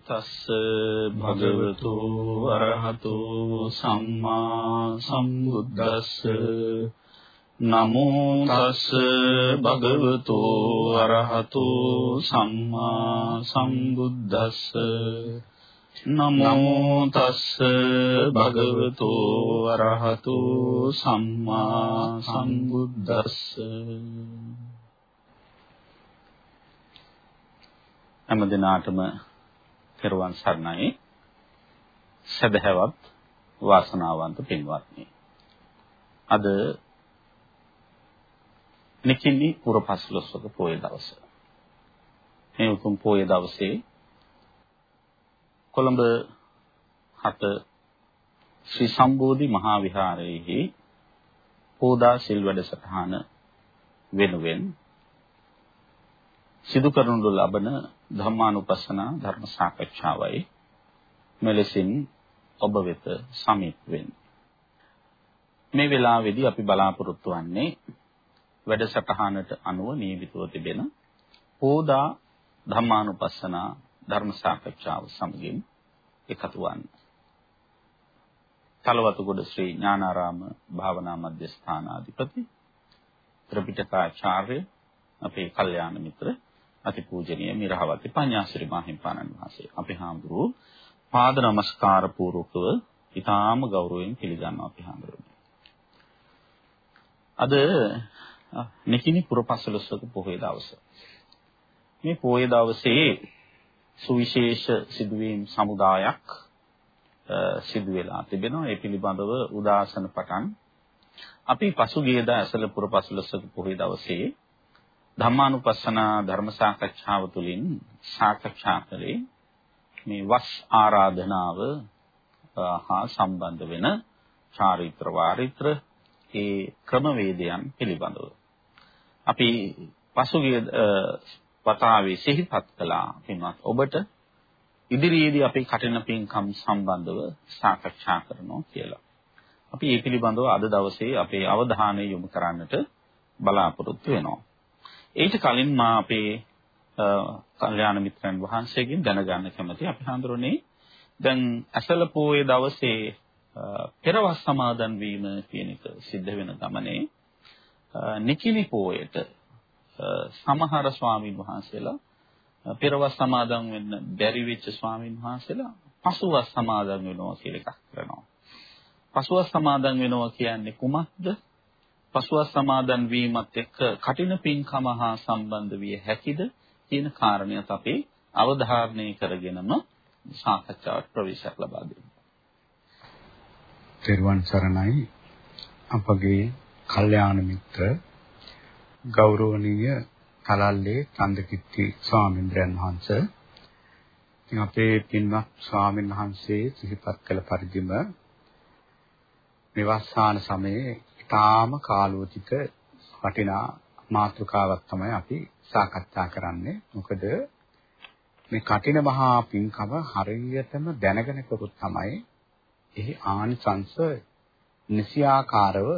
තස්ස භගවතු අරහතු සම්මා සම්බුද්දස්ස. නමෝ තස්ස භගවතු අරහතු සම්මා සම්බුද්දස්ස. නමෝ තස්ස භගවතු අරහතු සම්මා සම්බුද්දස්ස. හැම දිනාටම පෙරවන් සරණයි. සදහැවත් වාසනාවන්ත පින්වත්නි. අද නිකිනි පුරපස්ලොස්වක පොය දවස. මේ උතුම් පොය දවසේ කොළඹ හත ශ්‍රී සම්බෝධි මහා විහාරයේහි පෝදා සිල් වැඩසටහන වෙනුවෙන් සිදු කරනු ලබන ධම්මානුපස්සනා ධර්ම සාකච්ඡාවයි මෙලෙසින් ඔබ වෙත සමීප වෙන්නේ. මේ වෙලාවේදී අපි බලාපොරොත්තු වෙන්නේ වැඩසටහනට අනුව නියමිතව තිබෙන පෝදා ධම්මානුපස්සනා ධර්ම සාකච්ඡාව සමගින් එකතු වන්න. තලවතුගොඩ ශ්‍රී ඥානාරාම භාවනා මධ්‍යස්ථානාධිපති ත්‍රිපිටකාචාර්ය අපේ කල්යාණ මිත්‍ර අතිපූජනීය මිරහවති පඤ්ඤාසිරි මාහිම්පාණන් වහන්සේ. අපි හාමුදුරුවෝ පාද නමස්කාර පූර්වකව ඊටාම ගෞරවයෙන් පිළිගන්නවා අපි හාමුදුරුවෝ. අද නිකිනි පුරපසළොස්වක පොහොය දවස. මේ පොහොය දවසේ සුවිශේෂ සිදුවීම් සමුදායක් සිදු වෙලා තිබෙනවා. ඒ පිළිබඳව උදාසන පටන් අපි පසුගියදා ඇසල පුරපසළොස්වක පොහොය දවසේ ධම්මානුපස්සනා ධර්ම සාකච්ඡාව තුළින් සාකච්ඡා කළේ මේ වස් ආරාධනාව හා සම්බන්ධ වෙන චාරිත්‍ර වාරිත්‍ර ඒ ක්‍රමවේදයන් පිළිබඳව. අපි පසුගිය වතාවේ සිහිපත් කළා පින්වත් ඔබට ඉදිරියේදී අපි කටින පින්කම් සම්බන්ධව සාකච්ඡා කරනවා කියලා. අපි මේ පිළිබඳව අද දවසේ අපේ අවධානය යොමු කරන්නට බලාපොරොත්තු වෙනවා. ඊට කලින් මා අපේ කල්යාණ මිත්‍රයන් වහන්සේගෙන් දැනගන්න කැමතියි අපි හඳුරන්නේ දැන් අසල පෝයේ දවසේ පෙරවස් සමාදන් වීම කියන එක සිද්ධ වෙන ගමනේ නිකිලි පෝයට සමහර ස්වාමීන් වහන්සේලා පෙරවස් සමාදන් වෙන්න බැරි වෙච්ච ස්වාමීන් වහන්සේලා පසුවස් සමාදන් වෙනවා කියලා එකක් කරනවා. පසුවස් සමාදන් වෙනවා කියන්නේ කුමක්ද? පසුව සමාදන් වීමත් එක්ක කටින පින්කම හා සම්බන්ධ විය හැකිද කියන කාරණයත් අපි අවධාරණය කරගෙනම සාකච්ඡාවට ප්‍රවේශයක් ලබා දෙමු. තෙරුවන් සරණයි අපගේ කල්යාණ මිත්‍ර ගෞරවනීය කලල්ලේ චන්දකිත්ති ස්වාමීන්ද්‍රයන් වහන්සේ ඉතින් අපේ පින්වත් ස්වාමීන් වහන්සේ සිහිපත් කළ පරිදිම මෙවස්සාන සමයේ තාම කාලෝචිත වටිනා මාතෘකාවක් තමයි අපි සාකච්ඡා කරන්නේ. මොකද මේ කටින මහා පින්කම හරියටම දැනගෙන කරොත් තමයි එහි ආනිසංස නිසියාකාරව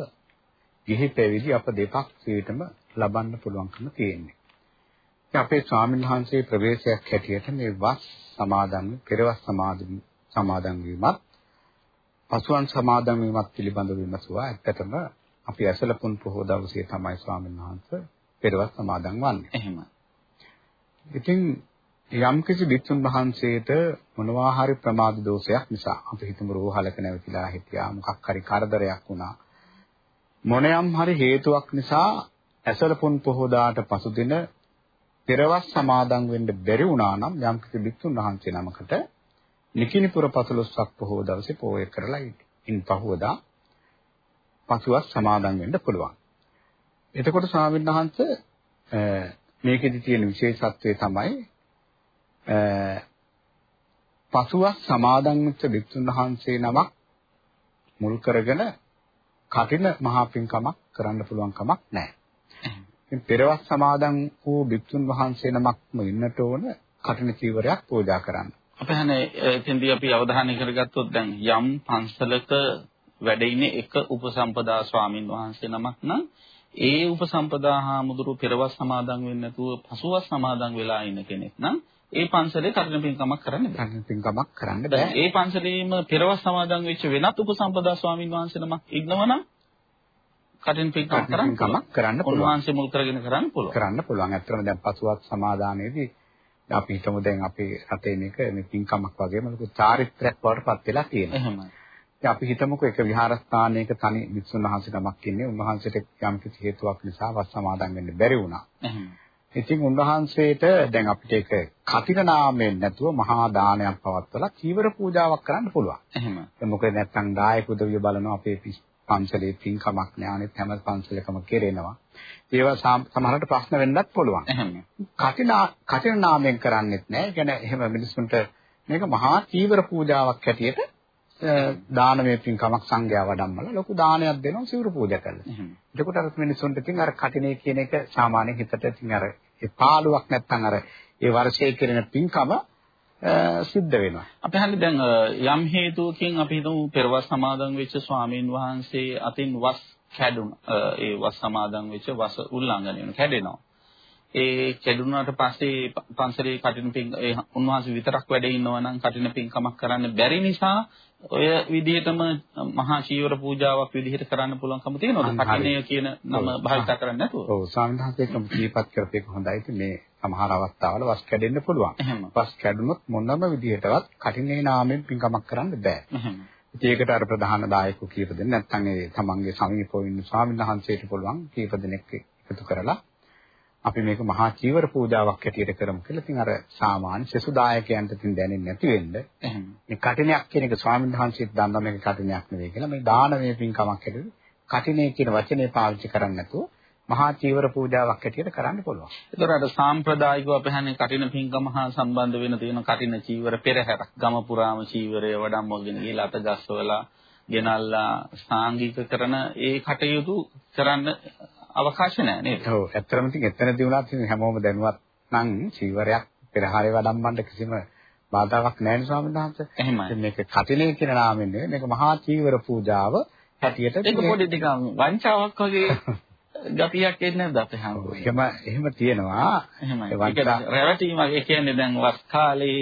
ගිහි පැවිදි අප දෙපක්ෂයටම ලබන්න පුළුවන්කම තියෙන්නේ. ඉතින් අපේ ස්වාමීන් වහන්සේ ප්‍රවේශයක් හැටියට මේ වස් සමාදන් පෙරවස් සමාදන් සමාදන් වීමත් පසුවන් සමාදන් වීමත් පිළිබඳව විමසුවා. ඇත්තටම අපි ඇසලපුන් පොහොව දවසේ තමයි ස්වාමීන් වහන්සේ පෙරවත් සමාදන් වන්නේ. එහෙම. ඉතින් යම්කිසි බිත්තුන් වහන්සේට මොනවා හරි ප්‍රමාද දෝෂයක් නිසා අපි හිතමු රෝහලක නැවතිලා හිටියා මොකක් හරි කරදරයක් වුණා මොනියම් හරි හේතුවක් නිසා ඇසලපුන් පොහොදාට පසුදින පෙරවස් සමාදන් වෙන්න බැරි වුණා නම් යම්කිසි බිත්තුන් වහන්සේ නමකට නිකිනිපුර පසළොස්වක පොහොව දවසේ පෝය කරලා ඉන් පහවදා පසුවත් සමාදන් වෙන්න පුළුවන්. එතකොට ස්වාමීන් වහන්සේ මේකෙදි තියෙන විශේෂත්වය තමයි පසුවත් සමාදන් වෙච්ච භික්ෂුන් වහන්සේ නමක් මුල් කරගෙන කටින මහා පින්කමක් කරන්න පුළුවන් කමක් නැහැ. ඉතින් පෙරවස් සමාදන් වූ භික්ෂුන් වහන්සේ නමක්ම ඉන්නට ඕන කටින චීවරයක් පූජා කරන්න. අපි හනේ එතෙන්දී අපි අවධානය කරගත්තොත් දැන් යම් පන්සලක වැඩ ඉන්නේ එක උපසම්පදා ස්වාමින් වහන්සේ නමක් නම් ඒ උපසම්පදා හාමුදුරු පෙරවස් සමාදන් වෙන්නේ නැතුව පසුවස් සමාදන් වෙලා ඉන්න කෙනෙක් නම් ඒ පන්සලේ කටින පින්කමක් කරන්න බෑ. කටින පින්කමක් කරන්න බෑ. ඒ පන්සලේම පෙරවස් සමාදන් වෙච්ච වෙනත් උපසම්පදා ස්වාමීන් වහන්සේ නමක් ඉන්නවනම් කටින් පින්කමක් කරන්න කරන්න පුළුවන්. උන්වහන්සේ මුල් කරගෙන කරන්න පුළුවන්. කරන්න පුළුවන්. ඇත්තටම දැන් පසුවත් සමාදානයේදී අපි හිතමු දැන් අපේ රටේ මේක මේ පින්කමක් වගේම ලොකු චාරිත්‍රාක් බවට පත් වෙලා තියෙනවා. එහෙමයි. අපි හිතමුකෝ එක විහාරස්ථානයක තනි විසුණු වහන්සේ නමක් ඉන්නේ. උන්වහන්සේට යම් කිසි හේතුවක් නිසා වස් සමාදන් වෙන්න බැරි වුණා. ඉතින් උන්වහන්සේට දැන් අපිට ඒක කතින නාමයෙන් නැතුව මහා දානයක් පවත්වලා චීවර පූජාවක් කරන්න පුළුවන්. එහෙම. මොකද නැත්තම් දායක උදවිය බලනවා අපේ පන්සලේ පින්කමක් ඥානෙත් හැම පන්සලකම කෙරෙනවා. ඒවා සමහරවිට ප්‍රශ්න වෙන්නත් පුළුවන්. එහෙම. කටින කටින නාමයෙන් කරන්නේත් නැහැ. ඒ කියන්නේ එහෙම මිනිස්සුන්ට මේක මහා චීවර පූජාවක් හැටියට දානමය පින්කමක් සංඝයා වඩම්මලා ලොකු දානයක් දෙනවා සිවුරු පූජා කරලා. එතකොට අර මිනිස්සුන්ට ඉතින් අර කටිනේ කියන එක සාමාන්‍ය හිතට ඉතින් අර ඒ පාළුවක් නැත්තම් අර ඒ වර්ෂයේ කෙරෙන පින්කම සිද්ධ වෙනවා. අපි හන්නේ දැන් යම් හේතුවකින් අපි හිතමු පෙරවස් සමාදන් වෙච්ච ස්වාමීන් වහන්සේ අතින් වස් කැඩුණා. ඒ වස් සමාදන් වෙච්ච වස උල්ලංඝනය වෙන කැඩෙනවා. ඒ කැඩුනාට පස්සේ පන්සලේ කටින ඒ උන්වහන්සේ විතරක් වැඩ ඉන්නවා නම් කටින පින්කමක් කරන්න බැරි නිසා ඔය විදිහටම මහා චීවර පූජාවක් විදිහට කරන්න පුළුවන්කම තියෙනවද? කටිනය කියන නම භාවිත කරන්නේ නැතුව. ඔව් වහන්සේකම දීපත් කරපේක හොඳයි. ඉතින් මේ සමහර අවස්ථාවල වස් කැඩෙන්න පුළුවන්. වස් කැඩුනොත් මොනම විදිහටවත් කටිනේ නාමයෙන් පින්කමක් කරන්න බෑ. ඒකට අර ප්‍රධාන දායකෝ කීප දෙනෙක් නැත්නම් ඒ තමන්ගේ සමීපව ඉන්න ස්වාමීන් වහන්සේට පුළුවන් කීප දෙනෙක් එකතු කරලා අපි මේක මහා චීවර පූජාවක් හැටියට කරමු කියලා. ඉතින් අර සාමාන්‍ය සෙසු දායකයන්ට ඉතින් දැනෙන්නේ නැති වෙන්න. මේ කටිනයක් කියන එක ස්වාමීන් වහන්සේත් දන්නා මේක කටිනයක් නෙවෙයි කියලා. මේ දානමය පින්කමක් හැටියට කටිනේ කියන වචනේ පාවිච්චි කරන්නේ නැතුව මහා චීවර පූජාවක් හැටියට කරන්න පුළුවන්. ඒතර අර සාම්ප්‍රදායිකව අපි හන්නේ කටින පින්කම හා සම්බන්ධ වෙන තියෙන කටින චීවර පෙරහැරක්. ගම පුරාම චීවරය වඩම්මගෙන ගිහලා අත ගස්වලා ගෙනල්ලා සාංගික කරන ඒ කටයුතු කරන්න අවකාශ නැහැ නේද? ඔව් ඇත්තටම ඉතින් එතනදී ඉතින් හැමෝම දැනුවත් නම් චීවරයක් පෙරහැරේ වඩම්මන්න කිසිම බාධාවක් නැහැ නේ ස්වාමීන් වහන්සේ. එහෙමයි. මේක කටිනේ කියන නාමයෙන් නෙවෙයි මේක මහා චීවර පූජාව හැටියට ඒක පොඩි ටිකක් වංචාවක් වගේ ගතියක් එන්නේ නැද්ද අපේ හැමෝම? එහෙම එහෙම තියෙනවා. එහෙමයි. ඒක රැවටීමක්. ඒ කියන්නේ දැන් වස් කාලේ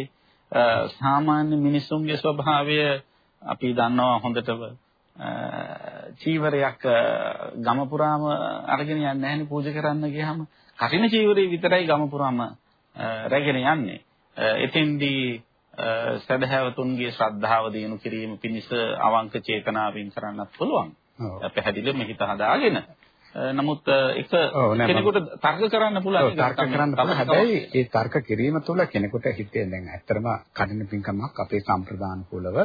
සාමාන්‍ය මිනිසුන්ගේ ස්වභාවය අපි දන්නවා හොඳටම චීවරයක් ගම පුරාම අරගෙන යන්නේ නැහැනේ පූජා කරන්න ගියාම කටින චීවරේ විතරයි ගම පුරාම රැගෙන යන්නේ. එතෙන්දී සදහැවතුන්ගේ ශ්‍රද්ධාව දිනු කිරීම පිණිස අවංක චේතනාවෙන් කරන්නත් පුළුවන්. පැහැදිලිව මෙහිත හදාගෙන. නමුත් එක කෙනෙකුට තර්ක කරන්න පුළුවන්. තර්ක කරන්න පුළුවන්. හැබැයි ඒ තර්ක කිරීම තුළ කෙනෙකුට හිතේ දැන් ඇත්තටම කඩින පින්කමක් අපේ සම්ප්‍රදාන කුලව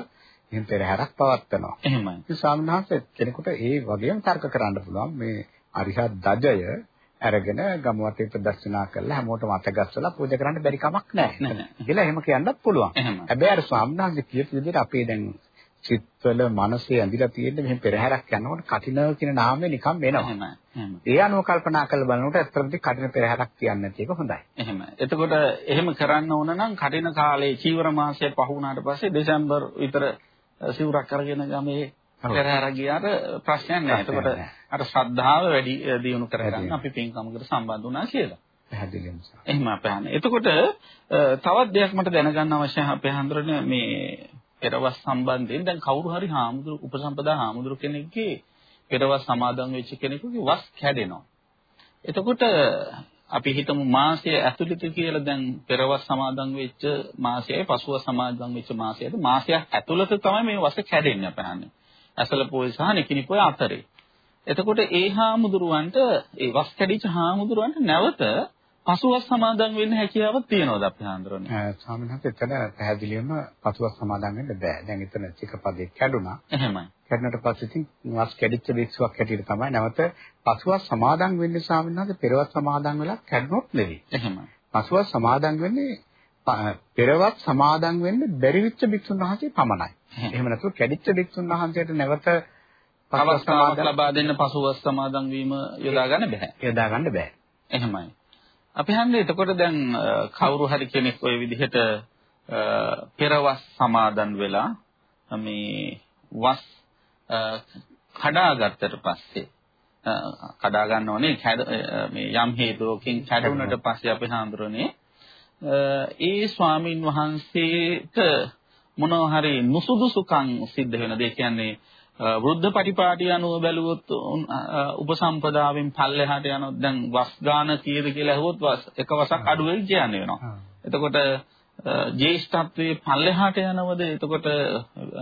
එහෙම පෙරහැරක් පවත්නවා. එහෙමයි. ඉතින් ස්වාමීන් වහන්සේ කෙනෙකුට ඒ වගේම තර්ක කරන්න පුළුවන් මේ අරිහත් දජය අරගෙන ගම වටේ ප්‍රදර්ශනා කරලා හැමෝටම අතගස්සලා පූජා කරන්න බැරි කමක් නැහැ. කියලා එහෙම කියන්නත් පුළුවන්. හැබැයි අර ස්වාමීන් කියපු විදිහට අපේ දැන් චිත්තවල මනසේ ඇඳිලා තියෙන මෙහෙම පෙරහැරක් යනකොට කටින කියන නාමය නිකන් වෙනවා. ඒ අනුව කල්පනා කරලා බලනකොට ඇත්තටම කටින පෙරහැරක් කියන්නේ නැති එක හොඳයි. එහෙම. එතකොට එහෙම කරන්න ඕන නම් කටින කාලේ චීවර මාසය පහ වුණාට පස්සේ දෙසැම්බර් විතර සිවුරක් අරගෙන ගමේ පෙරහැර ගියාට ප්‍රශ්නයක් නැහැ. එතකොට අර ශ්‍රද්ධාව වැඩි දියුණු කරගන්න අපි පින්කමකට සම්බන්ධ වුණා කියලා. පැහැදිලි නිසා. එහෙම අපහන්නේ. එතකොට තවත් දෙයක් මට දැනගන්න අවශ්‍යයි අපේ හඳුරන්නේ මේ පෙරවස් සම්බන්ධයෙන් දැන් කවුරු හරි හාමුදුරු උපසම්පදා හාමුදුරු කෙනෙක්ගේ පෙරවස් සමාදන් වෙච්ච කෙනෙකුගේ වස් කැඩෙනවා. එතකොට අපි හිතමු මාසය ඇතුළත කියලා දැන් පෙරවස් සමාදන් වෙච්ච මාසයයි පසුව සමාදන් වෙච්ච මාසයද මාසයක් ඇතුළත තමයි මේ වස කැඩෙන්නේ අපහන්නේ. ඇසල පොය සහ නිකිනි පොය අතරේ. එතකොට ඒ හාමුදුරුවන්ට ඒ වස් කැඩිච්ච හාමුදුරුවන්ට නැවත පසුවස් සමාදන් වෙන්න හැකියාවක් තියෙනවද අපි හාමුදුරනේ? ස්වාමීන් වහන්සේ එතන පැහැදිලිවම පසුවස් සමාදන් වෙන්න බෑ. දැන් එතන චිකපදේ කැඩුනා. එහෙමයි. කැඩුණට පස්සේ ඉතින් වස් කැඩිච්ච භික්ෂුවක් හැටියට තමයි නැවත පසුවස් සමාදන් වෙන්නේ ස්වාමීන් වහන්සේ පෙරවස් සමාදන් වෙලා කැඩුනොත් නෙවෙයි. එහෙමයි. පසුවස් සමාදන් වෙන්නේ පෙරවත් සමාදන් වෙන්න බැරි වෙච්ච භික්ෂුන් වහන්සේ පමණයි. එහෙම නැතුව කැඩිච්ච භික්ෂුන් වහන්සේට නැවත අවස්ථාවක් ලබා දෙන්න පසුවස් සමාදන් වීම යොදා ගන්න බෑ. යොදා ගන්න බෑ. එහෙමයි. අපි හන්නේ එතකොට දැන් කවුරු හරි කෙනෙක් ওই විදිහට පෙරවස් සමාදන් වෙලා මේ වස් කඩාගත්තට පස්සේ කඩා ගන්නවනේ මේ යම් හේතුවකින් කැඩුනට පස්සේ අපි හඳුරන්නේ ඒ ස්වාමින් වහන්සේට මොනවා හරි නුසුදුසුකම් සිද්ධ වෙනද? ඒ කියන්නේ වෘද්ධ පටිපාටි අනුව බැලුවොත් උපසම්පදාවෙන් පල්ලෙහාට යනොත් දැන් වස් ගාන කීයද කියලා අහුවොත් වස් එක වසක් අඩු වෙයි කියන්නේ වෙනවා. එතකොට ජේෂ්ඨත්වයේ පල්ලෙහාට යනවද? එතකොට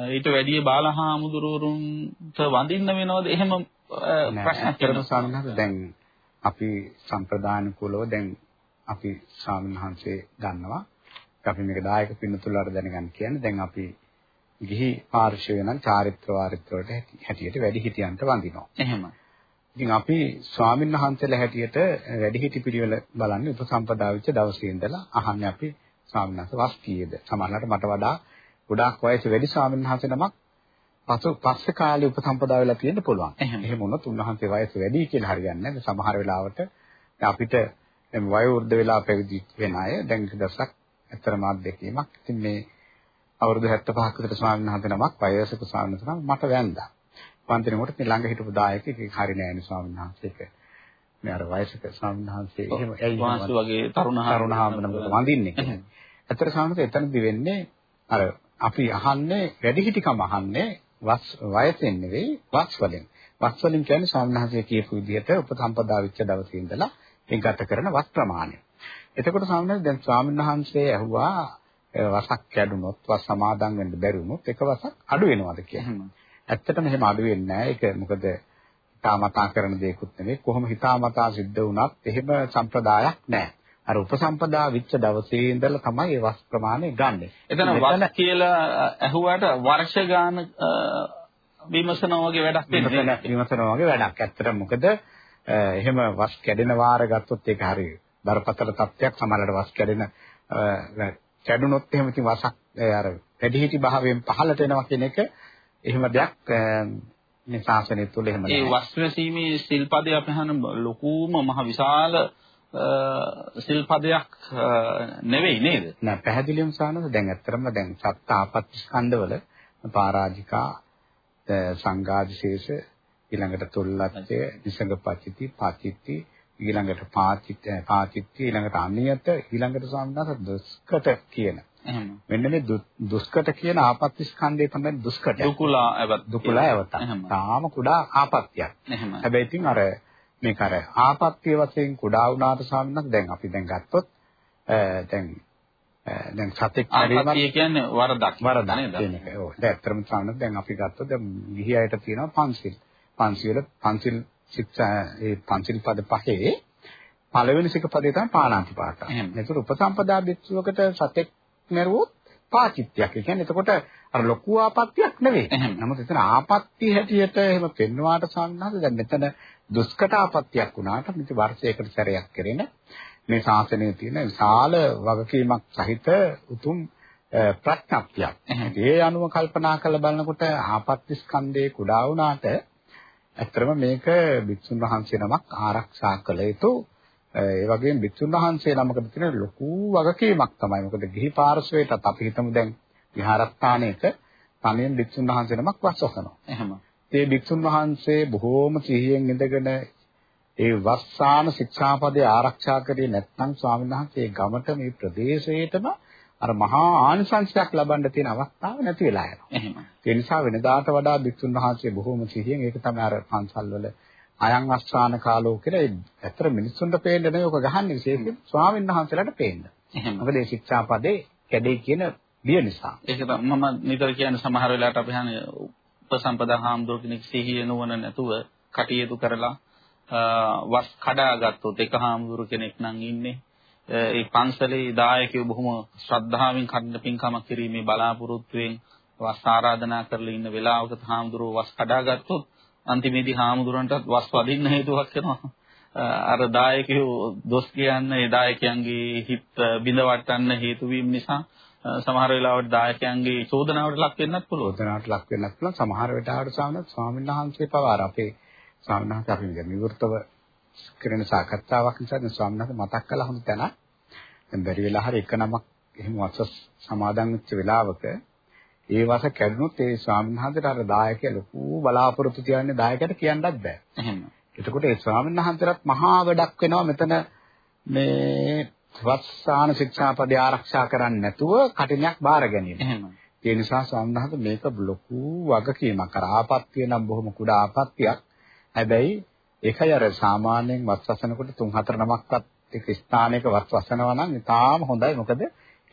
ඊට වැඩිය බාලහාමුදුරුවරුන්ට වඳින්න වෙනවද? එහෙම ප්‍රශ්නයක් කරන සාමනහස දැන් අපි සම්ප්‍රදාන කුලව දැන් අපි ස්වාමීන් වහන්සේ ගන්නවා. අපි මේක දායක පින්නතුලාට දැනගන්න කියන්නේ දැන් අපි ගිහි පාර්ශවය නම් චාරිත්‍ර වාරිත්‍ර වලට හැටියට වැඩි හිටියන්ට වඳිනවා. එහෙමයි. ඉතින් අපි ස්වාමීන් වහන්සේලා හැටියට වැඩි හිටි පිළිවෙල බලන්නේ උපසම්පදා වෙච්ච දවසේ ඉඳලා අහන්නේ අපි ස්වාමීන් වහන්සේ වස් කීයද? සමහරවිට මට වඩා ගොඩාක් වයස වැඩි ස්වාමීන් වහන්සේ නමක් පසු පස්සේ කාලේ උපසම්පදා වෙලා තියෙන්න පුළුවන්. එහෙම වුණොත් උන්වහන්සේ වයස වැඩි කියලා හරියන්නේ නැහැ. සමහර වෙලාවට අපිට දැන් වයෝවෘද්ධ වෙලා පැවිදි වෙන අය දැන් දවසක් අතර මාත් දෙකීමක්. ඉතින් මේ අවුරුදු 75ක විතර ස්වාමීන් වහන්සේ නමක් වයසක ස්වාමීන් වහන්සේ මට වැන්දා. වන්දිනකොට මේ ළඟ හිටපු දායකයෙක් ඒක හරි නෑනේ ස්වාමීන් වහන්සේක. මේ අර වයසක ස්වාමීන් වහන්සේ එහෙම ඇයි වහන්සේ වගේ තරුණ තරුණ හාමුදුරුවෝ වඳින්නේ. ඇත්තට ස්වාමීන් වහන්සේ එතනදි වෙන්නේ අර අපි අහන්නේ වැඩිහිටිකම අහන්නේ වස් වයසෙන් නෙවෙයි වස් වලින්. වස් වලින් කියන්නේ ස්වාමීන් වහන්සේ කියපු විදිහට උපසම්පදා වෙච්ච දවසේ ඉඳලා ඒ ගත කරන වත් ප්‍රමාණය. එතකොට ස්වාමීන් දැන් ස්වාමීන් වහන්සේ ඇහුවා වසක් කැඩුනොත් වස් සමාදන් වෙන්න බැරි වුණොත් එක වසක් අඩු වෙනවද කියලා. ඇත්තටම එහෙම අඩු වෙන්නේ නැහැ. ඒක මොකද හිතාමතා කරන දෙයක්ුත් නෙවෙයි. කොහොම හිතාමතා සිද්ධ වුණත් එහෙම සම්ප්‍රදායක් නැහැ. අර උපසම්පදා විච්ච දවසේ ඉඳලා තමයි ඒ වස් ප්‍රමාණය ගන්නෙ. එතන වස් කියලා ඇහුවාට වර්ෂ ගාන විමසනවා වගේ වැඩක් වෙන්නේ විමසනවා වගේ වැඩක්. ඇත්තට මොකද එහෙම වස් කැඩෙන වාර ගත්තොත් ඒක හරිය බරපතල තත්ත්වයක් සමහරවිට වස් කැඩෙන කැඩුනොත් එහෙම ඉතින් වසක් අර වැඩිහිටි භාවයෙන් පහළට එනවා කියන එක එහෙම දෙයක් මේ ශාසනය තුළ එහෙම නැහැ. ඒ වස් රැසීමේ සිල්පදේ අපි අහන ලොකුම මහ විශාල සිල්පදයක් නෙවෙයි නේද? නෑ පැහැදිලිවම සානස දැන් ඇත්තරම දැන් සත්ත ආපත්‍ය ස්කන්ධවල පරාජිකා සංඝාදිශේෂ ඊළඟට තුල්ලත්ය නිසඟ පචිති පචිති ඊළඟට පාචිත් පාචිත්‍ය ඊළඟට අනියත ඊළඟට සම්දාස දුස්කට කියන මෙන්න මේ දුස්කට කියන ආපත්‍ය ස්කන්ධය තමයි දුස්කට. දුකුලා ඇවත් දුකුලා ඇවත් තාම කුඩා ආපත්‍යක්. හැබැයි ඉතින් අර මේක අර ආපත්‍ය වශයෙන් කුඩා වුණාට සම්මත දැන් අපි දැන් ගත්තොත් දැන් දැන් සතෙක් ආපත්‍ය කියන්නේ වරදක් වරදක් නේද? ඔව්. දැන් ඇත්තටම සම්මත දැන් අපි ගත්තොත් දැන් ගිහි අයට තියෙනවා පන්සිල්. පන්සිල් පන්සිල් ශික්ෂා ඒ පංචිල් පද පහේ පළවෙනි සික පදේ තමයි පාණාතිපාත. එතකොට උපසම්පදා භික්ෂුවකට සතෙක් මරුවොත් පාචිත්‍යයක්. ඒ කියන්නේ එතකොට අර ලොකු ආපත්‍යක් නෙවෙයි. නමුත් එතන ආපත්‍ය හැටියට එහෙම පෙන්වාට සම්හද දැන් මෙතන දුෂ්කට ආපත්‍යක් වුණාට මිති වර්ෂයකට සැරයක් කරගෙන මේ ශාසනයේ තියෙන විශාල වගකීමක් සහිත උතුම් ප්‍රඥප්තියක්. ඒ අනුව කල්පනා කරලා බලනකොට ආපත්‍ය ස්කන්ධේ කුඩා වුණාට ඇත්තටම මේක භික්ෂුන් වහන්සේ නමක් ආරක්ෂා කළ යුතු ඒ වගේම භික්ෂුන් වහන්සේ නමකට තියෙන ලොකු වගකීමක් තමයි. මොකද ගිහි පාර්ශවයටත් අපි හිතමු දැන් විහාරස්ථානයක තනියෙන් භික්ෂුන් වහන්සේ නමක් වස්සසනවා. එහෙම. ඒ භික්ෂුන් වහන්සේ බොහෝම සිහියෙන් ඉඳගෙන ඒ වස්සාන ශික්ෂාපදේ ආරක්ෂා කරේ නැත්නම් ස්වාමීන් වහන්සේ ගමට මේ ප්‍රදේශයේතම අර මහා ආනිසංසයක් ලබන්න තියෙන අවස්ථාව නැති වෙලා යනවා. එහෙම. ඒ නිසා වෙනදාට වඩා භික්ෂුන් වහන්සේ බොහෝම සිහියෙන් ඒක තමයි අර පන්සල් වල අයං අස්වාන කාලෝ කියලා ඇත්තට මිනිස්සුන්ට පේන්න නෙවෙයි ඔක ගහන්නේ විශේෂයෙන් ස්වාමීන් වහන්සේලාට පේන්න. එහෙම. මොකද මේ ශික්ෂාපදේ කැඩේ කියන බිය නිසා. ඒක තමයි මම නිතර කියන්නේ සමහර වෙලාවට අපි හන්නේ උපසම්පදා හාමුදුර කෙනෙක් සිහිය නොවන නැතුව කටයුතු කරලා වස් කඩාගත්තොත් එක හාමුදුර කෙනෙක් නම් ඉන්නේ ඒ පන්සලේ දායකයෝ බොහොම ශ්‍රද්ධාවෙන් කඩන පින්කමක් කිරීමේ බලාපොරොත්තුවෙන් වස් ආරාධනා කරලා ඉන්න වෙලාවක හාමුදුරුවෝ වස් කඩාගත්තොත් අන්තිමේදී හාමුදුරන්ටත් වස් වදින්න හේතුවක් වෙනවා. අර දායකයෝ දොස් කියන්නේ ඒ දායකයන්ගේ හිත බිඳවට්ටන්න හේතු වීම නිසා සමහර වෙලාවට දායකයන්ගේ චෝදනාවට ලක් වෙන්නත් පුළුවන්. චෝදනාවට ලක් වෙන්නත් පුළුවන්. සමහර වෙලාවට ස්වාමීන් වහන්සේ පවාර අපේ ස්වාමීන් වහන්සේ අපි නිවෘතව කරන සාකච්ඡාවක් නිසා දැන් ස්වාමීන් වහන්සේ මතක් කළා හොඳ තැන. දැන් බැරි වෙලා හරි එක නමක් එහෙම වසස් සමාදන් වෙච්ච වෙලාවක ඒ වස කැඩුනොත් ඒ ස්වාමීන් වහන්සේට අර දායකයා ලොකු බලාපොරොත්තු තියන්නේ දායකයට කියන්නත් බෑ. එහෙම. එතකොට ඒ ස්වාමීන් වහන්සේට මහා වැඩක් වෙනවා මෙතන මේ වස්සාන ශික්ෂාපදේ ආරක්ෂා කරන්නේ නැතුව කටිනයක් බාර ගැනීම. එහෙමයි. ඒ නිසා සම්හත මේක ලොකු වගකීමක්. අර ආපත්‍ය නම් බොහොම කුඩා ආපත්‍යක්. හැබැයි ඒකයි අර සාමාන්‍යයෙන් වස් වසනකොට 3 4 නමක්වත් එක ස්ථානයක වස් වසනවා නම් ඉතාම හොඳයි. මොකද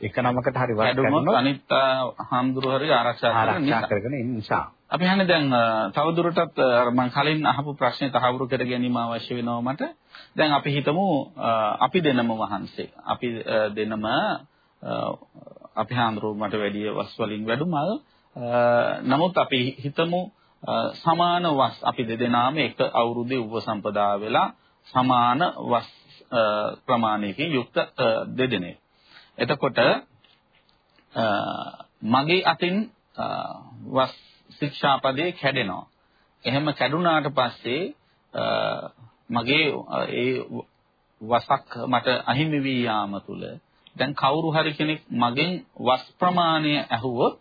එක නමකට හරි වස් කරනොත් අනිත් හාමුදුරුවෝ හරි ආරක්ෂා කරගෙන නිසා. අපි හන්නේ දැන් තවදුරටත් මම කලින් අහපු ප්‍රශ්නේ තහවුරු කර ගැනීම අවශ්‍ය වෙනවා මට. දැන් අපි හිතමු අපි දෙනම වහන්සේ. අපි දෙනම අපි හාමුදුරුවෝ මට වැඩි වස් වලින් වැඩුමල්. නමුත් අපි හිතමු සමාන වස් අපි දෙදෙනාම එක අවුරුද්දේ උපසම්පදා වෙලා සමාන වස් ප්‍රමාණයකින් යුක්ත දෙදෙනෙක්. එතකොට මගේ අතින් වස් ශික්ෂාපදේ කැඩෙනවා. එහෙම කැඩුනාට පස්සේ මගේ ඒ වසක් මට අහිමි වී යාම තුල දැන් කවුරු හරි කෙනෙක් මගෙන් වස් ප්‍රමාණය ඇහුවොත්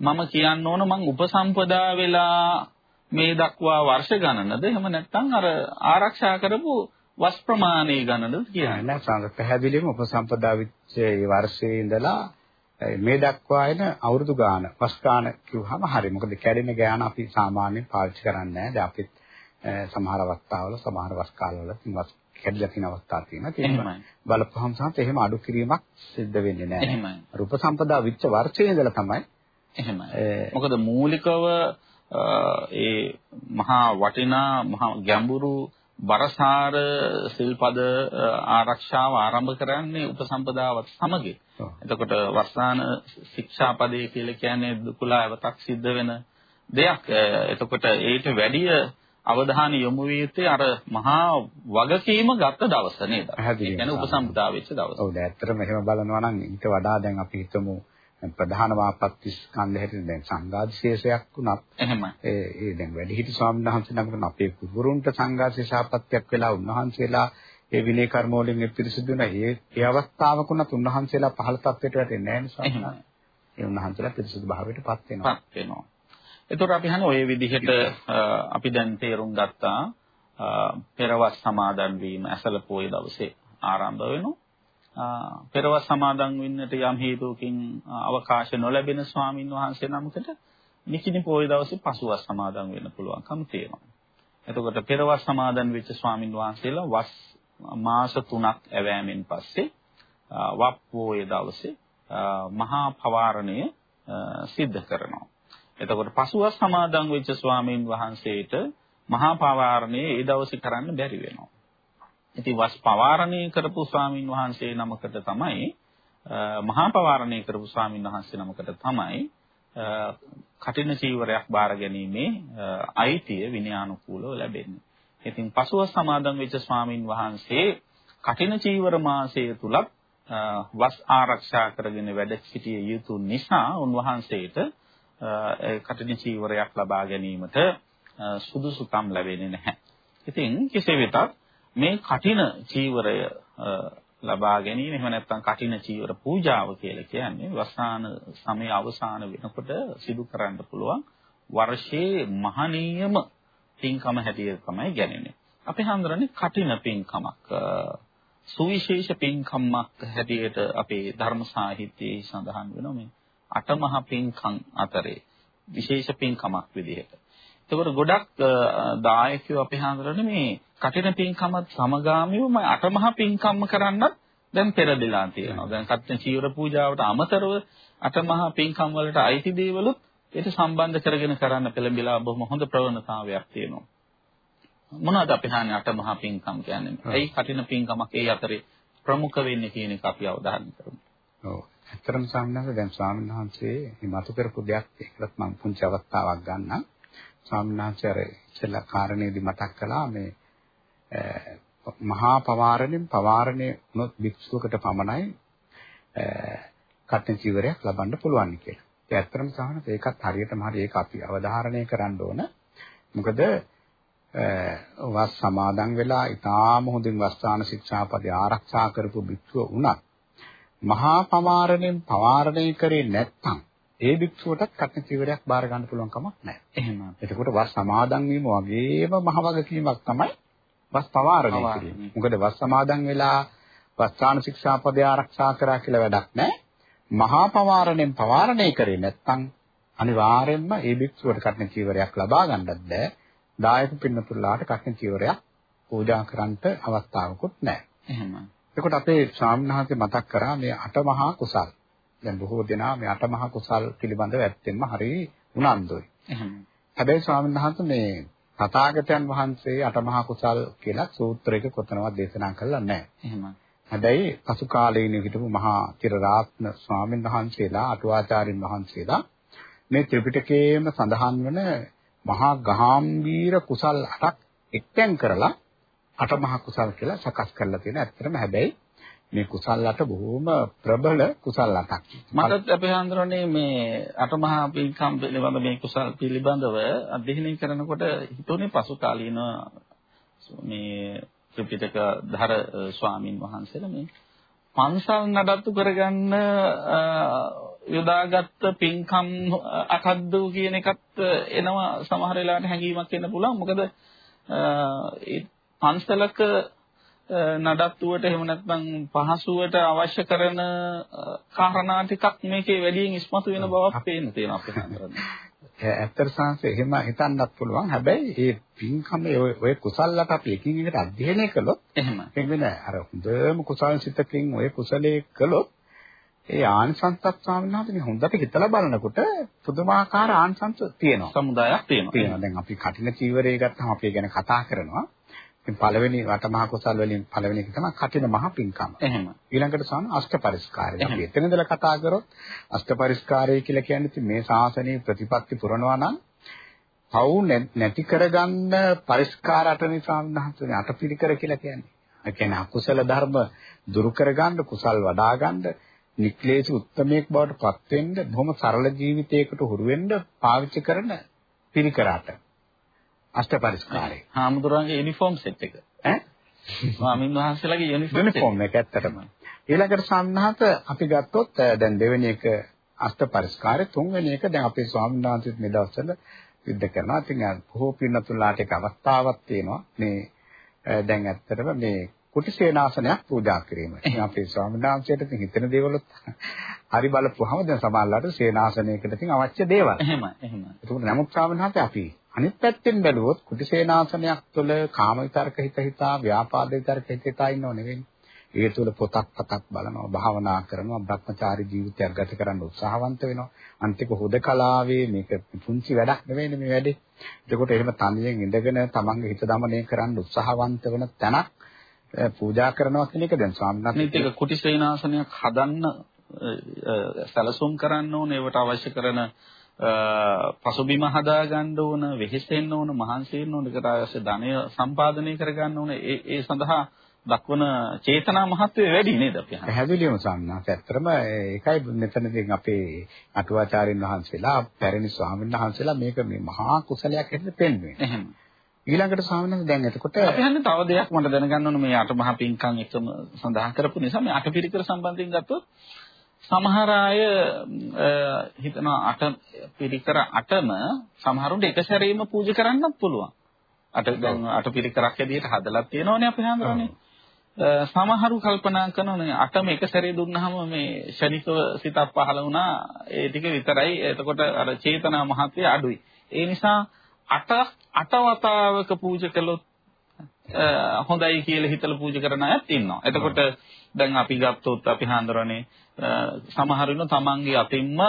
මම කියන්න ඕන මං උපසම්පදා වෙලා මේ දක්වා වර්ෂ ගණනද එහෙම නැත්නම් අර ආරක්ෂා කරපු වස් ප්‍රමාණය ගණනද කියන්නේ නෑ සංග පැහැදිලිවම උපසම්පදා වෙච්ච ඒ වර්ෂයේ ඉඳලා මේ දක්වා එන අවුරුදු ගාන වස් ගාන කිව්වම හරි මොකද කැඩෙන ගාන අපි සාමාන්‍යයෙන් පාවිච්චි කරන්නේ නෑ දැන් අපිත් සමහර අවස්ථාවල සමහර වස් කාලවල වස් කැඩලා තියෙන අවස්ථා තියෙනවා. එහෙමයි. බලපහම සමත් එහෙම අඩු කිරීමක් සිද්ධ වෙන්නේ නැහැ. එහෙමයි. රූප සම්පදා විච්ච වර්ෂයේ ඉඳලා තමයි. එහෙමයි. මොකද මූලිකව ඒ මහා වටිනා මහා ගැඹුරු බරසාර සිල්පද ආරක්ෂාව ආරම්භ කරන්නේ උපසම්පදාවත් සමග. එතකොට වර්ෂාන ශික්ෂාපදේ කියලා කියන්නේ දුකලා අවතක් සිද්ධ වෙන දෙයක්. එතකොට ඒට වැඩිය අවධානය යොමු විය යුත්තේ අර මහා වගකීම ගත්ත දවස නේද? ඒ කියන්නේ උපසම්පදා වෙච්ච දවස. ඔව් ඇත්තටම එහෙම බලනවා නම් ඊට වඩා දැන් අපි හිතමු ප්‍රධාන වාපත්ති ස්කන්ධ හැටියට දැන් සංඝාදිශේෂයක් වුණත් එහෙමයි. ඒ දැන් වැඩිහිටි ස්වාමීන් වහන්සේ නමකට අපේ කුරුන්ට සංඝාදිශේෂාපත්‍යක් වෙලා උන්වහන්සේලා ඒ විනය කර්ම වලින් පිරිසිදු වෙන ඒ ඒ අවස්ථාවක උනත් උන්වහන්සේලා පහළ තත්ත්වයට වැටෙන්නේ නැහැ නේ ඒ උන්වහන්සේලා පිරිසිදු භාවයට පත් වෙනවා. පත් වෙනවා. එතකොට අපි හන්නේ ওই විදිහට අපි දැන් තේරුම් ගත්තා පෙරවස් සමාදන් වීම ඇසල පොය දවසේ ආරම්භ වෙනවා. පෙරවස් සමාදන් වෙන්නට යම් හේතුවකින් අවකාශ නොලැබෙන ස්වාමින් වහන්සේ නමකට නිකිනි පොය දවසේ පසුවස් සමාදන් වෙන්න පුළුවන්කම තියෙනවා. එතකොට පෙරවස් සමාදන් වෙච්ච ස්වාමින් වහන්සේලා වස් මාස 3ක් ඇවෑමෙන් පස්සේ වප් පොය දවසේ මහා පවාරණය සිද්ධ කරනවා. එතකොට පසුව සමාදන් වෙච්ච ස්වාමීන් වහන්සේට මහා පවාරණේ ඒ දවසේ කරන්න බැරි වෙනවා. ඉතින් වස් පවාරණේ කරපු ස්වාමීන් වහන්සේ නමකට තමයි මහා පවාරණේ කරපු ස්වාමීන් වහන්සේ නමකට තමයි කටින චීවරයක් බාර ගැනීමේ අයිතිය විනයානුකූලව ලැබෙන්නේ. ඉතින් පසුව සමාදන් වෙච්ච ස්වාමීන් වහන්සේ කටින චීවර මාසය තුලත් වස් ආරක්ෂා කරගෙන වැඩ සිටිය යුතු නිසා උන්වහන්සේට කටින චීවරයක් ලබා ගැනීමට සුදුසුකම් ලැබෙන්නේ නැහැ. ඉතින් කෙසේ වෙතත් මේ කටින චීවරය ලබා ගැනීම එහෙම නැත්නම් කටින චීවර පූජාව කියලා කියන්නේ වසාන සමය අවසාන වෙනකොට සිදු කරන්න පුළුවන් වර්ෂයේ මහනීයම පින්කම හැටියට තමයි ගන්නේ. අපි හඳුනන්නේ කටින පින්කමක්. සුවිශේෂ පින්කමක් හැටියට අපේ ධර්ම සාහිත්‍යයේ සඳහන් වෙනවා මේ අටමහ පින්කම් අතරේ විශේෂ පින්කමක් විදිහට. ඒකවල ගොඩක් දායකයෝ අපි හඳුනන්නේ මේ කටින පින්කමත් සමගාමීවම අටමහ පින්කම්ම කරන්නත් දැන් පෙරදලා තියෙනවා. දැන් කටින චීවර පූජාවට අමතරව අටමහ පින්කම් වලට අයිති දේවලුත් ඒක සම්බන්ධ කරගෙන කරන්න පෙළඹිලා බොහොම හොඳ ප්‍රවණතාවයක් තියෙනවා. මොනවද අපි හන්නේ අටමහා පින්කම් කියන්නේ? ඇයි කටින පින්කමක් ඒ අතරේ ප්‍රමුඛ වෙන්නේ කියන එක අපි අවධානය කරමු. ඔව්. ඇත්තටම ස්වාමීන් දැන් ස්වාමීන් වහන්සේ මේ මතු කරපු දෙයක් ඒකත් මම පුංචි අවස්ථාවක් ගන්නම්. ස්වාමීන් වහන්සේ අර ඉස්සෙල්ලා කාරණේදී මතක් කළා මේ මහා පවාරණයෙන් පවාරණය වුණොත් භික්ෂුවකට පමණයි කට්ටිය චීවරයක් ලබන්න පුළුවන් කියලා. ඒ ඇත්තටම සාහනත් ඒකත් හරියටම හරි ඒක අපි අවධාරණය කරන්න ඕන. මොකද වස් සමාදන් වෙලා ඊටාම හොඳින් වස්තාන ශික්ෂාපදේ ආරක්ෂා කරපු භික්ෂුව වුණත් මහා පවාරණයෙන් පවාරණය කරේ නැත්නම් ඒ භික්ෂුවටත් කටන චීවරයක් බාර ගන්න පුළුවන් කමක් නැහැ. එහෙම. එතකොට වස් සමාදන් වීම වගේම මහ වගකීමක් තමයි වස් පවාරණය කිරීම. මොකද වස් සමාදන් වෙලා වස්ත්‍රාන ශික්ෂාපදේ ආරක්ෂා කරා කියලා වැඩක් නැහැ. මහා පවාරණයෙන් පවාරණය කරේ නැත්නම් අනිවාර්යෙන්ම ඒ භික්ෂුවට කටන චීවරයක් ලබා ගන්නත් බෑ. දායක පින්නතුල්ලාට කටන චීවරයක් පූජා කරන්නට අවස්ථාවකුත් නැහැ. එහෙමයි. එතකොට අපේ වහන්සේ මතක් කරා මේ අටමහා කුසල්. දැන් බොහෝ දෙනා මේ අටමහා කුසල් පිළිබඳව ඇත්තෙන්ම හරි උනන්දුයි. එහෙමයි. හැබැයි ස්වාමීන් වහන්සේ මේ තථාගතයන් වහන්සේ අටමහා කුසල් කියලා සූත්‍රයක කොතනවත් දේශනා කළා නැහැ. එහෙමයි. හැබැයි පසු කාලයේ හිටපු මහා චිරරාත්න ස්වාමීන් වහන්සේලා අටුවාචාරින් වහන්සේලා මේ ත්‍රිපිටකයේම සඳහන් වන මහා ගාම්භීර කුසල් අටක් එක්තෙන් කරලා අටමහා කුසල් කියලා සකස් කරලා තියෙන. ඇත්තටම හැබැයි මේ කුසල් අට බොහොම ප්‍රබල කුසල් අටක්. මටත් අපේ හඳුරන්නේ මේ අටමහා පින්කම් පිළිබඳ මේ කුසල් පිළිබඳව අධ්‍යයනය කරනකොට හිතුනේ පසු කාලීන මේ ත්‍රිපිටක ධර ස්වාමින් වහන්සේලා මේ පන්සල් නඩත්තු කරගන්න යොදාගත්ත පින්කම් අකද්ද කියන එකත් එනවා සමහර වෙලාවට හැඟීමක් එන්න පුළුවන් මොකද ඒ පන්සලක නඩත්තුවට එහෙම නැත්නම් පහසුවට අවශ්‍ය කරන කාරණා ටිකක් මේකේ වැඩියෙන් ඉස්මතු වෙන බවක් පේන්න තියෙනවා අපේ හන්දරන්නේ. ඇත්තට සංස එහෙම හිතන්නත් පුළුවන්. හැබැයි මේ පින්කම ඔය කුසල්ලට අපි එකින් එකට අධ්‍යයනය කළොත් එහෙම. ඒක වෙන අර හොඳම කුසල් සිතකින් ඔය කුසලයේ කළොත් ඒ ආනිසංසත් ස්වාමීන් වහන්සේ හොඳට හිතලා බලනකොට පුදුමාකාර ආනිසංස තියෙනවා. සමුදායක් තියෙනවා. තියෙනවා. දැන් අපි කටින චීවරය ගත්තම අපි ගැන කතා කරනවා. ඉතින් පළවෙනි වටමහා කුසල් වලින් පළවෙනි එක තමයි කටින මහ පිංකම. එහෙම. ඊළඟට සාන අෂ්ට පරිස්කාරය. අපි එතන ඉඳලා කතා කරොත් අෂ්ට පරිස්කාරය කියලා කියන්නේ මේ ශාසනයේ ප්‍රතිපත්ති පුරනවා නම් පව් නැති කරගන්න පරිස්කාර අටනේ සාමනහතුනේ අටපිරිකර කියලා කියන්නේ. ඒ කියන්නේ අකුසල ධර්ම දුරු කරගන්න කුසල් වඩා ගන්න නික්ලේශ උත්තමයක් බවට පත් වෙන්න බොහොම සරල ජීවිතයකට හුරු වෙන්න පාවිච්චි කරන පිරිකරට. අෂ්ට පරිස්කාරය. හාමුදුරන්ගේ යුනිෆෝම් සෙට් එක. ඈ? ස්වාමීන් වහන්සේලාගේ යුනිෆෝම් යුනිෆෝම් එක ඇත්තටම. ඊළඟට සම්හත අපි ගත්තොත් දැන් දෙවෙනි එක අෂ්ට පරිස්කාරය තුන්වෙනි එක දැන් අපේ ස්වාමීන් වහන්සේත් මේ දවස්වල සිද්ධ කරනවා. ඉතින් බොහෝ පින්නතුලාට එක අවස්ථාවක් තියෙනවා. මේ දැන් ඇත්තටම මේ කුටි සේනාසනයක් පූජා කිරීම. ඉතින් අපේ ස්වාමීන් වහන්සේට හිතෙන දේවලුත් හරි බලපුවාම දැන් සමහරවිට සේනාසනයකට තියෙන අවශ්‍ය දේවල්. එහෙමයි එහෙමයි. ඒක නමුත් ස්වාමීන් වහන්සේ අපි අනිත් පැත්තෙන් බැලුවොත් කුටිසේනාසනයක් තුළ කාම විතරක හිත හිතා ව්‍යාපාද විතරක හිත හිතා ඉන්නව නෙවෙයි. ඒ තුළ පොතක් පතක් බලනවා, භාවනා කරනවා, භ්‍රමචාරී ජීවිතයක් ගත කරන්න උත්සාහවන්ත වෙනවා. අන්තික හොදකලාවේ මේක පුංචි වැඩක් නෙවෙයිනේ මේ වැඩේ. එතකොට එහෙම තනියෙන් ඉඳගෙන තමන්ගේ හිත දමනය කරන්න උත්සාහවන්ත වෙන තැනක් පූජා කරනවා කියන එක දැන් ස්වාමීන් වහන්සේ මේක කුටිසේනාසනයක් හදන්න සැලසුම් කරන්න ඕනේ ඒවට අවශ්‍ය කරන පසුබිම හදා ගන්න ඕන, වෙහෙසෙන්න ඕන, මහන්සි වෙන්න ඕන, ඒකට අවශ්‍ය ධනය සම්පාදනය කර ගන්න ඕන. ඒ ඒ සඳහා දක්වන චේතනා මහත්වය වැඩි නේද අපි අහන්නේ. පැහැදිලිවම සම්මාස. ඇත්තටම ඒකයි මෙතනදී අපේ අටුවාචාරින් වහන්සේලා, පැරණි ස්වාමීන් වහන්සේලා මේක මේ මහා කුසලයක් හැටියට පෙන්වන්නේ. එහෙම. ඊළඟට ස්වාමීන් දැන් එතකොට අපි හන්නේ තව දෙයක් මට දැනගන්න ඕන මේ අටමහා පින්කම් එකම සඳහන් කරපු නිසා මේ අටපිරිකර සම්බන්ධයෙන් ගත්තොත් සමහර අය හිතනවා අට පිරිකර අටම සමහරුන්ට එක සැරේම පූජා කරන්නත් පුළුවන්. අට දැන් අට පිරිකරක් ඇදියට හදලා තියෙනවනේ අපි හඳුනන්නේ. සමහරු කල්පනා කරනවානේ අටම එක සැරේ දුන්නාම මේ ශනිකව සිතක් පහළ වුණා ඒ ටික විතරයි. එතකොට අර චේතනා මහත්ය අඩුයි. ඒ නිසා අට අට වතාවක පූජා කළොත් හොඳයි කියලා හිතලා පූජා කරන අයත් ඉන්නවා. එතකොට දැන් අපි ගත්තොත් අපි හඳුරන්නේ සමහර වෙන තමන්ගේ අතින්ම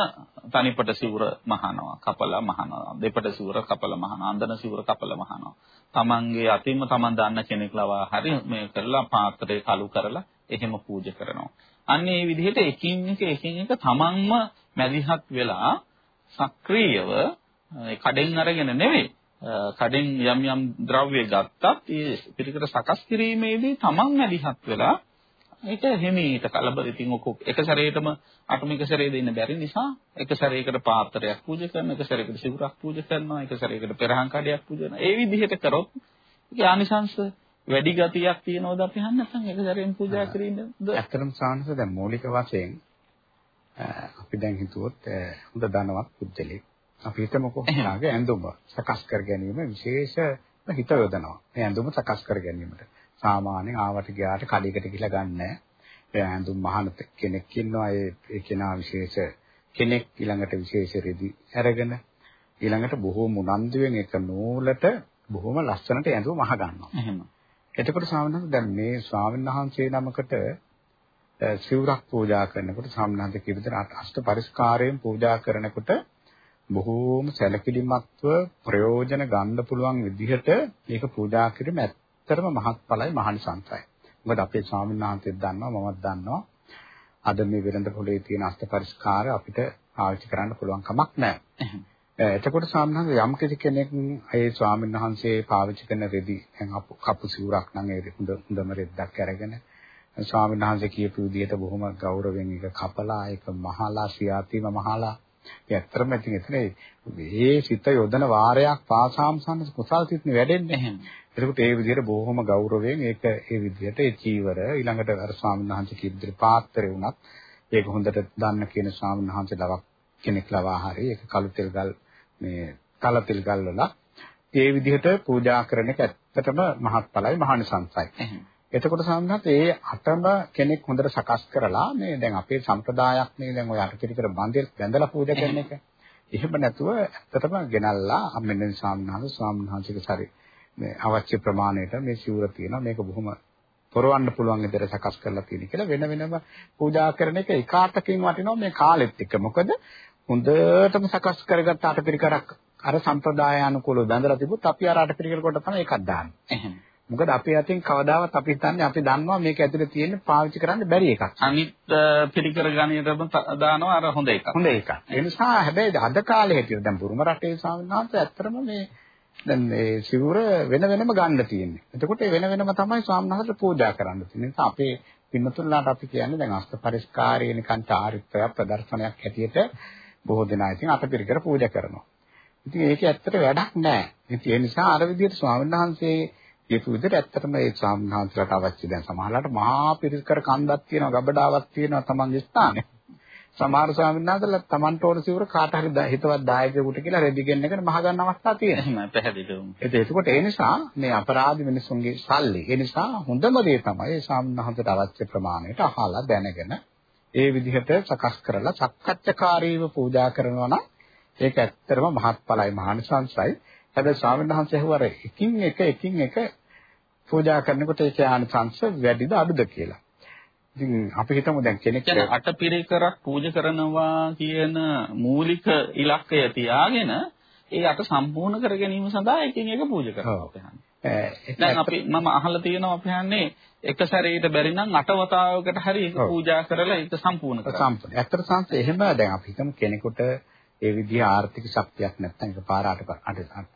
තනිපට සිවුර මහනවා කපලා මහනවා දෙපට සිවුර කපලා මහනවා අන්දන සිවුර කපලා මහනවා. තමන්ගේ අතින්ම තමන් දන්න කෙනෙක් ලවා හරි මේ කරලා පාත්‍රය කළු කරලා එහෙම පූජා කරනවා. අන්න ඒ විදිහට එකින් එක එකින් එක තමන්ම මැදිහත් වෙලා සක්‍රීයව කඩෙන් අරගෙන නෙවෙයි කඩෙන් යම් යම් ද්‍රව්‍ය ගත්තත් ඒ පිළිකර සකස් කිරීමේදී තමන් මැදිහත් වෙලා ඒක හිමීට කලබල ඉතින් ඔක එක සැරේටම අටමික සැරේ දෙන්න බැරි නිසා එක සැරේකට පාත්‍රයක් පූජා කරනවා එක සැරේකට සිවුරක් පූජා කරනවා එක සැරේකට පෙරහන් කඩයක් පූජා කරනවා. ඒ විදිහට කරොත් ඒක ආනිසංශ වැඩි ගතියක් තියනවද අපි හන්න නැත්නම් එක සැරේම පූජා කිරින්නද ඇත්තටම සාංශ දැන් මූලික වශයෙන් අපි දැන් හිතුවොත් හොඳ ධනවත් පුද්ගලෙක්. අපි හිතමුකෝ එයාගේ ඇඳුම සකස් කර ගැනීම විශේෂ හිත යොදනවා. මේ ඇඳුම සකස් කර ගැනීමට සාමාන්‍යයෙන් ආවට ගියාට කඩේකට ගිහලා ගන්න ඇඳුම් මහන කෙනෙක් ඉන්නවා ඒ ඒ කෙනා විශේෂ කෙනෙක් ඊළඟට විශේෂ රෙදි අරගෙන ඊළඟට බොහෝම උනන්දුවෙන් එක නූලට බොහොම ලස්සනට ඇඳුම් මහ ගන්නවා. එහෙම. එතකොට ස්වාමීන් වහන්සේ දැන් මේ ස්වාමීන් වහන්සේ නමකට සිවුරක් පූජා කරනකොට කිව්ව විදිහට අෂ්ට පරිස්කාරයෙන් පූජා කරනකොට බොහෝම සැලකිලිමත්ව ප්‍රයෝජන ගන්න පුළුවන් විදිහට මේක පූජා කිරීම ඇත්තටම මහත්ඵලයි මහානිසංසයි. මොකද අපේ ස්වාමීන් වහන්සේත් දන්නවා මමත් දන්නවා. අද මේ වෙරඳ පොලේ තියෙන අෂ්ට පරිස්කාර අපිට පාවිච්චි කරන්න පුළුවන් කමක් නැහැ. එතකොට ස්වාමීන් යම් කිසි කෙනෙක් ඒ ස්වාමීන් වහන්සේ පාවිච්චි කරන රෙදි දැන් කපු සිවුරක් නම් ඒ හොඳ හොඳම රෙද්දක් අරගෙන ස්වාමීන් වහන්සේ කියපු විදිහට බොහොම ගෞරවයෙන් ඒක කපලා ඒක මහලා සියාතිම මහලා ඇත්තම ඉතින් එතන මේ සිත යොදන වාරයක් පාසාම්සන්න කුසල් සිත්නේ වැඩෙන්නේ නැහැ. ඒකට ඒ විදිහට බොහොම ගෞරවයෙන් ඒක ඒ විදිහට ඒ චීවර ඊළඟට අර ස්වාමීන් වහන්සේ කීප විදිහට පාත්‍රය වුණත් ඒක හොඳට දන්න කියන ස්වාමීන් වහන්සේ ලවක් කෙනෙක් ලවා හරි ඒක කළු තෙල් ගල් මේ තල තෙල් ගල් වල ඒ විදිහට පූජා කරන එක ඇත්තටම මහත්ඵලයි මහානිසංසයි. එතකොට සම්මත ඒ අටම කෙනෙක් හොඳට සකස් කරලා මේ දැන් අපේ සම්ප්‍රදායක් නේ දැන් ඔය අටපිරිකර බන්දෙල් බැඳලා පූජා කරන එක. එහෙම නැතුව ඇත්තටම ගෙනල්ලා මෙන්න සාමණේර ස්වාමීන් වහන්සේගේ සරි මේ අවශ්‍ය ප්‍රමාණයට මේ සිවුර තියෙනවා මේක බොහොම පොරවන්න පුළුවන් විදිහට සකස් කරලා තියෙන කියලා වෙන වෙනම පූජා කරන එක එකාටකින් වටිනවා මේ කාලෙත් එක්ක. මොකද හොඳටම සකස් කරගත්ත අටපිරිකරක් අර සම්ප්‍රදායානුකූලව බැඳලා තිබුත් අපි අර අටපිරිකර කොට තමයි එකක් දාන්නේ. මොකද අපේ අතින් කවදාවත් අපි හිතන්නේ අපි දන්නවා මේක ඇතුලේ තියෙන පාවිච්චි කරන්න බැරි එකක්. අනිත් පිළිකර ගණිතම දානවා අර හොඳ එකක්. හොඳ එකක්. ඒ නිසා හැබැයි අද කාලේ හැටියට දැන් බුරුම රටේ ස්වාමීන් වහන්සේ ඇත්තටම මේ දැන් මේ සිවුර වෙන වෙනම ගන්න තියෙන්නේ. එතකොට වෙන වෙනම තමයි ස්වාමීන් වහන්සේට පූජා කරන්න තියෙන්නේ. නිසා අපේ පින්නතුන්ලාට අපි කියන්නේ දැන් අස්ත පරිස්කාරයේ නිකන් චාරිත්‍රයක් ප්‍රදර්ශනයක් හැටියට බොහෝ දෙනා ඉතින් අටපිරිකර පූජා කරනවා. ඉතින් ඒක ඇත්තට වැඩක් නෑ. ඉතින් ඒ නිසා අර විදිහට ස්වාමීන් වහන්සේ කියපු විදිහට ඇත්තටම ඒ සාමණේරයන්ට අවශ්‍ය දැන් සමහරලාට මහා පිරිකර කන්දක් තියෙනවා ගබඩාවක් තියෙනවා තමන්ගේ ස්ථානේ. සමහර ස්වාමීන් වහන්සේලා තමන්ට ඕන සිවුර කාට හරි හිතවත් දායකයෙකුට කියලා රෙදි ගෙන්නගෙන මහ ගන්න අවස්ථා තියෙනවා. එහෙමයි පැහැදිලිවම. ඒකකොට ඒ නිසා මේ අපරාධ මිනිසුන්ගේ සල්ලි. ඒ නිසා හොඳම දේ තමයි ඒ ස්වාමීන් වහන්සේට අවශ්‍ය ප්‍රමාණයට අහලා දැනගෙන ඒ විදිහට සකස් කරලා සක්කච්ඡකාරීව පූජා කරනවා නම් ඒක ඇත්තටම මහත්ඵලයි මහානිසංසයි. හැබැයි ස්වාමීන් වහන්සේ හුවර එකින් එක එකින් එක පූජා කරනකොට ඒකේ ආනිසංස වැඩිද අඩුද කියලා. ඉතින් අපි හිතමු දැන් කෙනෙක් කියන්නේ අටපිරිකරක් පූජා කරනවා කියන මූලික ඉලක්කය තියාගෙන ඒ අට සම්පූර්ණ කර ගැනීම සඳහා එකින් එක පූජා කරනවා කියන්නේ. දැන් අපි මම අහලා තියෙනවා අපි කියන්නේ එක සැරේට බැරි නම් අට වතාවකට හරි ඒක පූජා කරලා ඒක සම්පූර්ණ කරනවා. සම්පූර්ණ. ඇත්තට සංස එහෙම දැන් අපි හිතමු කෙනෙකුට ඒ විදිහ ආර්ථික ශක්තියක් නැත්නම් එකපාර අට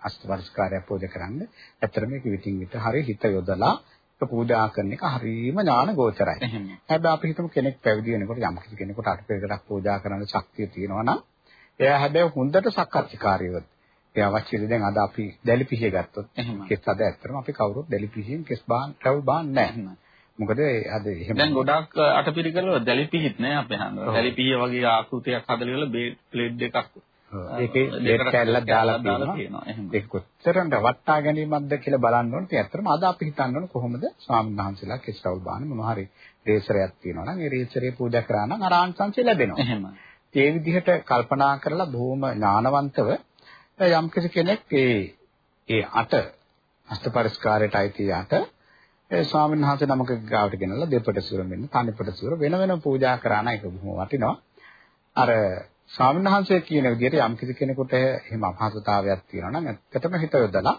අෂ්ටවර්ෂකාරය පූජා කරන්න ඇත්තට මේක විтин විට හරි හිත යොදලා පූජා කරන එක හරීම ඥාන ගෝචරයි. හැබැයි අපි හිතමු කෙනෙක් පැවිදි වෙනකොට යම් කිසි කෙනෙකුට අටපෙරකටක් පූජා කරන්න ශක්තිය තියෙනවා නම් එයා හැබැයි හොඳට සක්කාච්චිකාරීව ඒ අවශ්‍යද දැන් අද අපි දැලිපිහිය ගත්තොත් කෙස් අද ඇත්තටම අපි කවුරුත් දැලිපිහියෙන් කෙස් බාන් ටවුල් බාන් නැහැ. මොකද අද එහෙම දැන් ගොඩක් අටපිරිකර දැලිපිහිත් නෑ අපේ හන්ද. දැලිපිහිය වගේ ආකෘතියක් හදලා ප්ලේට් දෙකක් ඒකේ ප්ලේට් කැල්ලක් දාලා තියෙනවා. ඒක කොච්චරට වටා ගැනීමක්ද කියලා බලන්න ඕනේ. ඒ ඇත්තටම අද අපි හිතන්න ඕනේ කොහොමද ස්වාමීන් වහන්සේලා කෙස්ටවුල් බාන මොනවා හරි රේසරයක් තියෙනවා නම් ඒ රේසරේ පූජා කරා නම් අර ආංශංශය ලැබෙනවා. එහෙම. ඒ විදිහට කල්පනා කරලා බොහොම ඥානවන්තව යම් කෙනෙක් ඒ ඒ අට අෂ්ටපරිස්කාරයට අයිති අට ඒ ස්වාමීන් වහන්සේ නමක ගාවට ගෙනල්ලා දෙපට සුර මෙන්න තනිපට සුර වෙන වෙනම පූජා කරා නම් ඒක බොහොම වටිනවා. අර ස්වාමීන් වහන්සේ කියන විදිහට යම් කිසි කෙනෙකුට එහෙම අපහසුතාවයක් තියෙනවා නම් ඇත්තටම හිත යොදලා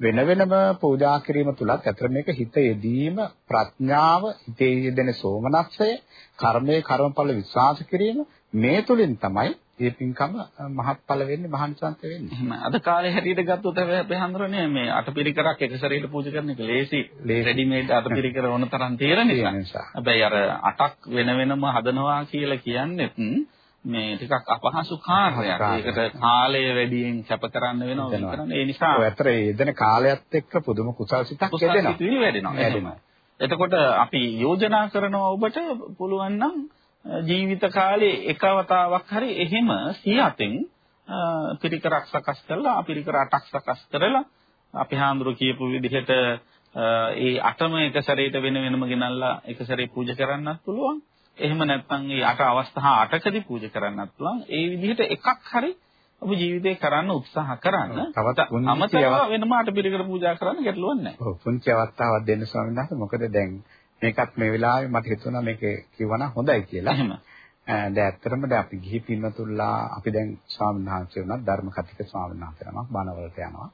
වෙන වෙනම පූජා කිරීම තුලත් අතර මේක හිත යෙදීම ප්‍රඥාව හිතේ යෙදෙන සෝමනස්සය කර්මයේ කර්මඵල විශ්වාස කිරීම මේ තුලින් තමයි ඒ පින්කම මහත්ඵල වෙන්නේ මහානිසංස වෙන්නේ. එහෙම. අද කාලේ හැටියට ගත්තොත් අපි හඳුරන්නේ මේ අටපිරිකරක් එක සැරේට පූජා කරන එක ලේසි. රෙඩිමේඩ් අටපිරිකර ඕන තරම් තේරෙන නිසා. හැබැයි අර අටක් වෙන වෙනම හදනවා කියලා කියන්නේත් මේ ටිකක් අපහසු කාර්යයක්. ඒකට කාලය වැඩියෙන් කැප කරන්න වෙනවා. ඒ නිසා ඔය අතර යෙදෙන කාලයත් එක්ක පුදුම කුසල් සිතක් යෙදෙනවා. එතකොට අපි යෝජනා කරනවා ඔබට පුළුවන් නම් ජීවිත කාලේ එකවතාවක් හරි එහෙම සියතෙන් පිරිකරක් සකස් කරලා පිරිකර අටක් සකස් කරලා අපි හාමුදුරු කියපු විදිහට ඒ අටම එක සැරේට වෙන වෙනම ගෙනල්ලා එක සැරේ පූජා කරන්නත් පුළුවන්. එහෙම නැත්නම් ඒ අට අවස්ථා අටකදී පූජා කරන්නත් පුළුවන්. ඒ විදිහට එකක් හරි ඔබ ජීවිතේ කරන්න උත්සාහ කරන්න. තවත් අමතරව වෙනම අට පිළිකර පූජා කරන්න ගැටලුවක් නැහැ. ඔව් පුංචි අවස්ථාවක් දෙන්න ස්වාමීන් වහන්සේ. මොකද දැන් මේකත් මේ වෙලාවේ මට හිතුණා මේක කියවනම් හොඳයි කියලා. එහෙම. දැන් ඇත්තටම දැන් අපි ගිහි පින්නතුල්ලා අපි දැන් ස්වාමීන් වහන්සේ වුණත් ධර්ම කතික ස්වාමීන් වහන්සේ නමක් බණවලට යනවා.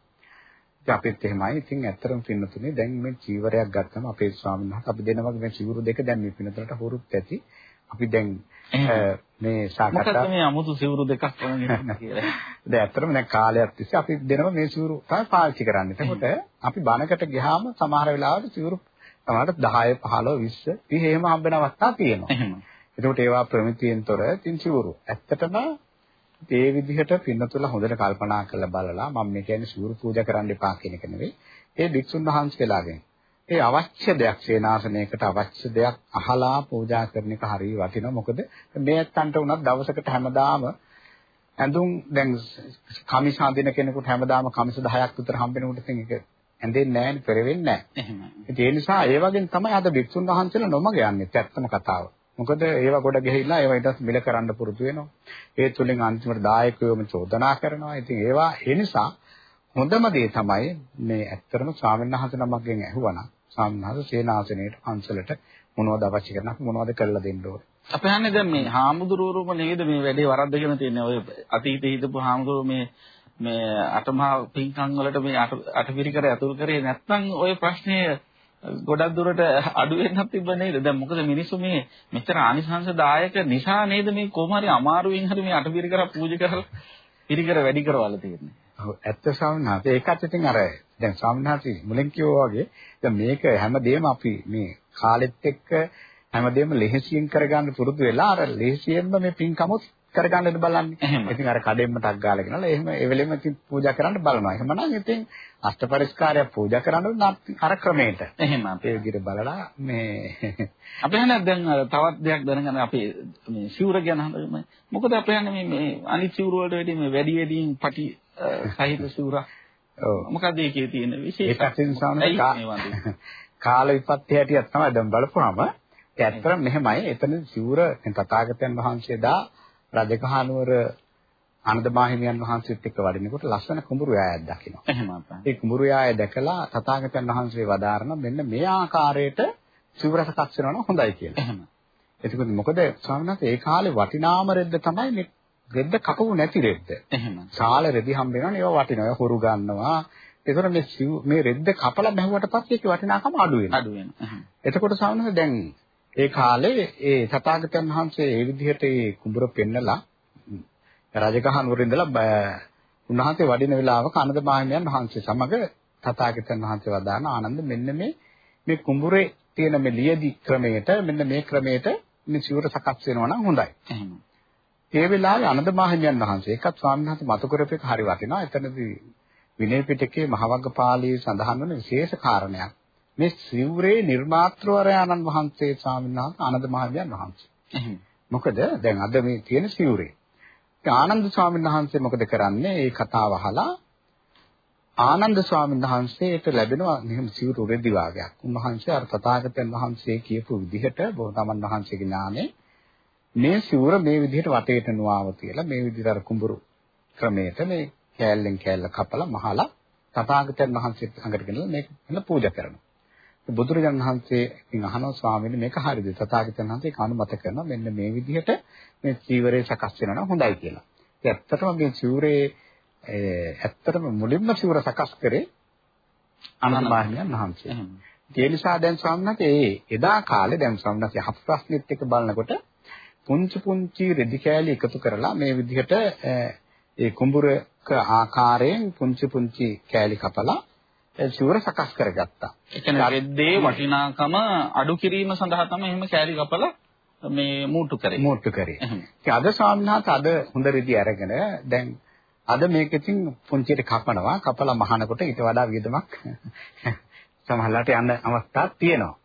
ඉතින් අපිත් එහෙමයි. ඉතින් ඇත්තටම පින්නතුනේ දැන් මේ චීවරයක් ගත්තම අපේ ස්වාමීන් වහන්සේ අපි දෙනවා මේ චීවරු දෙක දැන් මේ පින්නතුලට හුරුත් ඇති. අපි දැන් මේ සාකච්ඡා මොකද මේ අමුතු සිවුරු දෙකක් වගේ කියලා. දැන් ඇත්තටම දැන් කාලයක් තිස්සේ අපි දෙනම මේ සිවුරු තමයි පාවිච්චි කරන්නේ. එතකොට අපි බණකට ගියාම සමහර වෙලාවට සිවුරු සමහරට 10 15 20 30 එහෙම හම්බෙන අවස්ථා තියෙනවා. එහෙම. එතකොට ඒවා ප්‍රමිතියෙන් තොර තින් සිවුරු. ඇත්තටම ඒ විදිහට පින්නතුල හොඳට කල්පනා කරලා බලලා මම මේ කියන්නේ සිවුරු පූජා කරන්න එපා කියන එක නෙවෙයි. ඒ භික්ෂුන් වහන්සේලාගෙන් ඒ අවශ්‍ය දෙයක් සේනාසනයකට අවශ්‍ය දෙයක් අහලා පූජා කරන එක හරිය වටිනවා. මොකද මේ ඇත්තන්ට උනත් දවසකට හැමදාම ඇඳුම් දැන් කමිස අඳින කෙනෙකුට හැමදාම කමිස 10ක් විතර හම්බෙනකොට ඉතින් ඒක ඇඳෙන්නේ නැහැ පෙරෙන්නේ නැහැ. එහෙමයි. ඒ නිසා ඒ වගේ තමයි අද වික්ෂුන් වහන්සේලා නොමග යන්නේ. ඇත්තම කතාව. මොකද ඒව ගොඩ ගිහිල්ලා ඒව ඊට මිල කරන්න පුරුදු වෙනවා. ඒ තුලින් අන්තිමට දායකයෝම චෝදනා කරනවා. ඉතින් ඒවා ඒ නිසා හොඳම දේ තමයි මේ ඇත්තටම ස්වාමීන් වහන්සේ නමක්ගෙන් ඇහුවනම් ස්වාමීන් වහන්සේ සේනාසනයේට පන්සලට මොනවද අවශ්‍ය කරන්නේ මොනවද කරලා දෙන්න ඕනේ. අපි හන්නේ දැන් මේ හාමුදුරුවෝම නේද මේ වැඩේ වරද්දගෙන තියෙන්නේ. ඔය අතීතේ හිටපු හාමුදුරුවෝ මේ මේ අටමහා පින්කම් වලට මේ අටපිරිකර ඇතුල් කරේ නැත්නම් ওই ප්‍රශ්නේ ගොඩක් දුරට අඩු වෙන්නත් තිබ්බ නේද? දැන් මොකද මිනිස්සු මේ මෙච්චර ආනිසංසදායක නිසා නේද මේ කොහොම හරි අමාරුවෙන් හරි මේ අටපිරිකර පූජා කරලා පිරිකර වැඩි කරවල තියෙන්නේ. ඔව් ඇත්ත ස්වාමීනාත් ඒකත් ඉතින් අර දැන් ස්වාමීනාත් මුලින් කිව්වා වගේ දැන් මේක හැමදේම අපි මේ කාලෙත් එක්ක හැමදේම ලෙහෙසියෙන් කරගන්න පුරුදු වෙලා අර ලෙහෙසියෙන්ම මේ පින්කමොත් කරගන්නද බලන්නේ. ඉතින් අර කඩෙම්ම ටක් ගාලා ගෙනලා එහෙම ඒ වෙලෙම ඉතින් පූජා කරන්න බලනවා. එහෙමනම් ඉතින් අෂ්ටපරිස්කාරය පූජා කරන්න අර ක්‍රමයට. එහෙම අපේ විදිහට බලලා මේ අපි හන්නේ දැන් තවත් දෙයක් දැනගන්න අපි මේ සිවුර ගැන හඳුනමු. මොකද අපි හන්නේ මේ මේ අනිත් සිවුර වලට වැඩි මේ වැඩි වැඩියෙන් පටි සහිත සිවුර. ඔව්. මොකද ඒකේ තියෙන විශේෂ ඒකත් කාල විපත්ති හැටියක් තමයි දැන් බලපුවාම ඇත්තටම මෙහෙමයි එතන සිවුර තථාගතයන් වහන්සේ දා රජකහනුවර ආනන්දමාහිමියන් වහන්සේත් එක්ක වඩිනකොට ලස්සන කුඹුරු යායක් දකිනවා. එහෙම අපා. ඒ කුඹුරු යාය දැකලා තථාගතයන් වහන්සේ වදාारण මෙන්න මේ ආකාරයට සිවුරස කස් වෙනවා හොඳයි කියලා. එහෙම. එතකොට මොකද ස්වාමීන් වහන්සේ ඒ කාලේ වටිනාම රෙද්ද තමයි මේ රෙද්ද කපපු නැති රෙද්ද. එහෙම. සාල රෙදි හම්බ වෙනවා ඒවා වටිනවා. ඒවා හොරු ගන්නවා. ඒතර මේ මේ රෙද්ද කපලා බැහුවට පස්සේ ඒක වටිනාකම අඩු වෙනවා. අඩු වෙනවා. එතකොට ස්වාමීන් දැන් ඒ කාලේ ඒ තථාගතයන් වහන්සේ ඒ විදිහට ඒ කුඹුර පෙන්නලා රජගහ නුවර ඉඳලා උන්වහන්සේ වඩින වෙලාවක ආනන්ද මහණියන් වහන්සේ සමග තථාගතයන් වහන්සේ වදාන ආනන්ද මෙන්න මේ මේ කුඹුරේ තියෙන මේ ලියදි ක්‍රමයට මෙන්න මේ ක්‍රමයට මේ සිවුර සකස් වෙනවා නම් හොඳයි. එහෙනම් ඒ වෙලාවේ ආනන්ද මහණියන් වහන්සේ එකත් ස්වාමීන් වහන්සේ මතු කරපේක හරි වටිනවා. එතනදී විනය පිටකයේ මහවග්ගපාළියේ සඳහන් වන විශේෂ කාරණයක්. මේ සිවුරේ නිර්මාත්‍රවරයාණන් වහන්සේ ස්වාමීන් ආනන්ද මහණියන් වහන්සේ. මොකද දැන් අද මේ තියෙන සිවුරේ. ආනන්ද ස්වාමීන් වහන්සේ මොකද කරන්නේ? මේ කතාව අහලා ආනන්ද ස්වාමීන් වහන්සේට ලැබෙනවා මෙහෙම සිවුරු රෙදි වාගයක්. උන්වහන්සේ අර තථාගතයන් වහන්සේ කියපු විදිහට බෝධමන් වහන්සේගේ ඥානේ මේ සිවුර මේ විදිහට වටේට නුවාව තියලා මේ විදිහට අර කුඹුරු ක්‍රමයට මේ කෑල්ලෙන් කෑල්ල කපලා මහලා තථාගතයන් වහන්සේට ළඟට ගෙනලා මේක පූජා කරනවා. බුදුරජාණන් වහන්සේගෙන් අහනවා ස්වාමීනි මේක හරියද? තථාගතයන් වහන්සේ ඒක අනුමත කරනවා මෙන්න මේ විදිහට මේ චීවරේ සකස් වෙනවා නම් හොඳයි කියලා. ඒ ඇත්තටම මේ චීවරේ ඇත්තටම මුලින්ම චීවර සකස් කරේ ආනන්ද මහණියන් වහන්සේ. ඒ නිසා දැන් ස්වාමීන් වහන්සේ එදා කාලේ දැන් ස්වාමීන් වහන්සේ හත් ප්‍රශ්නෙත් එක බලනකොට පුංචි පුංචි රෙදි කෑලි එකතු කරලා මේ විදිහට ඒ කුඹුරක ආකාරයෙන් පුංචි පුංචි කෑලි කපලා සිවුර සකස් කරගත්තා. ඒ කියන්නේ රෙද්දේ වටිනාකම අඩු කිරීම සඳහා තමයි එහෙම කෑලි කපලා මේ මූට්ටු කරේ. මූට්ටු කරේ. ඉතින් අද ස්වාමීනාත් අද හොඳ රෙදි අරගෙන දැන් අද මේකෙන් පුංචියට කපනවා. කපලා මහනකොට ඊට වඩා වියදමක් සමහරලාට යන්න අවස්ථාවක් තියෙනවා.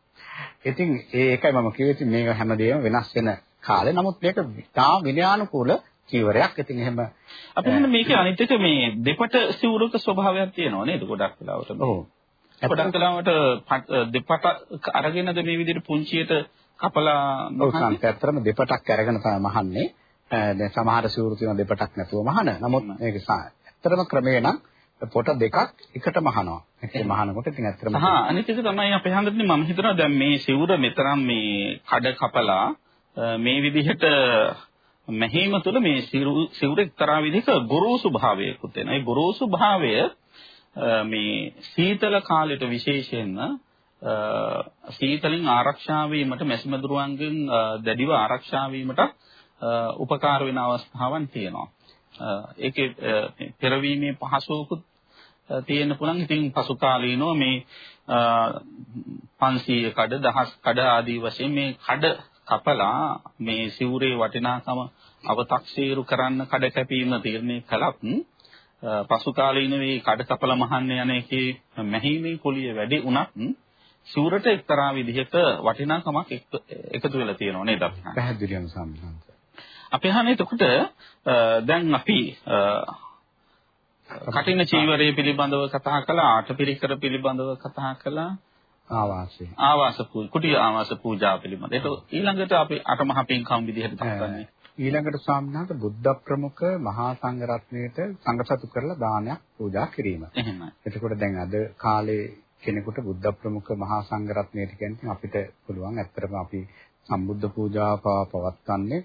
ඉතින් ඒකයි මම කිව්වේ මේක හැමදේම වෙනස් වෙන කාලේ. නමුත් මේක තා විනයානුකූල චීවරයක්. ඉතින් එහෙම අපි හිතන්නේ මේකේ අනිත් එක මේ දෙපට සිවුරක ස්වභාවයක් තියෙනවා නේද ගොඩක් වෙලාවට. ඔව්. ගොඩක් වෙලාවට දෙපට අරගෙනද මේ විදිහට පුංචියට කපලා මහන්නේ? ඇත්තටම දෙපටක් අරගෙන තමයි මහන්නේ. දැන් සමහර සිවුරු තියෙන දෙපටක් නැතුව මහන. නමුත් මේක ඇත්තටම ක්‍රමේ නම් පොට දෙකක් එකට මහනවා. ඒක මහනකොට ඉතින් ඇත්තටම හා අනිත් එක තමයි අපේ හන්දන්නේ මම හිතනවා දැන් මේ සිවුර මෙතරම් මේ කඩ කපලා මේ විදිහට මෙහෙම තුළ මේ සිවුර එක්තරා විදිහක ගොරෝසු භාවයකුත් වෙනවා. ඒ ගොරෝසු භාවය මේ සීතල කාලයට විශේෂයෙන්ම සීතලින් ආරක්ෂා වීමට මැසිමදුරුවන්ගෙන් දැඩිව ආරක්ෂා වීමට උපකාර වෙන අවස්ථාවන් තියෙනවා. ඒකේ පෙරවීමේ පහසුවකුත් තියෙන්න පුළුවන්. ඉතින් පසු කාලීනව මේ 500 කඩ, 1000 කඩ ආදී වශයෙන් මේ කඩ කපලා මේ සිවුරේ වටිනාකම අව탁සීරු කරන්න කඩ කැපීම තීරණය කළත් පසු කාලීන මේ කඩ කපල මහන්න යන එකේ මැහිමේ කුලිය වැඩි වුණත් සිවුරට එක්තරා විදිහක වටිනාකමක් එකතු වෙලා තියෙනව නේද අපි? පැහැදිලිවම සම්බන්ධ. අපි අහන්නේ එතකොට දැන් අපි කටින චීවරය පිළිබඳව කතා කළා, ආටපිරිකර පිළිබඳව කතා කළා. ආවාසය. ආවාස පූජා, කුටි ආවාස පූජා පිළිබඳ. ඒක ඊළඟට අපි අටමහා පින්කම් විදිහට තමයි. ඊළඟට ස්වාමීනාට බුද්ධ ප්‍රමුඛ මහා සංඝ රත්නයේට සංඝසතු කරලා දානයක් පූජා කිරීම. එහෙමයි. එතකොට දැන් අද කාලේ කෙනෙකුට බුද්ධ ප්‍රමුඛ මහා සංඝ රත්නයට කියන්නේ අපිට පුළුවන් ඇත්තටම අපි සම්බුද්ධ පූජාව පවත්වන්නේ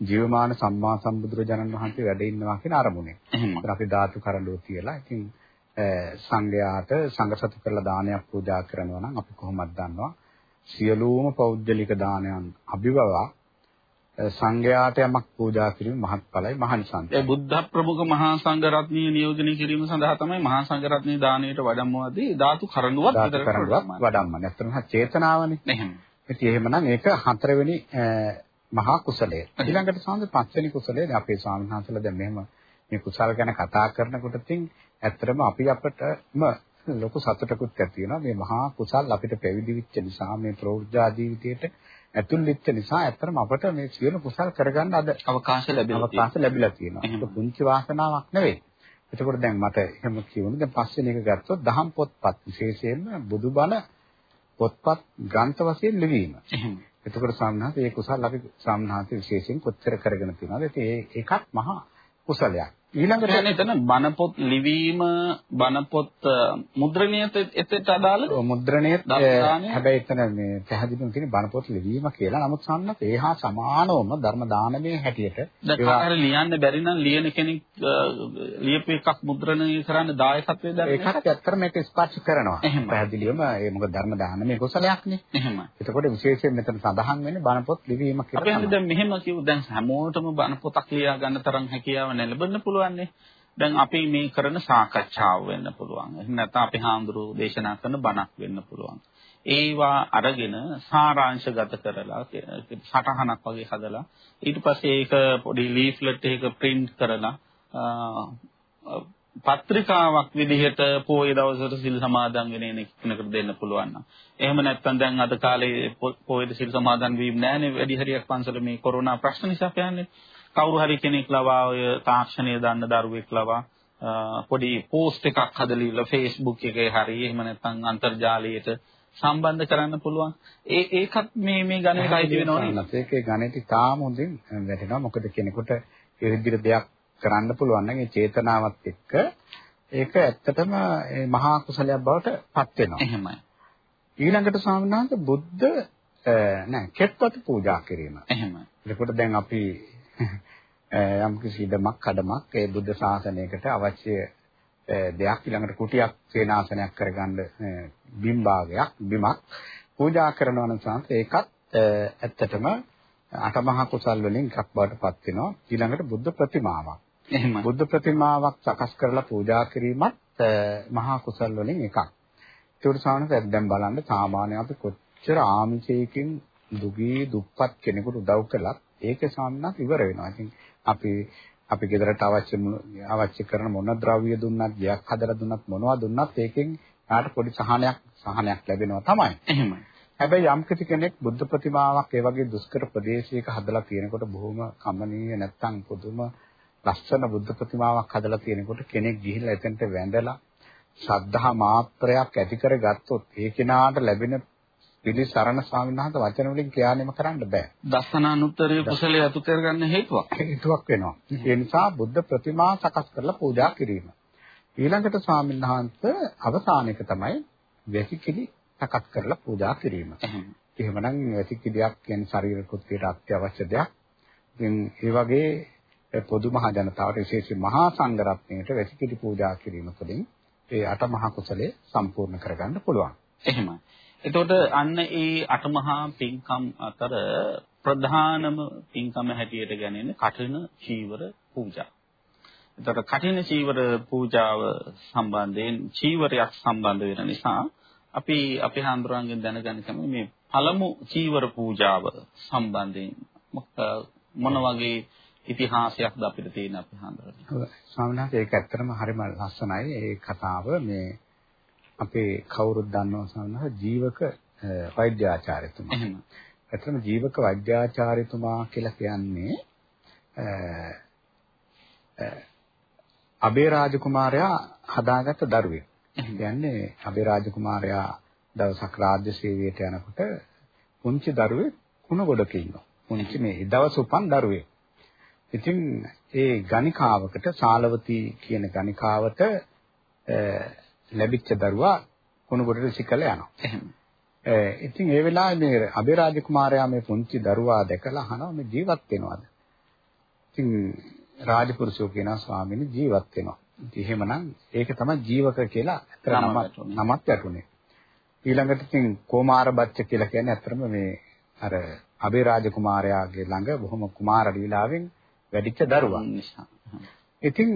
ජීවමාන සම්මා සම්බුදුරජාණන් වහන්සේ වැඩ ඉන්නවා කියන අරමුණේ. එහෙනම් අපි ධාතු කරඬුව තියලා ඉතින් සංඝයාට සංඝසතු කරලා දානයක් පූජා කරනවා නම් අපි කොහොමද දන්නවා සියලුම පෞද්ගලික දානයන් අභිවවා සංඝයාට යමක් පූජා කිරීම මහත්ඵලයි මහනිසංසයි. ඒ බුද්ධ ප්‍රමුඛ මහා සංඝ රත්නීය නියෝජනය කිරීම සඳහා තමයි මහා සංඝ රත්නීය දාණයට වඩම්මවදී ධාතු කරඬුවක් ධාතු කරඬුවක් වඩම්ම. නැත්නම් චේතනාවනේ. එහෙම. ඉතින් එහෙමනම් ඒක හතරවෙනි මහා කුසලය. ඊළඟට සාන්ද පස්වෙනි කුසලය අපේ ස්වාමීන් වහන්සේලා දැන් මෙහෙම මේ කුසල ගැන කතා කරනකොට තින් ඇත්තටම අපි අපටම ලොකු සතුටකුත් ඇති වෙනවා මේ මහා කුසල් අපිට පැවිදි වෙච්ච නිසා මේ ප්‍රෞර්ජා ජීවිතයට ඇතුල් වෙච්ච නිසා ඇත්තටම අපට මේ සියලු කුසල් කරගන්න අද අවකාශ ලැබිලා අවකාශ ලැබිලා තියෙනවා. ඒක පුංචි වාසනාවක් නෙවෙයි. එතකොට දැන් මට එහෙම කියවුණා දැන් පස්වෙනි එක ගත්තොත් දහම් පොත්පත් විශේෂයෙන්ම බුදුබණ පොත්පත් ග්‍රන්ථ වශයෙන් ලිවීම. එතකොට සාමනාත ඒ කුසල් අපි සාමනාත විශේෂයෙන් කොච්චර කරගෙන තියෙනවද? ඒක ඒකත් මහා කුසලයක්. ඊළඟට එතන එතන බණ පොත් ලිවීම බණ පොත් මුද්‍රණයත් එතට අදාළද? මුද්‍රණයත් හැබැයි එතන මේ පැහැදිලිවම තියෙන බණ පොත් ලිවීම කියලා. නමුත් සම්මත ඒහා සමානවම ධර්ම දානමේ හැටියට දැන් ලියන්න බැරි නම් ලියන කෙනෙක් ලියපු එකක් මුද්‍රණය කරන්න දායකත්වයේ දැන් ඒකත් ඇත්තට මේක ස්පර්ශ කරනවා. පැහැදිලිවම ඒ මොකද ධර්ම දානමේ කුසලයක්නේ. එහෙමයි. එතකොට විශේෂයෙන් මෙතන සඳහන් වෙන්නේ බණ පොත් ලිවීම කියලා. අපි දැන් මෙහෙම කිව්ව දැන් හැමෝටම බණ පොතක් ලියා ගන්න තරම් හැකියාව නැලබන්න පුළුවන්. පුළුවන්නේ. දැන් අපි මේ කරන සාකච්ඡාව වෙන්න පුළුවන්. එහෙම නැත්නම් අපි හාමුදුරුවෝ දේශනා කරන බණක් වෙන්න පුළුවන්. ඒවා අරගෙන සාරාංශගත කරලා සටහනක් වගේ හදලා ඊට පස්සේ ඒක පොඩි ලීෆ්ලට් එකක print කරලා පත්‍රිකාවක් විදිහට පොයේ දවසට සිල් සමාදන් වෙන කෙනෙකුට දෙන්න පුළුවන් නම්. එහෙම නැත්නම් දැන් අද කාලේ පොයේ සිල් සමාදන් වීම නැහැනේ වැඩි හරියක් පන්සල මේ කොරෝනා ප්‍රශ්න නිසා කියන්නේ. කවුරු හරි කෙනෙක් ලවා ඔය තාක්ෂණය දන්න දරුවෙක් ලවා පොඩි පෝස්ට් එකක් හදලා ඉල්ල Facebook එකේ හරි එහෙම නැත්නම් අන්තර්ජාලයට සම්බන්ධ කරන්න පුළුවන්. ඒ ඒකත් මේ මේ ගණනට අයිති වෙනවනේ. ඒකේ ගණිත තාම හොඳින් වැටෙනවා. මොකද කෙනෙකුට ඒ විදිහට දෙයක් කරන්න පුළුවන් නම් ඒ චේතනාවත් එක්ක ඒක ඇත්තටම මහා කුසලයක් බවට පත් වෙනවා. එහෙමයි. ඊළඟට ස්වාමීන් වහන්සේ බුද්ධ නෑ කෙත්වත පූජා කිරීම. එහෙමයි. එතකොට දැන් අපි යම් කිසි ඉඩමක් කඩමක් ඒ බුද්ධ ශාසනයකට අවශ්‍ය දෙයක් ඊළඟට කුටියක් සේනාසනයක් කරගන්න බිම්භාගයක් බිමක් පූජා කරනවා නම් සංස ඒකත් ඇත්තටම අටමහා කුසල් වලින් එකක් බවට පත් වෙනවා. ඊළඟට බුද්ධ ප්‍රතිමාවක්. එහෙම බුද්ධ ප්‍රතිමාවක් සකස් කරලා පූජා කිරීමත් මහා කුසල් වලින් එකක්. ඒකට සාමාන්‍යයෙන් දැන් බලන්න සාමාන්‍ය අපි කොච්චර ආමිෂයකින් දුගී දුප්පත් කෙනෙකුට උදව් කළත් ඒක සාමනක් ඉවර වෙනවා. ඉතින් අපි අපි ගෙදරට අවශ්‍ය අවශ්‍ය කරන මොන ද්‍රව්‍ය දුන්නත්, ගයක් හදලා දුන්නත් මොනවා දුන්නත් ඒකෙන් යාට පොඩි සහනයක් සහනයක් ලැබෙනවා තමයි. එහෙමයි. හැබැයි යම් කෙනෙක් බුද්ධ ප්‍රතිමාවක් ඒ වගේ දුෂ්කර ප්‍රදේශයක හදලා තියෙනකොට බොහොම කමනීය නැත්තම් පුදුම ලස්සන බුද්ධ ප්‍රතිමාවක් හදලා තියෙනකොට කෙනෙක් ගිහිල්ලා එතනට වැඳලා ශ්‍රද්ධා මාත්‍රයක් ඇති කරගත්තොත් ඒ කෙනාට ලැබෙන පිළිසරණ ස්වාමීන් වහන්සේ වචන වලින් කියන්නේම කරන්න බෑ. දසනානුත්තරයේ කුසලයේ අතු කරගන්න හේතුවක්. හේතුවක් වෙනවා. ඒ නිසා බුද්ධ ප්‍රතිමා සකස් කරලා පූජා කිරීම. ඊළඟට ස්වාමීන් වහන්සේ අවසානයක තමයි වැසිකිලි සකස් කරලා පූජා කිරීම. එහෙමනම් වැසිකිලියක් කියන්නේ ශරීර කෘත්‍යයට අත්‍යවශ්‍ය දෙයක්. ඉතින් ඒ වගේ පොදු මහ ජනතාවට විශේෂයෙන් මහා සංඝරත්නයට වැසිකිලි පූජා කිරීම තුළින් ඒ අටමහා කුසලයේ සම්පූර්ණ කරගන්න පුළුවන්. එහෙමයි. එතකොට අන්න ඒ අටමහා පින්කම් අතර ප්‍රධානම පින්කම හැටියට ගැනෙන කඨින චීවර පූජා. එතකොට කඨින චීවර පූජාව සම්බන්ධයෙන් චීවරයක් සම්බන්ධ වෙන නිසා අපි අපේ හාමුදුරන්ගෙන් දැනගන්න කැමති මේ පළමු චීවර පූජාව සම්බන්ධයෙන් මොන වගේ ඉතිහාසයක්ද අපිට තියෙන අපේ හාමුදුරනේ. ඔව් ස්වාමීන් වහන්සේ ඒක ඇත්තටම හරිම ලස්සනයි. ඒ කතාව මේ අපේ කවුරුත් දන්නවා සමහර ජීවක වෛද්‍යාචාර්යතුමා. එහෙම. ඇත්තටම ජීවක වෛද්‍යාචාර්යතුමා කියලා කියන්නේ අබේ රාජකුමාරයා හදාගත්ත දරුවෙක්. කියන්නේ අබේ රාජකුමාරයා දවසක් රාජ්‍ය සේවයට යනකොට පුංචි දරුවෙක් කුණ ගොඩක ඉන්නවා. පුංචි මේ දවස් උපන් දරුවෙක්. ඉතින් ඒ ගණිකාවකට ශාලවතී කියන ගණිකාවට ලැබිච්ච දරුවා කුණුගොඩට සිකලා යනවා. එහෙම. ඉතින් ඒ වෙලාවේ මේ අබේරාජ කුමාරයා මේ පුංචි දරුවා දැකලා අහනවා මේ ජීවත් වෙනවද? ඉතින් රාජපුරුෂෝ කියනවා ස්වාමීනි ජීවත් වෙනවා. ඉතින් එහෙමනම් ඒක තමයි ජීවක කියලා අතර නමක් යටුනේ. ඊළඟට ඉතින් කොමාර බච්ච කියලා කියන්නේ අතරම මේ අර අබේරාජ කුමාරයාගේ ළඟ බොහොම කුමාර ලීලාවෙන් වැඩිච්ච දරුවා නිසා. ඉතින්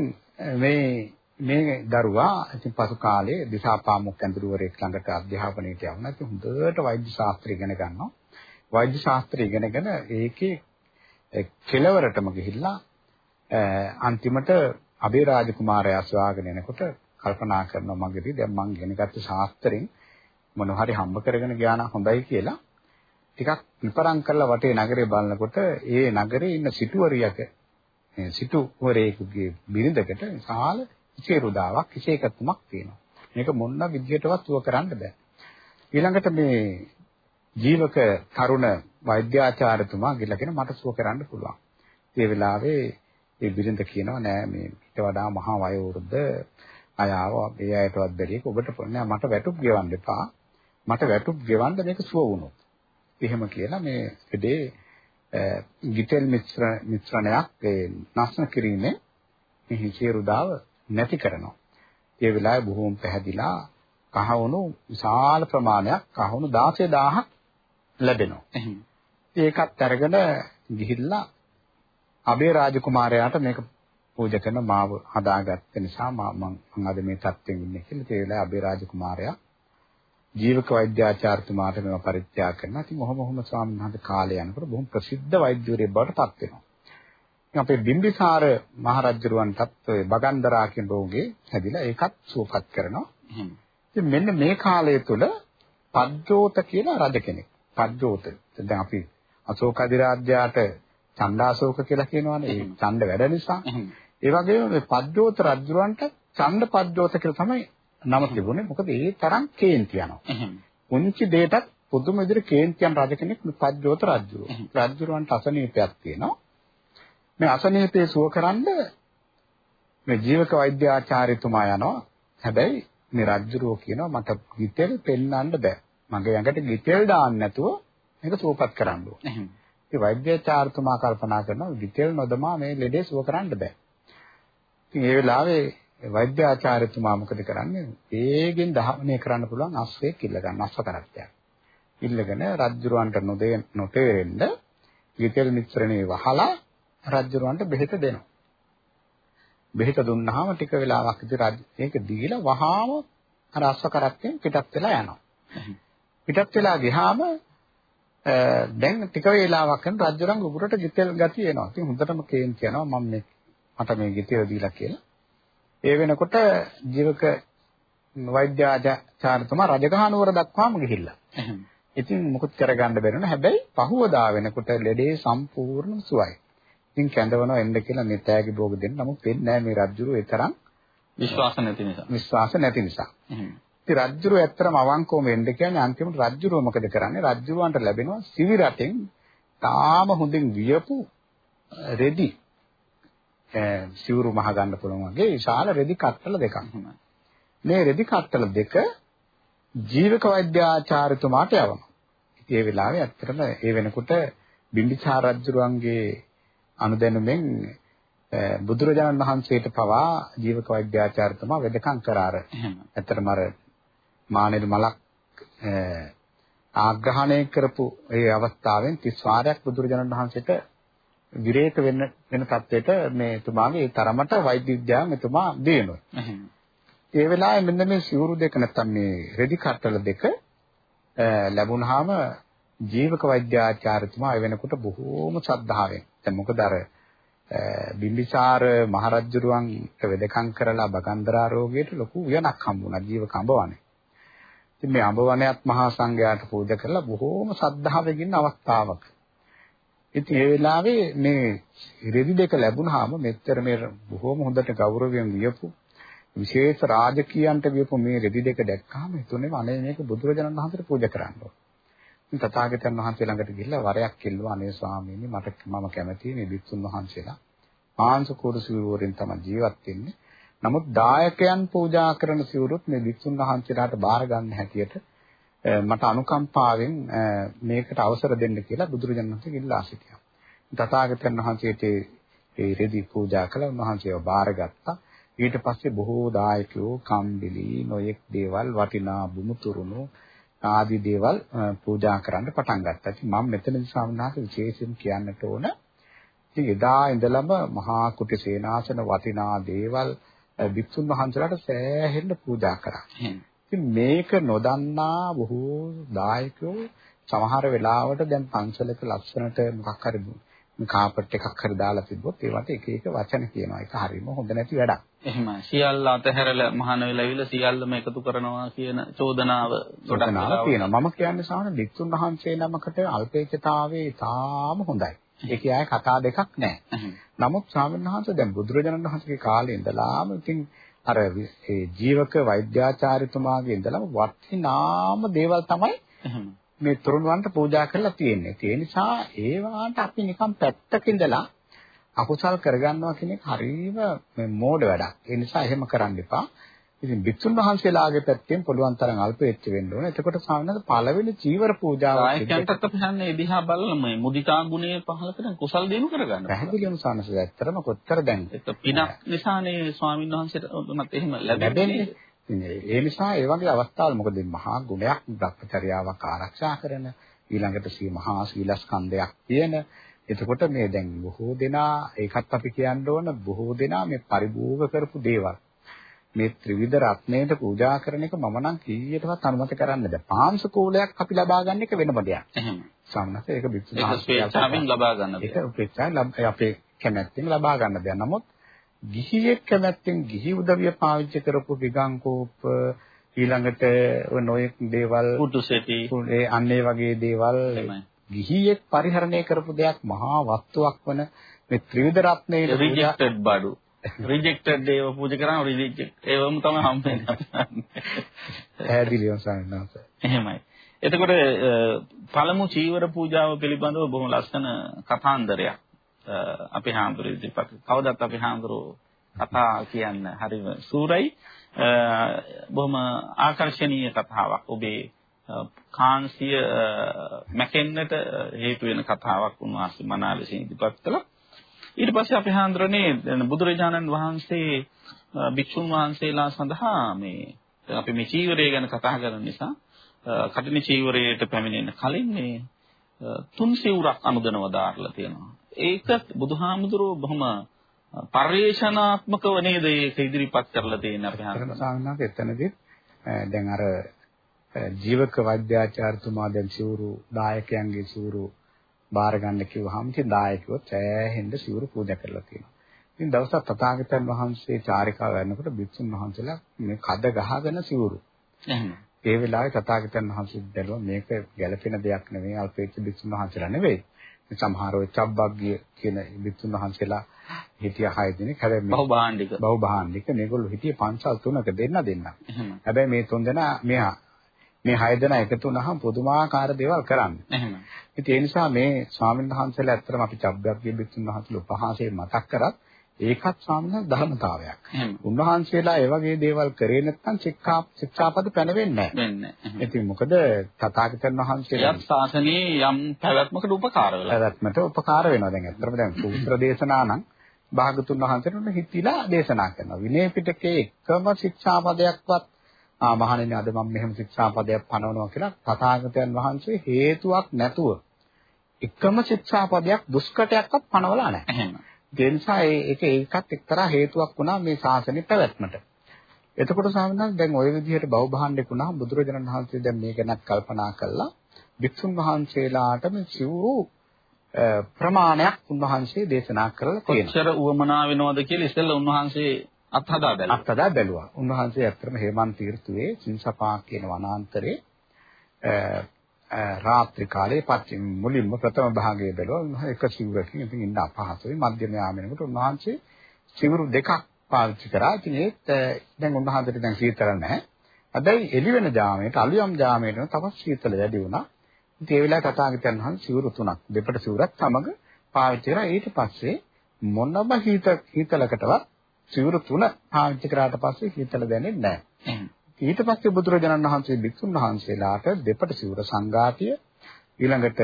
මේ මේ දරුවා ඉතින් පසු කාලේ දිසාපාමුක් ඇඳුරුවරයෙක් ළඟට අධ්‍යාපනයට යවුණා. ඉතින් හොඳට වෛද්‍ය ශාස්ත්‍රය ඉගෙන ගන්නවා. වෛද්‍ය ශාස්ත්‍රය ඉගෙනගෙන ඒකේ කෙලවරටම ගිහිල්ලා අන්තිමට අබේ රාජකුමාරයා සොයාගෙන එනකොට කල්පනා කරනවා මගේදී දැන් මං ඉගෙනගත්ත ශාස්ත්‍රයෙන් මොන හරි හම්බ කරගෙන ගියා නම් හොඳයි කියලා ටිකක් විපරම් කරලා වටේ නගරේ බලනකොට ඒ නගරේ ඉන්න සිටුවරියක සිටුවරයෙකුගේ බිරිඳකට විශාල ඉසේරුදාවක් ඉසේකතුමක් තියෙනවා. මේක මොන විදිහටවත් සුව කරන්න බෑ. ඊළඟට මේ ජීවක තරුණ වෛද්‍යාචාර්යතුමා ගිලගෙන මට සුව කරන්න පුළුවන්. ඒ වෙලාවේ ඒ බිරිඳ කියනවා නෑ මේ ඊට වඩා මහා වයෝවෘද්ධ අය ආවා ඒ අයටවත් බැරි එක ඔබට නෑ මට වැටුප් ගෙවන්න එපා. මට වැටුප් ගෙවන්න මේක සුව වුණොත්. එහෙම කියලා මේ දෙදේ ගිතෙල් මිශ්‍ර මිශ්‍රණයක් ඒ නස්න කිරීමේ මේ හිචේරුදාව නැති කරනවා. ඒ වෙලාවේ බොහෝම පැහැදිලා කහවණු විශාල ප්‍රමාණයක් කහවණු 16000ක් ලැබෙනවා. එහෙනම් ඒකත් අරගෙන ගිහිල්ලා අබේ රාජකුමාරයාට මේක පූජා කරන මාව හදාගත්ත නිසා මම මම අද මේ තත්ත්වෙන් ඉන්නේ කියලා ඒ වෙලාවේ අබේ රාජකුමාරයා ජීවක වෛද්‍යාචාර්යතුමාට මේව පරිත්‍යාග කරනවා. ඉතින් මොහොම මොහොම ස්වාමීන් වහන්සේ කාලය යනකොට බොහොම ප්‍රසිද්ධ වෛද්‍යවරයෙක් බවට පත් වෙනවා. අපේ බිම්බිසාර මහරජුරවන්ටත් ඔය බගන්දරා කියන රෝගේ හැදිලා ඒකත් සුවපත් කරනවා. ඉතින් මෙන්න මේ කාලය තුල පද්දෝත කියලා රජ කෙනෙක්. පද්දෝත. දැන් අපි අශෝක අධිරාජ්‍යයට චණ්ඩාශෝක කියලා කියනවනේ. ඒ ඡණ්ඩ වැඩ නිසා. ඒ වගේම මේ පද්දෝත රජුරවන්ට ඡණ්ඩ පද්දෝත කියලා තමයි නම තිබුණේ. මොකද ඒ තරම් කේන්ති යනවා. පුංචි දෙයටත් පුදුම විදිහට කේන්තියන් රජ කෙනෙක් පද්දෝත රජුරෝ. රජුරවන්ට අසනීපයක් තියෙනවා. මේ අසනීපේ සුව කරන්න මේ ජීවක වෛද්‍ය ආචාර්යතුමා යනවා. හැබැයි මේ රජුරෝ කියනවා මට ගිතෙල් පෙන්වන්න බෑ. මගේ ඇඟට ගිතෙල් දාන්න නැතුව මේක සුවපත් කරන්න ඕනේ. ඒ වෛද්‍යාචාර්යතුමා කල්පනා කරනවා ගිතෙල් නොදමා මේ ලෙඩේ සුව කරන්න බෑ. ඉතින් ඒ වෙලාවේ වෛද්‍යාචාර්යතුමා මොකද කරන්නේ? ඒගෙන් දහමනය කරන්න පුළුවන් අස්වැක් ඉල්ල ගන්න අස්ව කරත්තයක්. ඉල්ලගෙන රජුරවන්ට නොදේ නොතේරෙන්න ගිතෙල් මිශ්‍රණේ වහලා රජුරවන්ට බෙහෙත දෙනවා. බෙහෙත දුන්නාම ටික වෙලාවක් ඉතින් ඒක දීලා වහාම අර අස්ව කරත්තෙන් පිටත් වෙලා යනවා. පිටත් වෙලා ගියාම දැන් ටික වේලාවක් යන රජුරන් උගුරට ගිතෙල් ගතිය එනවා. ඉතින් හොඳටම කේන්ති යනවා මම මේ මට මේ ගිතෙල් දීලා කියලා. ඒ වෙනකොට ජීවක වෛද්‍ය ආචාර්යතුමා රජගහ නුවර දක්වාම ගිහිල්ලා. ඉතින් මුකුත් කරගන්න බැරිුණා. හැබැයි පහුවදා වෙනකොට ලෙඩේ සම්පූර්ණ සුවයි. ඉතින් කැඳවනවා එන්න කියලා මේ තෑගි භෝග දෙන්න. නමුත් වෙන්නේ නැහැ මේ රජුරු ඒ තරම් විශ්වාස නැති නිසා. විශ්වාස නැති නිසා. ඉතින් රජ්ජුරුව ඇත්තටම අවංකවම වෙන්න කියන්නේ අන්තිමට රජ්ජුරුව මොකද කරන්නේ? රජ්ජුරුවන්ට ලැබෙනවා සිවි රටෙන් තාම හොඳින් වියපු රෙදි සිවුරු මහ ගන්න පුළුවන් වගේ විශාල රෙදි කට්ටල දෙකක්. මේ රෙදි කට්ටල දෙක ජීවක වෛද්‍යාචාර්යතුමාට යවනවා. ඉතින් ඒ වෙලාවේ ඇත්තටම ඒ වෙනකොට බිම්බිසාර රජුරුවන්ගේ අනුදැනුමෙන් බුදුරජාණන් වහන්සේට පවා ජීවක වෛද්‍යාචාර්යතුමා වෙදකම් කරාර. ඇත්තටම අර මානෙල් මලක් ආග්‍රහණය කරපු ඒ අවස්ථාවෙන් 30 වාරයක් බුදුරජාණන් වහන්සේට විරේක වෙන්න වෙන තත්වයට මේ තුමාගේ තරමට වෛද්‍ය විද්‍යාව මෙතුමා දිනුවා. ඒ වෙලාවේ මෙන්න මේ සිවුරු දෙක නැත්තම් මේ රෙදි කට්ටල දෙක ලැබුණාම ජීවක වෛද්‍යාචාර්යතුමා වෙනකොට බොහෝම ශ්‍රද්ධාවෙන් දැන් මොකද අර බිම්බිසාර මහරජුරුවන්ට වෙදකම් කරලා බගන්දරා රෝගයට ලොකු උයනක් හම්බුණා ජීවක අඹවනේ. ඉතින් මේ අඹවනයත් මහා සංඝයාට පූජා කරලා බොහෝම ශ්‍රද්ධාවෙන් ඉන්න අවස්ථාවක. ඉතින් ඒ වෙලාවේ මේ රෙදි දෙක ලැබුණාම මෙච්චර මේ බොහෝම හොඳට ගෞරවයෙන් වියපු විශේෂ රාජකීයන්ට වියපු මේ රෙදි දෙක දැක්කහම හිතුනේ අනේ මේක බුදුරජාණන් වහන්සේට පූජා කරන්න ඕන. ඉතින් තථාගතයන් වහන්සේ ළඟට ගිහිල්ලා වරයක් කිල්ලුවා අනේ ස්වාමීනි මට මම කැමතියි මේ භික්ෂුන් වහන්සේලා මාංශ කෝරු සිවුරෙන් තමයි ජීවත් වෙන්නේ. නමුත් දායකයන් පූජා කරන සිවුරුත් මේ භික්ෂුන් වහන්සේලාට බාර ගන්න හැටියට මට අනුකම්පාවෙන් මේකට අවසර දෙන්න කියලා බුදුරජාණන් වහන්සේ ඉල්ලා සිටියා. තථාගතයන් වහන්සේට ඒ රෙදි පූජා කළා උන්වහන්සේව බාරගත්තා. ඊට පස්සේ බොහෝ දායකයෝ කම්බිලි නොයෙක් දේවල් වටිනා බුමුතුරුණු ආදී දේවල් පූජා කරන්න පටන් ගත්තා. ඉතින් මම මෙතනදී ස්වාමීනාथ විශේෂයෙන් කියන්නට ඕන ඉතින් එදා ඉඳලම මහා කුටි සේනාසන වටිනා දේවල් භික්ෂුන් වහන්සේලාට සෑහෙන්න පූජා කරා. ඉතින් මේක නොදන්නා බොහෝ දායකයෝ සමහර වෙලාවට දැන් පන්සලක ලස්සනට මොකක් හරි කාපට් එකක් හරි දාලා තිබ්බොත් ඒවට එක එක වචන කියනවා. ඒක හරියම හොඳ නැති වැඩක්. එහෙමයි. සියල්ල අතහැරලා මහාන වෙලාවිල සියල්ලම එකතු කරනවා කියන චෝදනාව ගොඩක් තියෙනවා. මම කියන්නේ සාමාන්‍ය වික්තුන් වහන්සේ නමකට අල්පේච්ඡතාවයේ තාම හොඳයි. ඒක ආයේ කතා දෙකක් නැහැ. නමුත් ස්වාමීන් වහන්සේ දැන් බුදුරජාණන් වහන්සේගේ කාලේ ඉඳලාම ඉතින් අර ඒ ජීවක වෛද්‍යාචාර්යතුමාගේ ඉඳලම වටිනාම දේවල් තමයි මේ තුරුණවන්ට පූජා කරලා තියෙන්නේ. ඒ නිසා ඒවාට අපි නිකන් පැත්තක ඉඳලා අකුසල් කරගන්නවා කියන එක හරියම මෝඩ වැඩක්. ඒ නිසා එහෙම කරන්න එපා. ඉතින් බිත්තුන් වහන්සේලාගේ පැත්තෙන් පුළුවන් තරම් අල්පෙච්ච වෙන්න ඕන. එතකොට සාමාන්‍යයෙන් පළවෙනි චීවර පූජාව ආයතනටත් අපි හන්නේ එදිහා බලලා මේ මුදිතා ගුණය පහල කරන කුසල් දිනු කරගන්න. පැහැදිලිවම සානස ඇත්තරම කොච්චර දැන්. ඒක පිනක් නිසානේ ස්වාමීන් වහන්සේට උනත් එහෙම ලැබෙන්නේ. ඒ නිසා ඒ වගේ අවස්ථාවල මොකද මහා ගුණයක් භ්‍රමචර්යාවක් ආරක්ෂා කරන ඊළඟට සී මහා සීලස්කන්ධයක් තියෙන එතකොට මේ දැන් බොහෝ දෙනා ඒකත් අපි කියන්න ඕන බොහෝ දෙනා මේ පරිභෝග කරපු දේවල් මේ ත්‍රිවිධ රත්නයට පූජා කරන එක මම නම් කීයටවත් අනුමත කරන්නේ නැහැ. පාංශකෝලයක් අපි ලබා ගන්න එක වෙනම දෙයක්. එහෙම. සම්මත ඒක බිත්තු ස්වේච්ඡාවෙන් ලබා ගන්න දෙයක්. ඒක අපේ කැමැත්තෙන් ලබා ගන්න දෙයක්. නමුත් ගිහියෙක් කැමැත්තෙන් ගිහි උදවිය පාවිච්චි කරපු විගංකෝප ඊළඟට නොයෙක් දේවල් පුටු සෙටි ඒ අන්නේ වගේ දේවල් ගිහියෙක් පරිහරණය කරපු දෙයක් මහා වස්තුවක් වන මේ ත්‍රිවිධ රත්නයේ රිජෙක්ටඩ් බඩු. රිජෙක්ටඩ් ඒව පූජා කරාම රිජෙක්ට් ඒවම තමයි හම්බෙන්නේ. පැහැදිලිව සම්මාස එහෙමයි. එතකොට පළමු චීවර පූජාව පිළිබඳව බොහොම ලස්සන කතාන්දරයක් අපේ හාමුදුරුවෝ ඉදිරිපත් කවදත් අපේ හාමුදුරුවෝ කතා කියන්න හරිම සූරයි. බොහොම ආකර්ශනීය කතාවක්. ඔබේ කාන්සිය මැකෙන්නට හේතු වෙන කතාවක් උන්වහන්සේ මනාලෙසින් ඉදිරිපත් කළා. ඊට පස්සේ අපේ හාමුදුරනේ බුදුරජාණන් වහන්සේ භික්ෂුන් වහන්සේලා සඳහා මේ අපි මේ චීවරය ගැන කතා කරන නිසා කටින චීවරයට පැමිණෙන්න කලින් මේ තුන් සිවුරක් අනුදනව දාරලා තියෙනවා. ඒක බුදුහාමුදුරුවෝ බොහොම පරිේශනාත්මකව නේද ඒක ඉදිරිපත් කරලා තියෙන්නේ අපි හඳුනන. සාමාන්‍යයෙන් එතනදී දැන් අර ජීවක වෛද්‍යාචාර්යතුමා දැන් සිවුරු දායකයන්ගේ සිවුරු බාර ගන්න කිව්වහම ඉතින් දායකයෝ සෑහෙන්න සිවුරු පූජා කරලා තියෙනවා. ඉතින් දවසක් තථාගතයන් වහන්සේ චාරිකාව යනකොට බිත්සුන් වහන්සේලා මේ කඩ ගහගෙන සිවුරු. ඒ වෙලාවේ තථාගතයන් වහන්සේ බැලුවා මේක ගැළපෙන දෙයක් නෙවෙයි අල්පේච්ච බිත්සුන් වහන්සේලා නෙවෙයි. සමහර ඔය චබ්බග්ගිය කියන බිත්තුන් වහන්සේලා හිටිය 6 දෙනෙක්. හැබැයි බහු භාණ්ඩික. බහු භාණ්ඩික මේගොල්ලෝ හිටියේ පන්සල් තුනක දෙන්න දෙන්න. හැබැයි මේ තුන් දෙනා මෙහා මේ 6 දෙනා එකතු වුණාම පුදුමාකාර දේවල් කරන්නේ. එහෙම. ඉතින් ඒ නිසා මේ ස්වාමීන් වහන්සේලා ඇත්තටම අපි චබ්බක්ගේ බිත්තුන් වහන්සේලා උපහාසයෙන් මතක් කරත් ඒකත් ස්වාමීන් ධර්මතාවයක්. උන්වහන්සේලා ඒ වගේ දේවල් කරේ නැත්නම් ශික්ෂා ශික්ෂාපද පැනවෙන්නේ නැහැ. වෙන්නේ. එහෙම. ඉතින් මොකද තථාගතයන් වහන්සේලා ශාසනයේ යම් පැවැත්මකට උපකාර වෙලා. පැවැත්මට උපකාර වෙනවා. දැන් ඇත්තටම දැන් සූත්‍ර දේශනා නම් භාගතුන් වහන්සේට හිතිලා දේශනා කරනවා. විනය පිටකේ එකම ශික්ෂාපදයක්වත් ආ මහණෙනි අද මම මෙහෙම ශික්ෂාපදයක් පනවනවා කියලා තථාගතයන් වහන්සේ හේතුවක් නැතුව එකම ශික්ෂාපදයක් දුෂ්කටයක්වත් පනවලා නැහැ. ඒ නිසා ඒක ඒකත් එක්තරා හේතුවක් වුණා මේ ශාසනය පැවැත්මට. එතකොට සාමාන්‍යයෙන් දැන් ওই විදිහට බහුභාණ්ඩෙක් වුණාම බුදුරජාණන් වහන්සේ දැන් මේක ගැන කල්පනා කළා. භික්ෂුන් වහන්සේලාට මේ සිවුරු ප්‍රමාණයක් උන්වහන්සේ දේශනා කරලා තියෙනවා. කොච්චර උවමනා වෙනවද කියලා ඉස්සෙල්ලා උන්වහන්සේ අත්හදා බැලුවා. අත්හදා බැලුවා. උන්වහන්සේ ඇත්තටම හේමන්ත තීර්ථයේ සින්සපා කියන වනාන්තරේ රාත්‍රී කාලේ පස්චිම මුලින්ම ප්‍රථම භාගයේ බැලුවා. එක සිවුරකින් ඉතින් ඉන්න අපහසුයි. මධ්‍යම යාමෙනකොට උන්වහන්සේ සිවුරු දෙකක් පාවිච්චි කරා. ඉතින් ඒත් දැන් උන්වහන්සේට දැන් සීතල නැහැ. හැබැයි එළි වෙන ජාමයට අලුයම් ජාමයට තවත් සීතල වැඩි වුණා. ඉතින් ඒ වෙලාවේ තථාගතයන් වහන්සේ සිවුරු තුනක් දෙපට සිවුරක් සමග පාවිච්චි කරා. ඊට පස්සේ මොනම හීත හීතලකටවත් සිවුරු තුන පාවිච්චි කරාට පස්සේ හීතල දැනෙන්නේ නැහැ. ඊට පස්සේ බුදුරජාණන් වහන්සේ භික්ෂුන් වහන්සේලාට දෙපට සිවුර සංඝාතිය ඊළඟට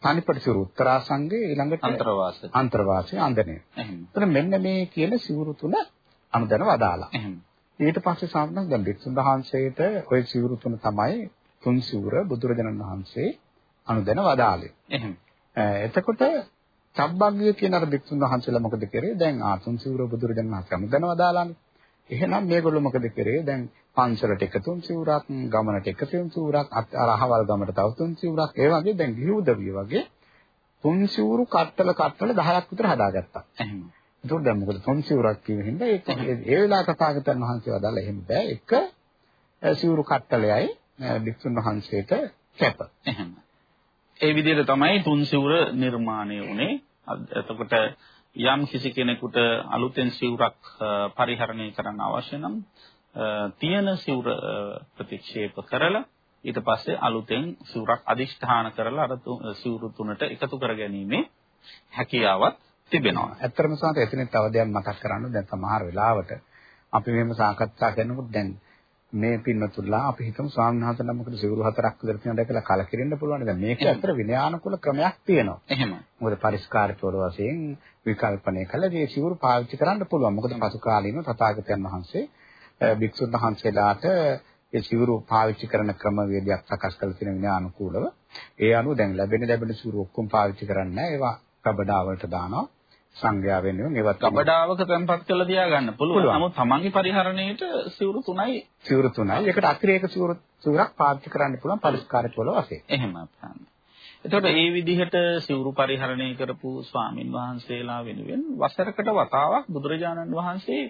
තනිපට සිවුර උත්තරාසංගේ ඊළඟට අන්තරවාසය අන්තරවාසය අන්දනය. එතන මෙන්න මේ කියන සිවුරු තුන අනුදැන වදාලා. ඊට පස්සේ සාමාන්‍යයෙන් දැන් භික්ෂුන් වහන්සේට ওই සිවුරු තුන තමයි තුන් සිවුර බුදුරජාණන් වහන්සේ අනුදැන වදාළේ. එහෙම. එතකොට සබ්බග්ගිය කියන අර භික්ෂුන් වහන්සේලා මොකද කරේ? දැන් ආ තුන් සිවුර බුදුරජාණන් වහන්සේ අනුදැන වදාලානේ. එහෙනම් මේගොල්ලෝ මොකද කරේ? දැන් පන්සලට එක තුන් සිවුරක්, ගමනට එක තුන් සිවුරක්, අර අහවල් ගමට තව තුන් සිවුරක්, ඒ වගේ දැන් ගිහි උදවිය වගේ තුන් සිවුරු කට්ටල කට්ටල 10ක් විතර හදාගත්තා. එහෙම. ඒකෝට දැන් මොකද තුන් සිවුරක් කිව්ව හින්දා ඒක ඒ වෙලාව තථාගතයන් වහන්සේ වදාලා එහෙම බෑ. එක සිවුරු කට්ටලයයි භික්ෂුන් වහන්සේට කැප. එහෙම. ඒ විදිහට තමයි තුන් සිවුර නිර්මාණය වුණේ. එතකොට යම් කිසි කෙනෙකුට අලුතෙන් සිවුරක් පරිහරණය කරන්න අවශ්‍ය නම් තියෙන සිවුර ප්‍රතික්ෂේප කරලා ඊට පස්සේ අලුතෙන් සිවුරක් අදිෂ්ඨාන කරලා අර සිවුරු තුනට එකතු කර ගැනීමේ හැකියාවක් තිබෙනවා. ඇත්තටම සමහර එතනින් තව දෙයක් මතක් කරන්න දැන් සමහර වෙලාවට අපි මෙහෙම සාකච්ඡා කරනකොට දැන් මේ පින්නතුල්ලා අපි හිතමු ස්වාමීන් වහන්සේලා මොකද සිවුරු හතරක් විතර තියෙනවා දැකලා කලකිරෙන්න පුළුවන්. දැන් මේක ඇත්තට විනයානුකූල ක්‍රමයක් තියෙනවා. එහෙම. මොකද පරිස්කාරකවල වශයෙන් විකල්පනය කළා මේ සිවුරු පාවිච්චි කරන්න පුළුවන්. මොකද පසු කාලීනව තථාගතයන් වහන්සේ භික්ෂුන් වහන්සේලාට ඒ සිවුරු පාවිච්චි කරන ක්‍රමවේදයක් සකස් කරලා තියෙන විනයානුකූලව. ඒ අනුව දැන් ලැබෙන ලැබෙන සිවුරු ඔක්කොම පාවිච්චි කරන්නේ නැහැ. ඒවා කබඩාවලට දානවා. සංඝයා වෙනුවෙන් ඒවත් කබඩාවක තැන්පත් කරලා තියාගන්න පුළුවන්. නමුත් තමන්ගේ පරිහරණයට සිවුරු තුනයි සිවුරු තුනයි. ඒකට අතිරේක සිවුරු සිවුරක් පාවිච්චි කරන්න පුළුවන් පරිස්කාරක වල වශයෙන්. එහෙම අපහාම. එතකොට මේ විදිහට සිවුරු පරිහරණය කරපු ස්වාමින් වහන්සේලා වෙනුවෙන් වසරකට වතාවක් බුදුරජාණන් වහන්සේ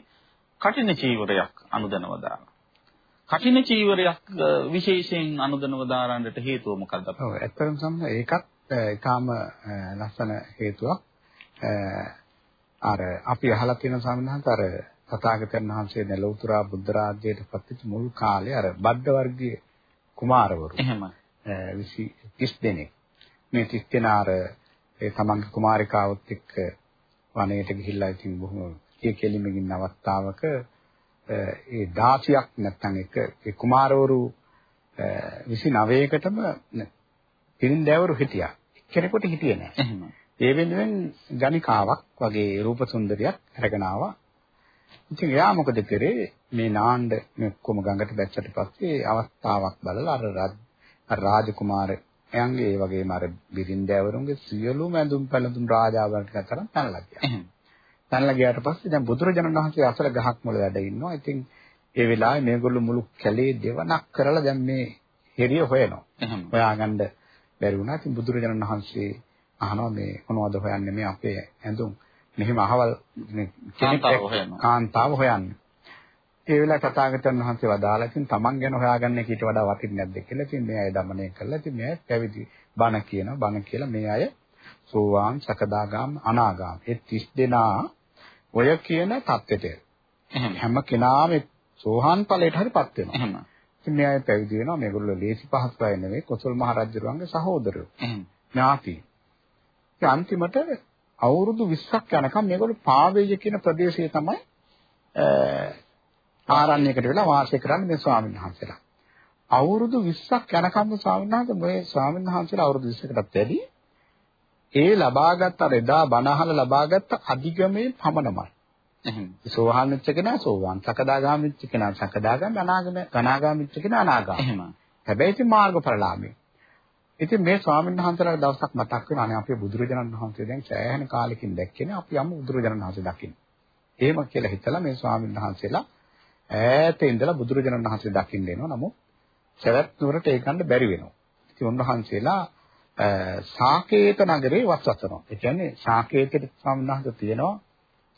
කටින චීවරයක් අනුදැනව දානවා. කටින චීවරයක් විශේෂයෙන් අනුදැනව දාරන්නට හේතුව මොකක්ද? ඔව් ඇත්තටම සම්ම ඒකත් ඊටාම ලස්සන හේතුවක්. අර අපි අහලා තියෙන සම්මහන්ත අර තථාගතයන් වහන්සේ නෙලවතුරා බුද්ධ රාජ්‍යයට පත්වෙච්ච මුල් කාලේ අර බද්ද වර්ගයේ කුමාරවරු එහෙම 20 30 දෙනෙක් මේ 30 දෙනා අර ඒ තමන්ගේ කුමාරිකාවත් එක්ක වනයේට ගිහිල්ලා ඉතින් බොහොම ඒ කෙලිමකින් අවස්ථාවක ඒ 16ක් නැත්නම් එක ඒ කුමාරවරු 29කටම පිරින්දෑවරු හිටියා. එක්කෙනෙකුට හිටියේ නැහැ. ඒ වෙනුවෙන් ගණිකාවක් වගේ රූප සුන්දරියක් අරගෙන ආවා. ඉතින් එයා මොකද කරේ මේ නාණ්ඩ මේ ඔක්කොම ගඟට දැච්චට පස්සේ අවස්ථාවක් බලලා අර අර රාජකුමාරයන්ගේ ඒ වගේම අර බිරින්දෑවරුන්ගේ සියලුම ඇඳුම් පැළඳුම් රාජාවන්ට අතරම් පැනලා ගියා. පැනලා ගියාට පස්සේ දැන් බුදුරජාණන් වහන්සේ අසල ගහක් මුල වැඩ ඉන්නවා. ඉතින් ඒ වෙලාවේ මේගොල්ලෝ මුළු කැලේ දෙවනක් කරලා දැන් මේ හෙරිය හොයනවා. හොයාගන්න බැරි වුණා. ඉතින් බුදුරජාණන් වහන්සේ අහනවා මේ මොනවද හොයන්නේ මේ අපේ ඇඳුම් මෙහෙම අහවල් කෙනෙක් කාන්තාව හොයන්නේ. ඒ වෙලාව තථාගතයන් වහන්සේ වදාලා ඉතින් තමන් ගැන හොයාගන්න එක ඊට වඩා වටින්නේ නැද්ද කියලා ඉතින් මේ අය দমনය කළා. ඉතින් මේ අය පැවිදි බණ කියනවා. බණ කියලා මේ අය සෝවාන්, සකදාගාම, අනාගාම. ඒ 30 දෙනා ඔය කියන தත්වෙට. හැම කෙනාම සෝහාන් ඵලයට හරිපත් වෙනවා. එහෙම. ඉතින් මේ අය පැවිදි වෙනවා. මේගොල්ලෝ ලේසි පහසු අය නෙවෙයි. කොසල් මහ රජුරුවන්ගේ සහෝදරයෝ. එහෙම. ඥාතියි. අන්තිමට අවුරුදු 20ක් යනකම් මේගොල්ලෝ පාවෙය කියන ප්‍රදේශයේ තමයි ආරණ්‍යයකට වෙලා වාසය කරන්නේ මේ ස්වාමීන් වහන්සේලා. අවුරුදු 20ක් යනකම් ස්වාමීන් වහන්සේ මේ ස්වාමීන් වහන්සේලා අවුරුදු 20කටත් වැඩි ඒ ලබාගත් අර එදා බණහල ලබාගත් අධිගමේ පමණමයි. එහෙම. සෝවාන් වෙච්ච කෙනා සෝවාන්, සකදාගාමී වෙච්ච කෙනා සකදාගාමී, අනාගම අනාගාමී වෙච්ච කෙනා අනාගාමී. එහෙම. හැබැයි ඉතින් මාර්ගඵලලාභී. ඉතින් මේ ස්වාමීන් වහන්සේලා දවසක් මතක් වෙනවා අනේ අපේ බුදුරජාණන් වහන්සේ දැන් සෑහෙන කාලෙකින් දැක්කේනේ අපි යමු බුදුරජාණන් වහන්සේ දකින්න. එහෙම කියලා හිතලා මේ ස්වාමීන් වහන්සේලා ඈත ඉඳලා බුදුරජාණන් වහන්සේ දකින්න එනවා. නමුත් සවැත් නුවරට ඒ ගන්න බැරි වෙනවා. ඉතින් උන්වහන්සේලා සාකේත නගරේ වස්වසනවා. ඒ කියන්නේ සාකේතේ ස්වාමීන් වහන්සේ තියෙනවා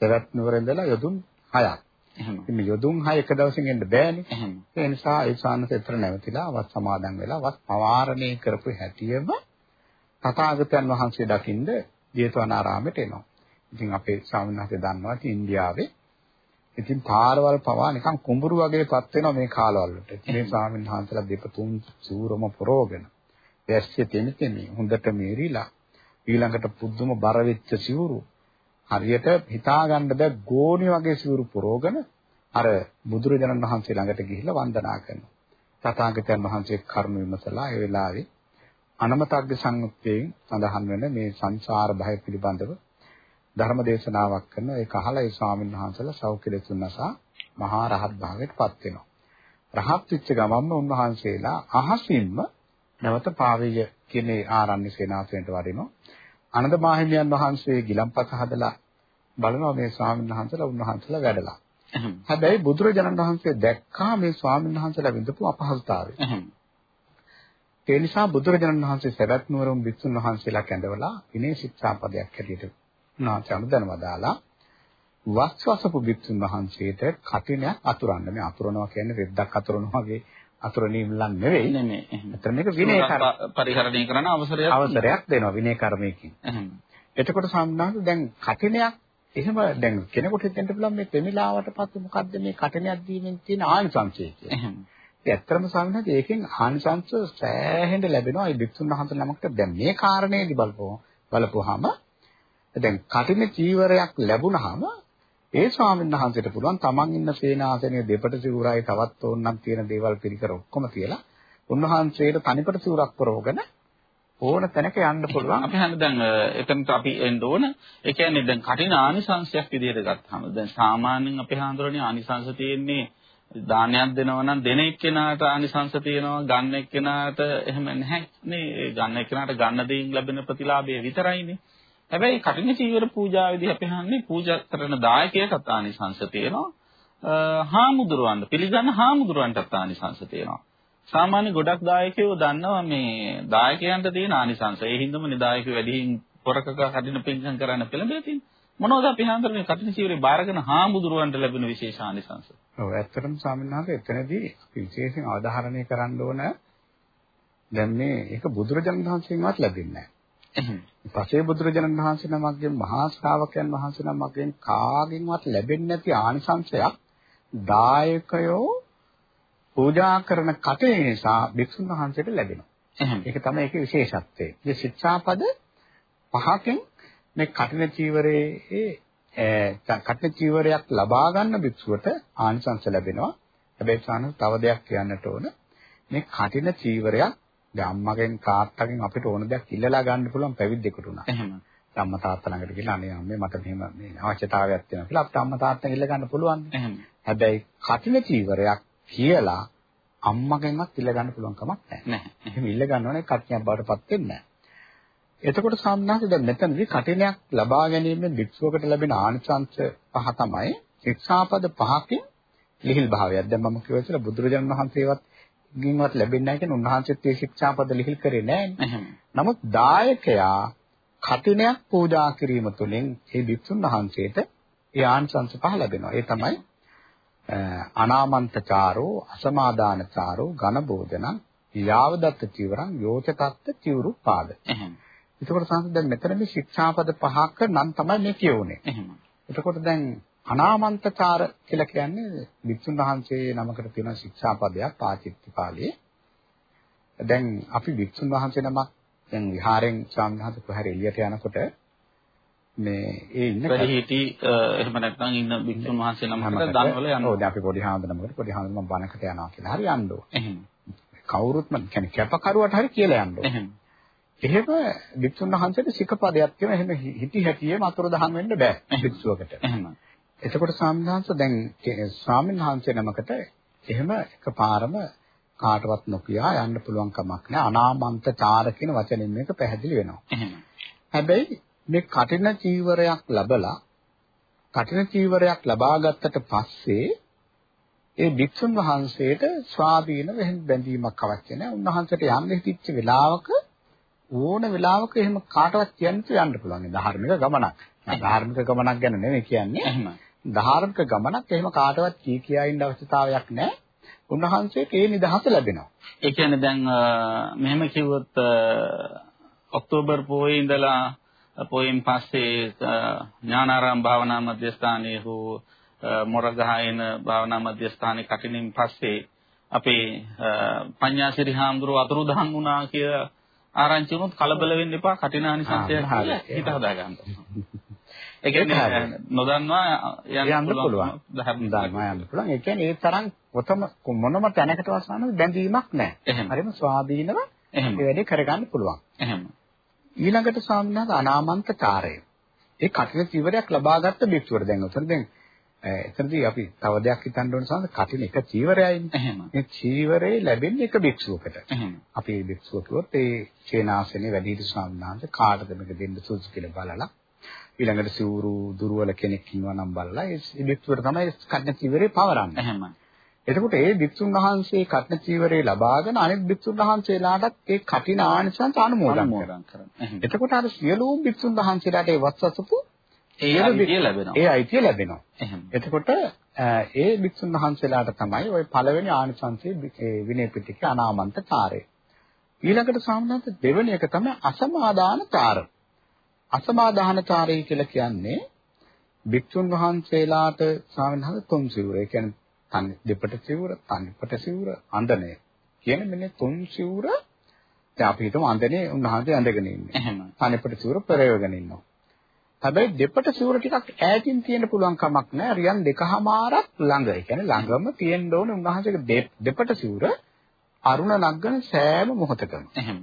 සවැත් නුවර ඉඳලා යොදුන් 6ක්. එහෙම. මේ යොදුන් 6 එක දවසින් එන්න බෑනේ. එහෙම. ඒ නිසා ඒ ස්වාමීන් නැවතිලා වත් සමාදන් වෙලා වත් පවාරණය කරපු හැටියෙම තථාගතයන් වහන්සේ දකින්ද ජේතවනාරාමයට එනවා. ඉතින් අපේ වහන්සේ දන්නවා ඉතින් ඉන්දියාවේ ඉතින් පාරවල් පවා නිකන් කුඹුරු වගේපත් වෙනවා මේ කාලවල වලට. මේ ස්වාමීන් වහන්සේලා දෙපතුන් සූරම පොරෝගෙන වැස්සිය තෙමිතෙමි හොඳට මේරිලා ඊළඟට පුදුම බර වෙච්ච සිවුරු හරියට හිතා ගන්න බෑ ගෝණි වගේ සිවුරු පොරෝගෙන අර බුදුරජාණන් වහන්සේ ළඟට ගිහිල්ලා වන්දනා කරනවා. තථාගතයන් වහන්සේ කරුණ විමසලා ඒ වෙලාවේ අනමතග්ග සංයුත්තේන් සඳහන් වෙන මේ සංසාර භය පිළිබඳව ධර්ම දේශනාවක් කරන ඒක අහලා ඒ ස්වාමීන් වහන්සේලා සෞඛ්‍යලෙතුන්නසා මහා රහත් භාවයට පත් වෙනවා. රහත් වෙච්ච ගමන්ම උන්වහන්සේලා අහසින්ම නැවත පාවෙය කියන ආරණ්‍ය සේනාසනයට වඩිනවා. ආනන්ද මාහිමියන් වහන්සේ ගිලම්පස හදලා බලනවා මේ ස්වාමීන් වහන්සේලා උන්වහන්සේලා වැඩලා. හැබැයි බුදුරජාණන් වහන්සේ දැක්කා මේ ස්වාමීන් වහන්සේලා විඳපු අපහසුතාවය. ඒ නිසා බුදුරජාණන් වහන්සේ සවැත් නුවරම විසුණු වහන්සේලා කැඳවලා විනය ශික්ෂාපදයක් හැටියට උන්වහන්සේ අනුදැනවදාලා වස්වසපු විසුණු වහන්සේට කටිනයක් අතුරන්න මේ අතුරනවා කියන්නේ රෙද්දක් අතුරනවා වගේ අතුරණීම් ලන් නෙවෙයි. නෙමෙයි. අතර මේක විනය පරිහරණය කරන අවසරයක් අවසරයක් දෙනවා විනය කර්මයකින්. එතකොට සම්බන්ධ දැන් කටිනයක් එහෙම දැන් කෙනෙකුට හිතෙන්න පුළුවන් මේ දෙමිලාවට පස්සේ මොකද්ද මේ කටනයක් දීමෙන් තියෙන ආනිසංසය කියලා. එහෙම. ඒ ඇත්තම සම්මත ඒකෙන් ආනිසංස සෑහෙන්න ලැබෙනවා. ඒ වික්ෂුන් වහන්සේ නමකට දැන් මේ කාරණේදී බලපුවා බලපුවාම දැන් කටින චීවරයක් ලැබුණාම ඒ ස්වාමීන් වහන්සේට පුළුවන් තමන් ඉන්න සේනාසනයේ දෙපට සිවුරයි තවත් ඕනනම් තියෙන දේවල් පිළිකර ඔක්කොම තියලා උන්වහන්සේට තනිපට සිවුරක් පරවගෙන ඕන තැනක යන්න පුළුවන්. අපි හන්නේ දැන් එතනට අපි එන්න ඕන. ඒ කියන්නේ දැන් කටින ආනිසංශයක් විදිහට ගත්තාම දැන් සාමාන්‍යයෙන් අපි හඳුරන්නේ ආනිසංශ තියෙන්නේ දානයක් දෙනවා නම් දෙන එක්කෙනාට ආනිසංශ තියෙනවා ගන්න එක්කෙනාට එහෙම නැහැ නේ ගන්න එක්කෙනාට ගන්න දෙයින් ලැබෙන ප්‍රතිලාභය විතරයිනේ. හැබැයි කටින චීවර පූජාවේදී අපි හන්නේ පූජා කරන දායකයකට ආනිසංශ තියෙනවා. හාමුදුරුවන්ට පිළිගන්න හාමුදුරුවන්ටත් ආනිසංශ තියෙනවා. සාමාන්‍ය ගොඩක් දායකයෝ දන්නවා මේ දායකයන්ට තියෙන ආනිසංශ. ඒ හින්දාමනේ දායකයෝ වැඩිහින් පොරකක කටින පින්කම් කරන්න පෙළඹෙලා තියෙන්නේ. මොනවද අපි හන්දර මේ කටින චීවරේ බාරගෙන හාමුදුරුවන්ට ලැබෙන විශේෂ ආනිසංශ? ඔව් ඇත්තටම ස්වාමීන් වහන්සේ එතනදී අපි විශේෂයෙන් අවධාරණය කරන්න ඕන දැන් මේ ඒක බුදුරජාණන් වහන්සේගෙන්වත් ලැබෙන්නේ නැහැ. පසේ බුදුරජාණන් වහන්සේ නමක්ගෙන් මහා ශ්‍රාවකයන් වහන්සේ නමක්ගෙන් කාගෙන්වත් ලැබෙන්නේ නැති ආනිසංශයක් දායකයෝ පූජා කරන කටේ නිසා භික්ෂුන් වහන්සේට ලැබෙනවා. ඒක තමයි ඒකේ විශේෂත්වය. මේ ශික්ෂාපද පහකින් මේ කටින චීවරයේ කටින චීවරයක් ලබා ගන්න භික්ෂුවට ආනිසංස ලැබෙනවා. හැබැයි සාන තව දෙයක් කියන්නට ඕන. මේ කටින චීවරයක් දැන් අම්මගෙන් තාත්තගෙන් අපිට ඕන දෙයක් ඉල්ලලා ගන්න පුළුවන් පැවිද්දෙකුට උනා. එහෙම. අම්මා තාත්තා ළඟට ගිහලා අනේ අම්මේ මට මෙහෙම මේ අවශ්‍යතාවයක් තියෙනවා කියලා අපිට අම්මා තාත්තා ඉල්ල ගන්න පුළුවන්. එහෙම. හැබැයි කටින චීවරයක් කියලා අම්මගෙන්වත් ඉල්ල ගන්න පුළුවන් කමක් නැහැ. නැහැ. එහෙම ඉල්ල ගන්නවනේ කට්ටියක් බවට පත් වෙන්නේ නැහැ. එතකොට සාමනාස දැන් මෙතනදී කටිනයක් ලබා ගැනීමෙන් වික්ෂුවකට ලැබෙන ආනිසංශ පහ තමයි ශික්ෂාපද පහකින් ලිහිල් භාවයක්. දැන් මම කියුවා ඉතල බුදුරජාණන් වහන්සේවත් ගින්වත් ලැබෙන්නේ නැහැ කියන උන්වහන්සේත් මේ ශික්ෂාපද ලිහිල් කරේ නැහැ. නමුත් දායකයා කටිනයක් පූජා කිරීම තුළින් ඒ වික්ෂුන් වහන්සේට ඒ ආනිසංශ පහ ලැබෙනවා. ඒ තමයි අනාමන්තචාරෝ අසමාදානචාරෝ ඝන භෝජනං යාවදත්ත චීවරං යෝචකත්ත චීවරු පාද. එතකොට සාන්ත දැන් මෙතන මේ ශික්ෂාපද පහක නම් තමයි මේ කියවුනේ. එහෙම. එතකොට දැන් අනාමන්තචාර කියලා කියන්නේ වික්ෂුන් වහන්සේ නමකට තියෙන ශික්ෂාපදයක් පාචිත්ති පාළියේ. දැන් අපි වික්ෂුන් වහන්සේ නමක් දැන් විහාරෙන් ස්වාමීන් වහන්සේ කොහරි එළියට යනකොට මේ ඒ ඉන්න වැඩිහිටි එහෙම නැත්නම් ඉන්න භික්ෂුන් වහන්සේ නමකට දන්වල යනවා. ඔව් දැන් අපි පොඩි හාමුදුරුවෝ පොඩි හාමුදුරුවෝ බණකට යනවා කියලා හරි යන්න ඕන. එහෙම. කවුරුත් මම කියන්නේ කැපකරුවට හරි කියලා යන්න ඕන. එහෙම. එහෙම භික්ෂුන් වහන්සේට සිකපදයක් තියෙන එහෙම හිටි හැටියේ මතුරු දහම් වෙන්න බෑ භික්ෂුවකට. එහෙම. එතකොට ස්වාමීන් දැන් ස්වාමීන් වහන්සේ නමකට එහෙම එකපාරම කාටවත් නොකියා යන්න පුළුවන් කමක් නෑ අනාමන්ත චාර කියන වචනෙන් මේක පැහැදිලි වෙනවා. හැබැයි මේ කටින චීවරයක් ලැබලා කටින චීවරයක් ලබා ගත්තට පස්සේ ඒ භික්ෂුන් වහන්සේට ස්වාධීන වෙහෙන් බැඳීමක් අවශ්‍ය නැහැ. උන්වහන්සේට යන්න හිතිච්ච වෙලාවක ඕන වෙලාවක එහෙම කාටවත් කියන්න යන්න පුළුවන්. ධාර්මික ගමනක්. ධාර්මික ගමනක් ගැන නෙමෙයි කියන්නේ. ධාර්මික ගමනක් එහෙම කාටවත් කී කියා ඉන්න අවශ්‍යතාවයක් නැහැ. උන්වහන්සේට ඒ නිදහස ලැබෙනවා. ඒ කියන්නේ දැන් මෙහෙම කිව්වොත් ඔක්තෝබර් පොයේ ඉඳලා පොයෙන් පස්සේ ඥානාරාම භාවනා මධ්‍යස්ථානයේ හෝ මොරගහයන භාවනා මධ්‍යස්ථානයේ කටිනින් පස්සේ අපේ පඤ්ඤාසිරි හාමුදුරුව අතුරුදහන් වුණා කියලා ආරංචි වුණොත් කලබල වෙන්න එපා කටිනානිසංසය හිත හදා ගන්න. ඒ කියන්නේ නොදන්නවා යන්න පුළුවන්. ධර්ම යන්න පුළුවන්. ඒ කියන්නේ ඒ තරම් කොතම මොනම තැනකටවත් සානද බැඳීමක් නැහැ. හරිම ස්වාධීනව ඒ වැඩේ කරගන්න පුළුවන්. එහෙම. ඊළඟට ස්වාමීන් අනාමන්ත කාර්යය. ඒ කටින චීවරයක් ලබාගත්ත භික්ෂුවට දැන් උතන දැන් එතනදී අපි තව දෙයක් හිතන්න ඕන සමහර කටින එක චීවරයයිනේ. එහෙම. මේ චීවරේ ලැබෙන්නේ එක භික්ෂුවකට. එහෙම. අපි භික්ෂුව කිව්වොත් ඒ චේනාසනේ වැඩිහිටි ස්වාමීන් වහන්සේ කාටද මේක දෙන්න සුදුසු කියලා බලලා ඊළඟට සිවුරු දුර්වල කෙනෙක් ඉන්නවා නම් බලලා ඒ භික්ෂුවට තමයි කටින චීවරේ පවරන්නේ. එහෙම. එතකොට ඒ භික්ෂුන් වහන්සේ කටන චීවරේ ලබාගෙන අනෙක් භික්ෂුන් වහන්සේලාටත් ඒ කටින ආනිසංස අනුමෝදන් කරනවා. එතකොට අර සියලුම භික්ෂුන් වහන්සේලාට ඒ වස්සසපු ඒ අයිතිය ලැබෙනවා. ඒ අයිතිය ලැබෙනවා. එතකොට ඒ භික්ෂුන් වහන්සේලාට තමයි ওই පළවෙනි ආනිසංසයේ විනය පිටකේ අනාමන්ත කාර්යය. ඊළඟට සාමාන්‍යත දෙවෙනි එක තමයි අසමාදාන කාර්ය. අසමාදාන කාර්යය කියලා කියන්නේ භික්ෂුන් වහන්සේලාට සාමාන්‍යව තුන් සිවුර. ඒ කියන්නේ තනි දෙපට සිවුර, තනිපට සිවුර, අඳනය කියන මෙන්න තුන් සිවුර දැන් අපි හිතමු අඳනේ උන්වහන්සේ ඇඳගෙන ඉන්නේ. එහෙම. තනිපට සිවුර පෙරයවගෙන ඉන්නවා. හැබැයි දෙපට සිවුර ටිකක් ඈතින් තියෙන පුළුවන් කමක් නැහැ. රියන් දෙකහමාරක් ළඟ. ඒ කියන්නේ ළඟම තියෙන්න ඕනේ උන්වහන්සේගේ දෙපට සිවුර අරුණ නග්ගන සෑම මොහොතකම. එහෙම.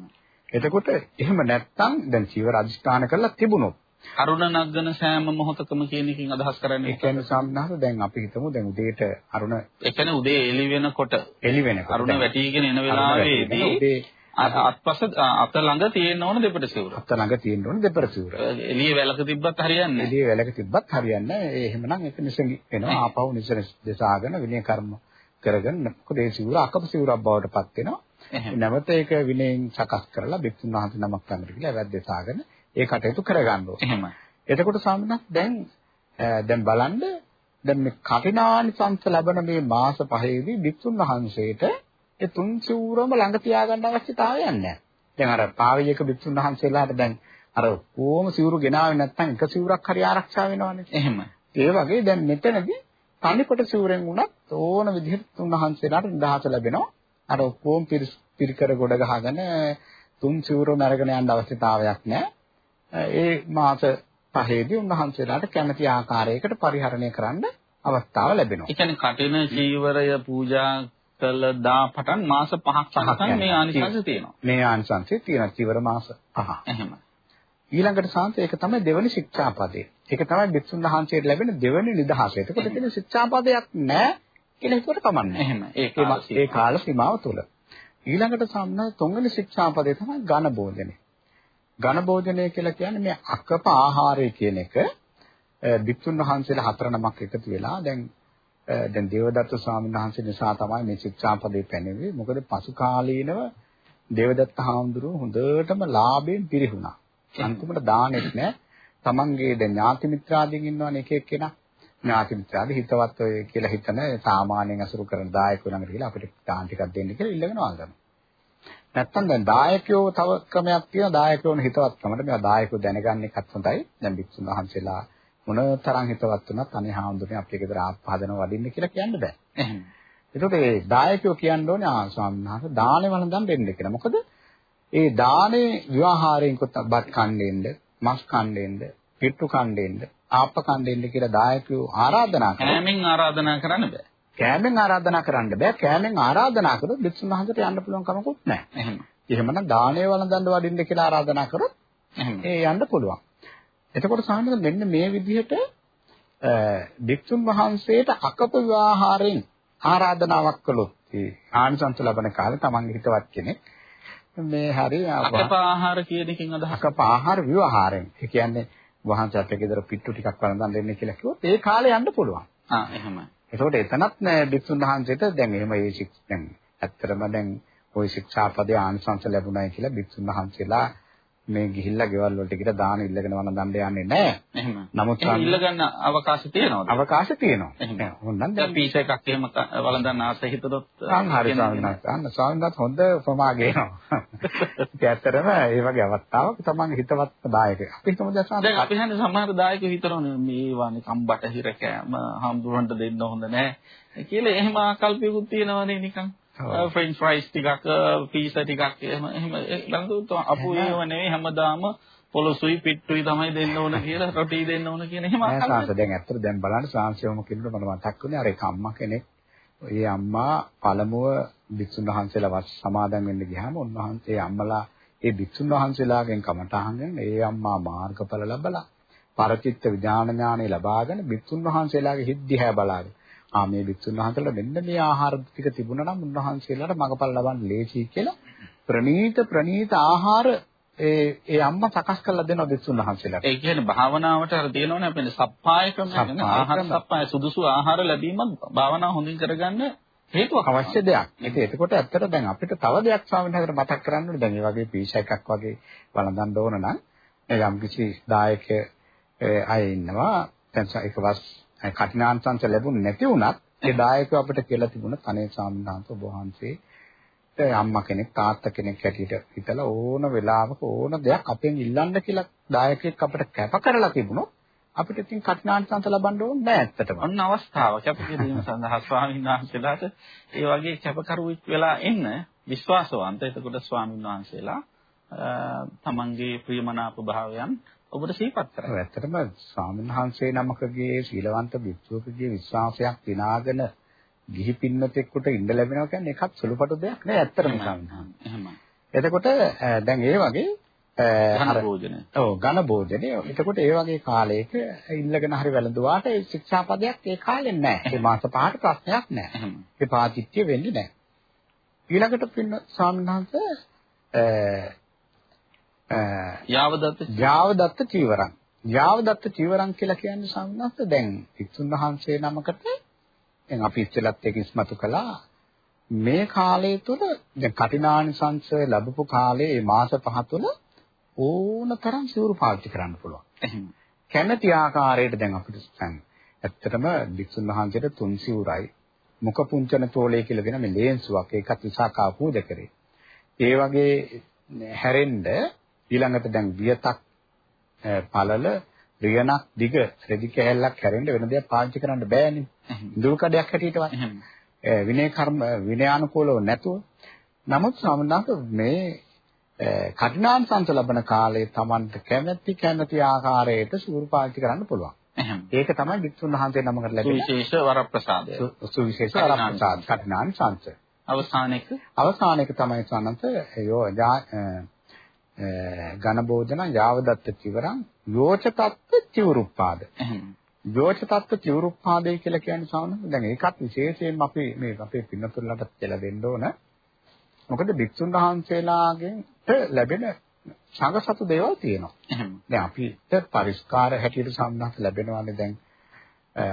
එතකොට එහෙම නැත්තම් දැන් චීවර අදිස්ථාන කරලා තිබුණොත් අරුණ නග්ගන සෑම මොහොතකම කියන එකකින් අදහස් කරන්නේ ඒ කියන්නේ සම්හස දැන් අපි හිතමු දැන් උදේට අරුණ ඒ කියන්නේ උදේ එළි වෙනකොට එළි වෙනකොට අරුණ වැටිගෙන එන වෙලාවේදී අත්පස අත ළඟ තියෙන්න ඕන දෙපට සිවුර. අත ළඟ තියෙන්න ඕන දෙපට සිවුර. එළිය වැලක තිබ්බත් හරියන්නේ නැහැ. එළිය වැලක තිබ්බත් හරියන්නේ නැහැ. ඒ එහෙමනම් ඒක නිසඟි වෙනවා. ආපහු නිසන දෙසාගෙන විනය කර්ම කරගෙන මොකද ඒ සිවුර අකප සිවුරක් බවට පත් වෙනවා. නැවත ඒක විනයෙන් සකස් කරලා බික්තුන් වහන්සේ නමක් ළඟට ගිහලා වැද්දසාගෙන ඒ කටයුතු කරගන්න ඕනේ. එහෙමයි. එතකොට සාමාන්‍යයෙන් දැන් දැන් බලන්න දැන් මේ කටිනානිසංස ලැබෙන මේ මාස පහේදී බික්තුන් වහන්සේට ඒ තුන් සිවුරම ළඟ තියාගන්න අවශ්‍යතාවයක් නැහැ. දැන් අර පාවියක බික්තුන් වහන්සේලාට දැන් අර කොහොම සිවුරු ගෙනාවේ නැත්නම් එක සිවුරක් හරි ආරක්ෂා වෙනවනේ. එහෙම. ඒ වගේ දැන් මෙතනදී තනිකොට සිවුරෙන් වුණත් ඕන විදිහට තුන් වහන්සේලාට නිදහස ලැබෙනවා. අර ඔක්කොම පිරිකර ගොඩ ගහගෙන තුන් සිවුරම අරගෙන යන්න අවශ්‍යතාවයක් නැහැ. ඒ මාස පහේදී උන්වහන්සේලාට කැමැති ආකාරයකට පරිහරණය කරන්න අවස්ථාව ලැබෙනවා. ඒ කියන්නේ කටින චීවරය පූජා කළ දා පටන් මාස 5ක් පහක් මේ ආනිසංස තියෙනවා. මේ ආනිසංසය තියෙන චීවර මාස 5. එහෙම. ඊළඟට සාන්ත ඒක තමයි දෙවනි ශික්ෂාපදේ. ඒක තමයි බික්සුන් වහන්සේට ලැබෙන දෙවනි නිදහස. එතකොට කියන ශික්ෂාපදයක් නැහැ කියලා හිතුවට කමන්නේ. එහෙම. ඒ කාල සීමාව තුල. ඊළඟට සම්න තුන්වෙනි ශික්ෂාපදේ තමයි ඝන භෝජනේ. ඝන භෝජනය කියලා කියන්නේ මේ අකප ආහාරය කියන එක බික්තුන් වහන්සේලා හතර නමක් එකතු වෙලා දැන් දැන් දේවදත්ත ස්වාමීන් වහන්සේ නිසා තමයි මේ ශික්ෂාපදේ පැනෙන්නේ. මොකද පසු කාලීනව දේවදත්ත හාමුදුරුවෝ හොඳටම ලාභයෙන් පිරිහුණා. අන්තිමට දානෙත් නෑ. තමන්ගේ දැන් ඥාති මිත්‍රාදීන් ඉන්නවනේ එක එක්කෙනා. ඥාති මිත්‍රාදී හිතවත් ඔය කියලා හිතන සාමාන්‍යයෙන් අසුරු කරන දායකයෝ ළඟට ගිහලා අපිට දාන ටිකක් දෙන්න කියලා ඉල්ලගෙන ආගම. නැත්තම් දැන් දායකයෝ තව ක්‍රමයක් තියෙනවා දායකයෝන හිතවත්කමට මේවා දායකයෝ දැනගන්න එකත් හොඳයි. දැන් භික්ෂුන් වහන්සේලා මොන තරම් හිතවත් වුණත් අනේ හාමුදුරනේ අපේ ගෙදර ආප්පාදන වඩින්න කියලා කියන්න බෑ. ඒකට ඒ දායකයෝ කියන්න ඕනේ ආ ස්වාමීන් වහන්සේ දානේ වළඳන් දෙන්න කියලා. මොකද ඒ දානේ විවාහාරයෙන් කොට බත් කණ්ඩෙන්න, මස් කණ්ඩෙන්න, පිට්ටු කණ්ඩෙන්න, ආප්ප කණ්ඩෙන්න කියලා දායකයෝ ආරාධනා කරනවා. කෑමෙන් ආරාධනා කරන්න බෑ. කෑමෙන් ආරාධනා කරන්න බෑ. කෑමෙන් ආරාධනා කරොත් බිස්සුන් වහන්සේට යන්න පුළුවන් කමකුත් නැහැ. එහෙම. එහෙමනම් දානේ වළඳන් වඩින්න කියලා ආරාධනා කරොත් ඒ යන්න පුළුවන්. එතකොට සාමාන්‍යයෙන් මෙන්න මේ විදිහට භික්ෂුන් වහන්සේට අකප විවාහාරයෙන් ආරාධනාවක් කළොත් ඒ ආනිසංස ලබන කාලේ තමන්ගේ හිතවත් කෙනෙක් මේ හරි අකප ආහාර කියන එකෙන් අදහස් අකප ආහාර විවාහාරයෙන් ඒ කියන්නේ වහන්සේ අපේ ගෙදර පිට්ටු ටිකක් වළඳන් දෙන්න කියලා කිව්වොත් ඒ කාලේ යන්න පුළුවන්. ආ එහෙමයි. ඒකෝට එතනත් නෑ භික්ෂුන් වහන්සේට දැන් එහෙම ඒ ශික්ෂ දැන් ඇත්තටම දැන් ওই ශික්ෂාපදේ ආනිසංස ලැබුණයි කියලා භික්ෂුන් වහන්සේලා මේ ගිහිල්ලා ගෙවල් වලට ගිහලා දාන ඉල්ලගෙන වන දණ්ඩ යන්නේ නැහැ. එහෙම. නමුත් ඉල්ල ගන්න අවකාශය තියෙනවද? අවකාශය තියෙනවා. හොඳනම් දැන් පීස එකක් එහෙම වළඳන්න ආස හිතනොත් අන් හරි ස්වාමීනාත් අන්න ස්වාමීනාත් හොඳ උපමා ගේනවා. ඒක ඇත්තටම ඒ වගේ අවස්ථාවක තමන්ගේ හිතවත් දායකයෙක්. අපි හිතමු දැන් දැන් අපි හන්නේ සමහර දායකයෝ හිතනවනේ මේ වානේ කම්බට හිර කෑම හම්දුරන්ට දෙන්න හොඳ නැහැ. කියලා එහෙම ආකල්පයකුත් තියෙනවනේ නිකන්. ෆ්‍රෙන්ච් ෆ්‍රයිස් ටිකක් පීසා ටිකක් එහෙම එහෙම ළඟට අපු ඒව නෙවෙයි හැමදාම පොලොසුයි පිට්ටුයි තමයි දෙන්න ඕන කියලා රොටි දෙන්න ඕන කියන එහෙම අහන්න. දැන් ඇත්තට දැන් බලන්න ශාන්සියවම කෙනෙකුට මට මතක් වුණේ අර එක අම්මා කෙනෙක්. ඒ අම්මා පළමුව භික්ෂුන් වහන්සේලා වස් සමාදන් වෙන්න ගියාම උන්වහන්සේ අම්මලා ඒ භික්ෂුන් වහන්සේලාගෙන් කමටහන් ඒ අම්මා මාර්ගඵල ලැබලා පරචිත්ත විඥාන ඥානෙ ලබාගෙන භික්ෂුන් වහන්සේලාගේ හිත් දිහා බලාගෙන ආ මේ භික්ෂුන් වහන්සේලා මෙන්න මේ ආහාර ටික තිබුණා නම් උන්වහන්සේලාට මගපල් ලබන්න ලේසියි කියලා ප්‍රණීත ප්‍රණීත ආහාර ඒ ඒ අම්මා සකස් කරලා දෙනවා භික්ෂුන් වහන්සේලාට. ඒ කියන්නේ භාවනාවට අර දෙනවනේ අපේ සප්පාය ක්‍රමයක් ආහාර සප්පාය සුදුසු ආහාර ලැබීමත් භාවනාව හොඳින් කරගන්න හේතුවක් අවශ්‍ය දෙයක්. ඒක එතකොට ඇත්තට දැන් අපිට තව දෙයක් ස්වාමීන් වහන්සේට මතක් කරන්න ඕනේ. දැන් මේ වගේ පීෂ එකක් වගේ වළඳන්න ඕන නම් යම් කිසි දායක අය ඉන්නවා. දැන් ඒක වස් කඨිනාංශංශ ලැබුණ නැති වුණත් ඒ දායකව අපිට කියලා තිබුණ කනේ සාමණේරයන්ත ඔබ වහන්සේ අම්මා කෙනෙක් තාත්තා කෙනෙක් හැටියට හිතලා ඕන වෙලාවක ඕන දෙයක් අපෙන් ඉල්ලන්න කියලා දායකයෙක් අපිට කැප කරලා තිබුණොත් අපිට ඉතින් කඨිනාංශංශ ලබන්න ඕනේ නැහැ ඇත්තටම. අන්න අවස්ථාව කැපකිරීම සඳහා ස්වාමීන් වහන්සේලාට ඒ වගේ කැපකරුවෙක් වෙලා එන්න විශ්වාසවන්ත. එතකොට ස්වාමීන් වහන්සේලා තමන්ගේ ප්‍රියමනාප භාවයන් ඔබට සිහිපත් කරයි. ඇත්තටම ස්වාමීන් වහන්සේ නමකගේ සීලවන්ත භික්ෂුවකගේ විශ්වාසයක් දිනාගෙන ගිහි පින්නතෙක්ට ඉඳ ලැබෙනවා කියන්නේ එකක් සුළුපටු දෙයක් නෑ ඇත්තටම ස්වාමීන් එහෙමයි. එතකොට දැන් ඒ වගේ ඝන භෝජන. ඔව් ඝන භෝජනේ. එතකොට ඒ වගේ කාලයක ඉල්ලගෙන හරි වැළඳුවාට ඒ ශික්ෂාපදයක් ඒ කාලෙන් නැහැ. ඒ මාස පහට ප්‍රශ්නයක් නැහැ. ඒ පාතිත්‍ය වෙන්නේ නැහැ. ඊළඟට පින්න ස්වාමීන් වහන්සේ යාවදත්ත යාවදත්ත චීවරං. යාවදත්ත චීවරං කියලා කියන්නේ සම්මත දැන් වික්ෂුන් වහන්සේ නමකට දැන් අපි ඉස්සෙල්ලත් ඒක ඉස්මතු කළා මේ කාලය තුල දැන් කටිනානිසංශ ලැබපු කාලේ මේ මාස පහ තුල ඕනතරම් සිවුරු පාවිච්චි කරන්න පුළුවන්. කැමැති ආකාරයට දැන් අපිට දැන් ඇත්තටම වික්ෂුන් වහන්සේට තුන් සිවුරයි මුඛ පුංචන තෝලේ කියලා දෙන මේ ලේන්සුවක් ඒකත් විසාකා පූජා කරේ. ඒ වගේ හැරෙන්න ඊළඟට දැන් වියතක් පළල රියනක් දිග රෙදි කැහැල්ලක් හැරෙන්න වෙන දෙයක් පාවිච්චි කරන්න බෑනේ. ඉඳුල් කඩයක් හැටියටවත්. විනය කර්ම විනයානුකූලව නැතුව. නමුත් සමනක මේ කඨිනාංශ ලබන කාලේ Tamanට කැමැති කැමැති ආකාරයට සූරු පාවිච්චි කරන්න පුළුවන්. ඒක තමයි වික්ෂුන් වහන්සේ නමකට ලැබෙන විශේෂ වරප්‍රසාදය. සුවිශේෂ වරප්‍රසාද කඨිනාංශ. අවසානයේක අවසානයේක තමයි සනන්ත යෝ ඝන භෝජන යාවදත්ත චිවරං යෝච තත්ත්ව චිවරුප්පාද. යෝච තත්ත්ව චිවරුප්පාදේ කියලා කියන්නේ සාමාන්‍ය දැන් ඒකත් විශේෂයෙන්ම අපි මේ අපේ පින්නතුල්ලට කියලා දෙන්න ඕන. මොකද භික්ෂුන් වහන්සේලාගෙන් ලැබෙන සංගසතු දේවල් තියෙනවා. දැන් අපිට පරිස්කාර හැටියට සම්බන්ධ ලැබෙනවානේ දැන්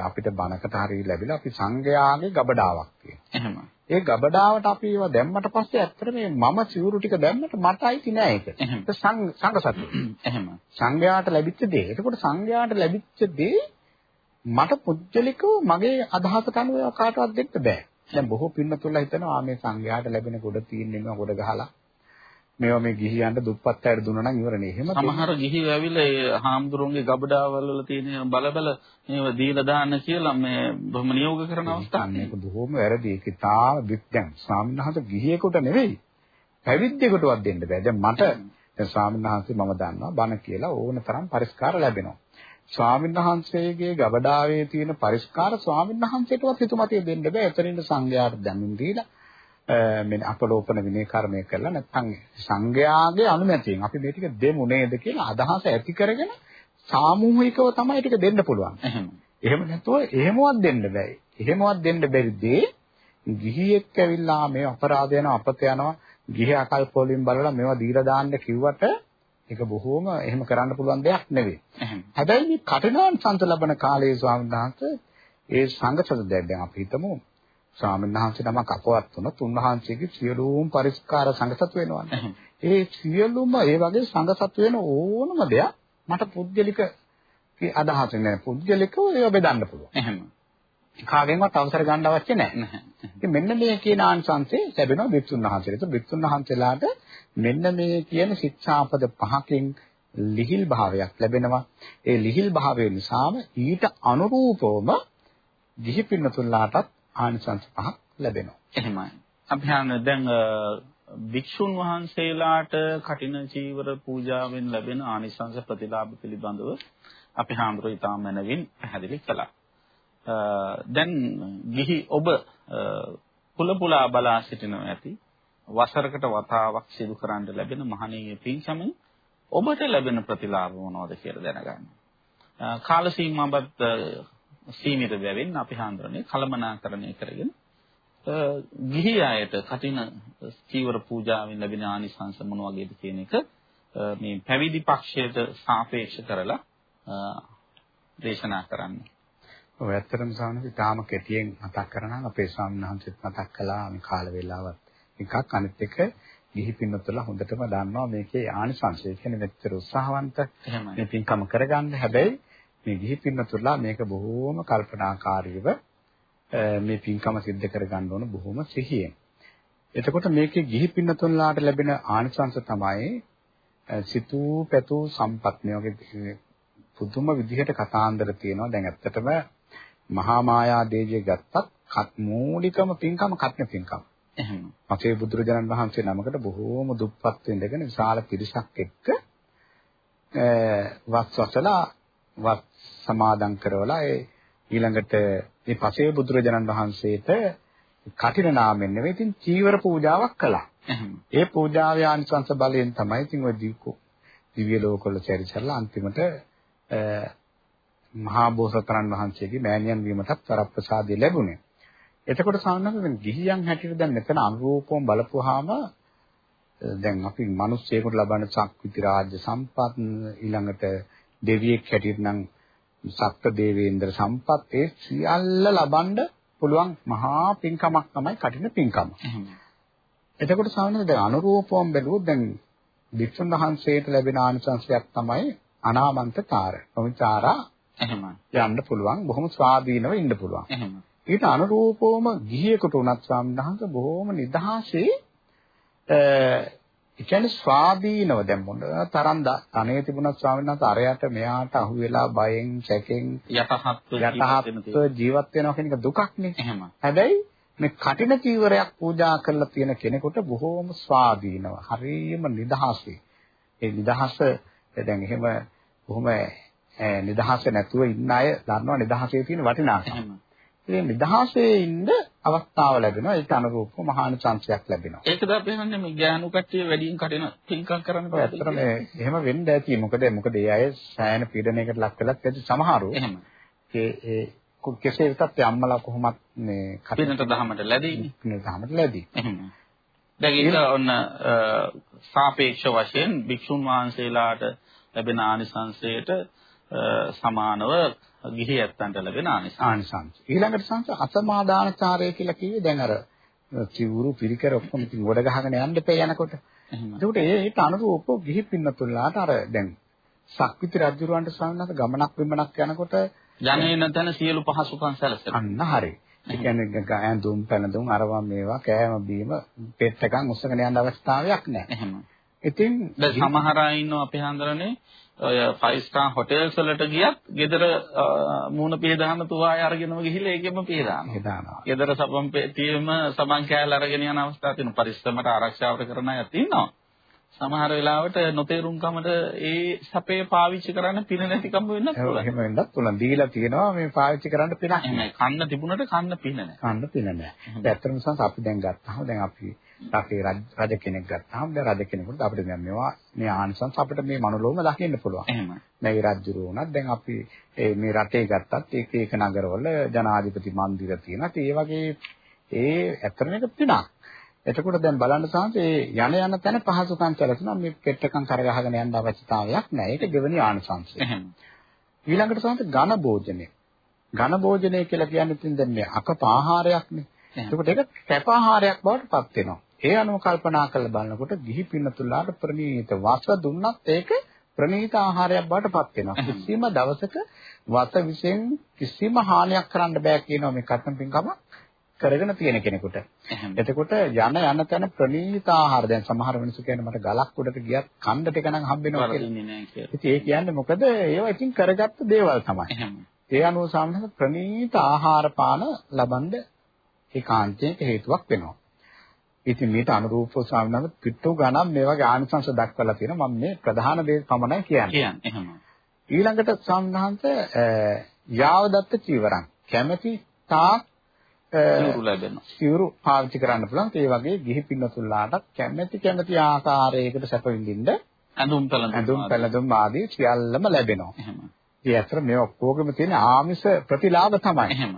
අපිට බණකට හරිය ලැබිලා අපි සංඝයාගේ ගබඩාවක් තියෙනවා. ඒ ගබඩාවට අපි ඒවා දැම්මට පස්සේ ඇත්තට මේ මම සිවුරු ටික දැම්මට මට අයිති නෑ ඒක. ඒක සංඝසතු. එහෙම. සංඝයාට ලැබිච්ච දේ. එතකොට සංඝයාට ලැබිච්ච දේ මට පුජ්‍යලිකව මගේ අදහසට අනුව කාටවත් දෙන්න බෑ. දැන් බොහෝ පින්නතුල්ලා හිතනවා මේ සංඝයාට ලැබෙන ගොඩ තියෙන ගොඩ ගහලා මේවා මේ ගිහියන්ට දුප්පත් අයට දුන්නා නම් ඉවරනේ. එහෙම සමහර ගිහි ඇවිල්ලා ඒ හාමුදුරුවන්ගේ ගබඩාවල් වල තියෙන බලබල මේව දීලා දාන්න කියලා මේ බොහොම නියෝග කරන අවස්ථාවක්. මේක බොහොම වැරදි. ඒක තාම දැන් වහන්සේ ගිහියෙකුට නෙවෙයි. පැවිද්දෙකුටවත් දෙන්න බෑ. දැන් මට දැන් ස්වාමීන් වහන්සේ මම දන්නවා බණ කියලා ඕන තරම් පරිස්කාර ලැබෙනවා. ස්වාමීන් වහන්සේගේ ගබඩාවේ තියෙන පරිස්කාර ස්වාමීන් වහන්සේටවත් හිතුමතේ දෙන්න බෑ. එතනින් සංඝයාට දැනුම් දීලා මේ අපලෝපන විනය කර්මය කරලා නැත්නම් සංඝයාගේ අනුමැතියෙන් අපි මේ ටික දෙමු නේද කියලා අදහස ඇති කරගෙන සාමූහිකව තමයි ටික දෙන්න පුළුවන්. එහෙම. නැතුව එහෙමවත් දෙන්න බෑ. එහෙමවත් දෙන්න බැරි දේ ගිහියෙක් ඇවිල්ලා මේ අපරාධ යනවා අපත යනවා ගිහි අකල්ප වලින් බලලා මේවා දීලා දාන්න කිව්වට ඒක බොහොම එහෙම කරන්න පුළුවන් දෙයක් නෙවෙයි. හැබැයි මේ කටිනාංශන්ත ලබන කාලයේ ස්වාමීන් වහන්සේ ඒ සංඝ සද දැන් අපි හිතමු ස්වාමීන් වහන්සේ නමක් අපවත් වුණොත් උන්වහන්සේගේ සියලුම පරිස්කාර සංගසතු වෙනවානේ. ඒ සියලුම ඒ වගේ සංගසතු වෙන ඕනම දෙයක් මට පුද්ගලික අදහස නෑ. පුද්ගලිකව ඒව බෙදන්න පුළුවන්. එහෙම. කාගෙන්වත් අවසර ගන්න අවශ්‍ය නැහැ. ඉතින් මෙන්න මේ කියන ආංශංශේ ලැබෙනවා බිත්තුන් වහන්සේට. බිත්තුන් වහන්සේලාට මෙන්න මේ කියන ශික්ෂාපද පහකින් ලිහිල් භාවයක් ලැබෙනවා. ඒ ලිහිල් භාවය නිසාම ඊට අනුරූපවම ගිහි පින්නතුන්ලාටත් ආනිසංස පහක් ලැබෙනවා. එහෙමයි. අපි හන්නේ දැන් භික්ෂුන් වහන්සේලාට කටින චීවර පූජාවෙන් ලැබෙන ආනිසංස ප්‍රතිලාභ පිළිබඳව අපි හාමුදුරුවෝ ඊටම මනවින් පැහැදිලි කළා. දැන් ගිහි ඔබ පුල පුලා බලා සිටිනවා ඇති වසරකට වතාවක් සිදු කරන්න ලැබෙන මහණීය පින්සමෙන් ඔබට ලැබෙන ප්‍රතිලාභ මොනවද කියලා දැනගන්න. කාල සීමාවත් සීමිත බැවින් අපි හඳුරන්නේ කලමනාකරණය කරගෙන ගිහි අයට කටින චීවර පූජාවෙන් ලැබෙන ආනිසංස මොන වගේද කියන එක මේ පැවිදි පක්ෂයට සාපේක්ෂ කරලා දේශනා කරන්න. ඔය ඇත්තටම සාමාන්‍යයෙන් තාම කෙටියෙන් මතක් කරනවා. අපේ ස්වාමීන් වහන්සේත් මතක් කළා. මේ කාල වේලාවත් එකක්. අනිත් එක ගිහි පින්නතුලා හොඳටම දන්නවා මේකේ ආනිසංසය කියන්නේ මෙච්චර උත්සාහවන්ත මේ පින්කම කරගන්න. හැබැයි මේ ගිහි පින්නතුලා මේක බොහෝම කල්පනාකාරීව මේ පින්කම සිද්ධ කරගන්න ඕන බොහොම සිහියෙන්. එතකොට මේකේ ගිහි පින්නතුන්ලාට ලැබෙන ආනිසංස තමයි සිතූ පැතූ සම්පත් මේ වගේ පුදුම විදිහට කතාන්දර තියෙනවා. දැන් ඇත්තටම මහා මායා දේවිය ගත්තත් මූලිකම පින්කම කත්න පින්කම. එහෙම. අපේ බුදුරජාණන් වහන්සේ නමකට බොහෝම දුප්පත් වෙඳගෙන විශාල පිරිසක් එක්ක වස්වසලා වත් සමාදන් කරවලා ඒ ඊළඟට මේ පසේ බුදුරජාණන් වහන්සේට කටින නාමයෙන් නෙවෙයි ඉතින් චීවර පූජාවක් කළා. ඒ පූජාවේ ආනිසංස බලයෙන් තමයි ඉතින් ඔය දීකෝ දිව්‍ය ලෝකවල චරිචරලා අන්තිමට මහා බෝසතරන් වහන්සේගේ මෑණියන් වීමටත් වරප්‍රසාදය ලැබුණේ. එතකොට සාමාන්‍යයෙන් ගිහියන් හැටියට දැන් මෙතන අනුරූපවම බලපුවාම දැන් අපි මිනිස්සෙකුට ලබන ශක්ති රාජ්‍ය සම්පත් ඊළඟට දෙවියෙක් හැටියට නම් සත්ත්ව දේවේන්ද්‍ර සම්පත් ඒ සියල්ල ලබන්න පුළුවන් මහා පින්කමක් තමයි කටින පින්කම. එතකොට සාමාන්‍යයෙන් දැන් අනුරූපවම බැලුවොත් දැන් වික්ෂුන් වහන්සේට ලැබෙන ආනිසංසයක් තමයි අනාමන්තකාර. පවිචාරා එහෙම යන්න පුළුවන්. බොහොම ස්වාධීනව ඉන්න පුළුවන්. එහෙම. ඊට අනුරූපවම ගිහියෙකුට උනත් ස්වාමීන් වහන්සේ බොහොම නිදහසේ ඒ කියන්නේ ස්වාධීනව දැන් මොන තරම් ධනෙ තිබුණත් ස්වාමීන් වහන්සේ අරයට මෙයාට අහු වෙලා බයෙන් සැකෙන් යටහත්ව ජීවත් වෙනවා කියන එක දුකක්නේ. එහෙම. හැබැයි මේ කටින චීවරයක් පූජා කරලා තියෙන කෙනෙකුට බොහෝම ස්වාධීනව හරියම නිදහසේ. ඒ නිදහස දැන් එහෙම බොහොම නිදහස නැතුව ඉන්න අය දන්නවා නිදහසේ තියෙන වටිනාකම. ඒ නිදහසේ ඉන්න අවස්ථාව ලැබෙනවා. ඒක අනුරූපව මහාන chance ලැබෙනවා. ඒකද අපි හන්නේ මේ ඥානු කට්ටිය වැඩියෙන් කටින පින්කම් කරන්න බෑ ඇත්තටම එහෙම වෙන්න ඇති. මොකද මොකද ඒ අය සෑයන පීඩනයකට ලක් වෙලත් ඇති සමහරව එහෙම. ඒ කෙසේ වෙතත් අම්මලා කොහොමත් මේ කටිනට දහමට ලැබෙන්නේ. පිනට දහමට ලැබී එහෙම. දැන් ඒක ඔන්න සාපේක්ෂ වශයෙන් භික්ෂුන් වහන්සේලාට ලැබෙන ආනිසංසයට සමානව ගිහි ඇත්තන්ට ලැබෙන ආනිසංස. ආනිසංස. ඊළඟට සංස අසමාදානචාරය කියලා කිව්වේ දැන් අර චිවුරු පිරිකර ඔක්කොම ඉතින් ගොඩ ගහගෙන යන්න දෙපේ යනකොට. එතකොට ඒකට අනුරූපව ගිහි පින්නතුල්ලාට අර දැන් සක්විති රජුරවන්ට ස්වාමීන් ගමනක් විමනක් යනකොට යන්නේ තැන සියලු පහසුකම් සැලසෙනවා. අන්න හරි. ඒ කියන්නේ ඇඳුම් පැනඳුම් අරවා මේවා කෑම බීම පෙට්ටකම් උස්සගෙන යන්න අවස්ථාවක් නැහැ. එහෙම. ඉතින් සමහර අය ඉන්නවා අපේ හන්දරනේ ඔය 5 star hotels වලට ගියත් ගෙදර මූණ පිහදාන තුවාය අරගෙනම ගිහිල්ලා ඒකෙම පිහදානවා. පිහදානවා. ගෙදර සබම් පෙතියෙම සබන් කෑල්ල අරගෙන යන අවස්ථා තියෙනවා. පරිස්සමට ආරක්ෂාවට කරන අය ඉන්නවා. සමහර වෙලාවට නොතේරුම්කමට ඒ සපේ පාවිච්චි කරන්න පින නැතිකම වෙන්නත් පුළුවන්. එහෙම වෙන්නත් පුළුවන්. දීලා තියෙනවා මේ පාවිච්චි කරන්න පිනක් නැහැ. කන්න තිබුණට කන්න පින නැහැ. කන්න පින නැහැ. ඇත්තටම සංස අපි දැන් ගත්තාම දැන් අපි රටේ රජ කෙනෙක් ගත්තාම දැන් රජ කෙනෙකුට අපිට දැන් මේවා මේ ආනිසංස අපිට මේ මනුලෝම දකින්න පුළුවන්. එහෙම. මේ රජුරු වුණත් දැන් අපි මේ රටේ ගත්තත් ඒක ඒක නගරවල ජනාධිපති මන්දිර තියෙනවා. ඒ වගේ ඒ ඇත්තටම එක පිනක්. එතකොට දැන් බලන්න සාන්තේ යන යන තැන පහසුකම් සැලසෙනවා මේ පෙට්ටකම් කරගහගෙන යන්න අවශ්‍යතාවයක් නැහැ. ඒක දෙවෙනි ආනිසංසය. එහෙම. ඊළඟට සාන්ත ඝන භෝජනය. ඝන භෝජනය කියලා කියන්නේ ඉතින් දැන් මේ අකප ආහාරයක්නේ. එතකොට ඒක කැප ආහාරයක් බවට පත් වෙනවා. ඒ අනුව කල්පනා කරලා බලනකොට ගිහි පින්නතුලාට ප්‍රණීත වාස දුන්නත් ඒක ප්‍රණීත ආහාරයක් බවට පත් වෙනවා. කිසිම දවසක වත විසෙන් කිසිම හානියක් කරන්න බෑ කියනවා මේ කතම් පින්කම කරගෙන තියෙන කෙනෙකුට. එතකොට යන යන තැන ප්‍රණීත ආහාර දැන් සමහර මිනිස්සු කියන්නේ මට ගලක් උඩට ගියත් කණ්ඩ ටික නම් හම්බෙනවා කියලා. ඉතින් ඒ කියන්නේ මොකද ඒවා ඉතින් කරගත්ත දේවල් තමයි. ඒ අනුව සාමාන්‍යයෙන් ප්‍රණීත ආහාර පාන ලබන්න ඒකාන්තයෙන් හේතුවක් වෙනවා. ඉතින් මේට අනුරූපව සාමාන්‍යයෙන් පිටු ගණන් මේ වගේ ආනිසංස දක්වලා තියෙනවා. මම මේ ප්‍රධාන දේ පමණයි කියන්නේ. කියන්නේ එහෙම. ඊළඟට සම්හාන්ත යාවදත්ත චීවරං කැමැති තාක් සිවුරු ලැබෙනවා. සිවුරු පාවිච්චි කරන්න පුළුවන්. ඒ වගේ ගිහි පින්නතුල්ලාට කැමැති කැමැති ආකාරයකට සැප විඳින්න ඇඳුම් පැළඳුම් ඇඳුම් පැළඳුම් ආදී සියල්ලම ලැබෙනවා. එහෙම. ඒ ඇත්තට මේ ඔක්කොගෙම තියෙන ආමිෂ ප්‍රතිලාභ තමයි. එහෙම.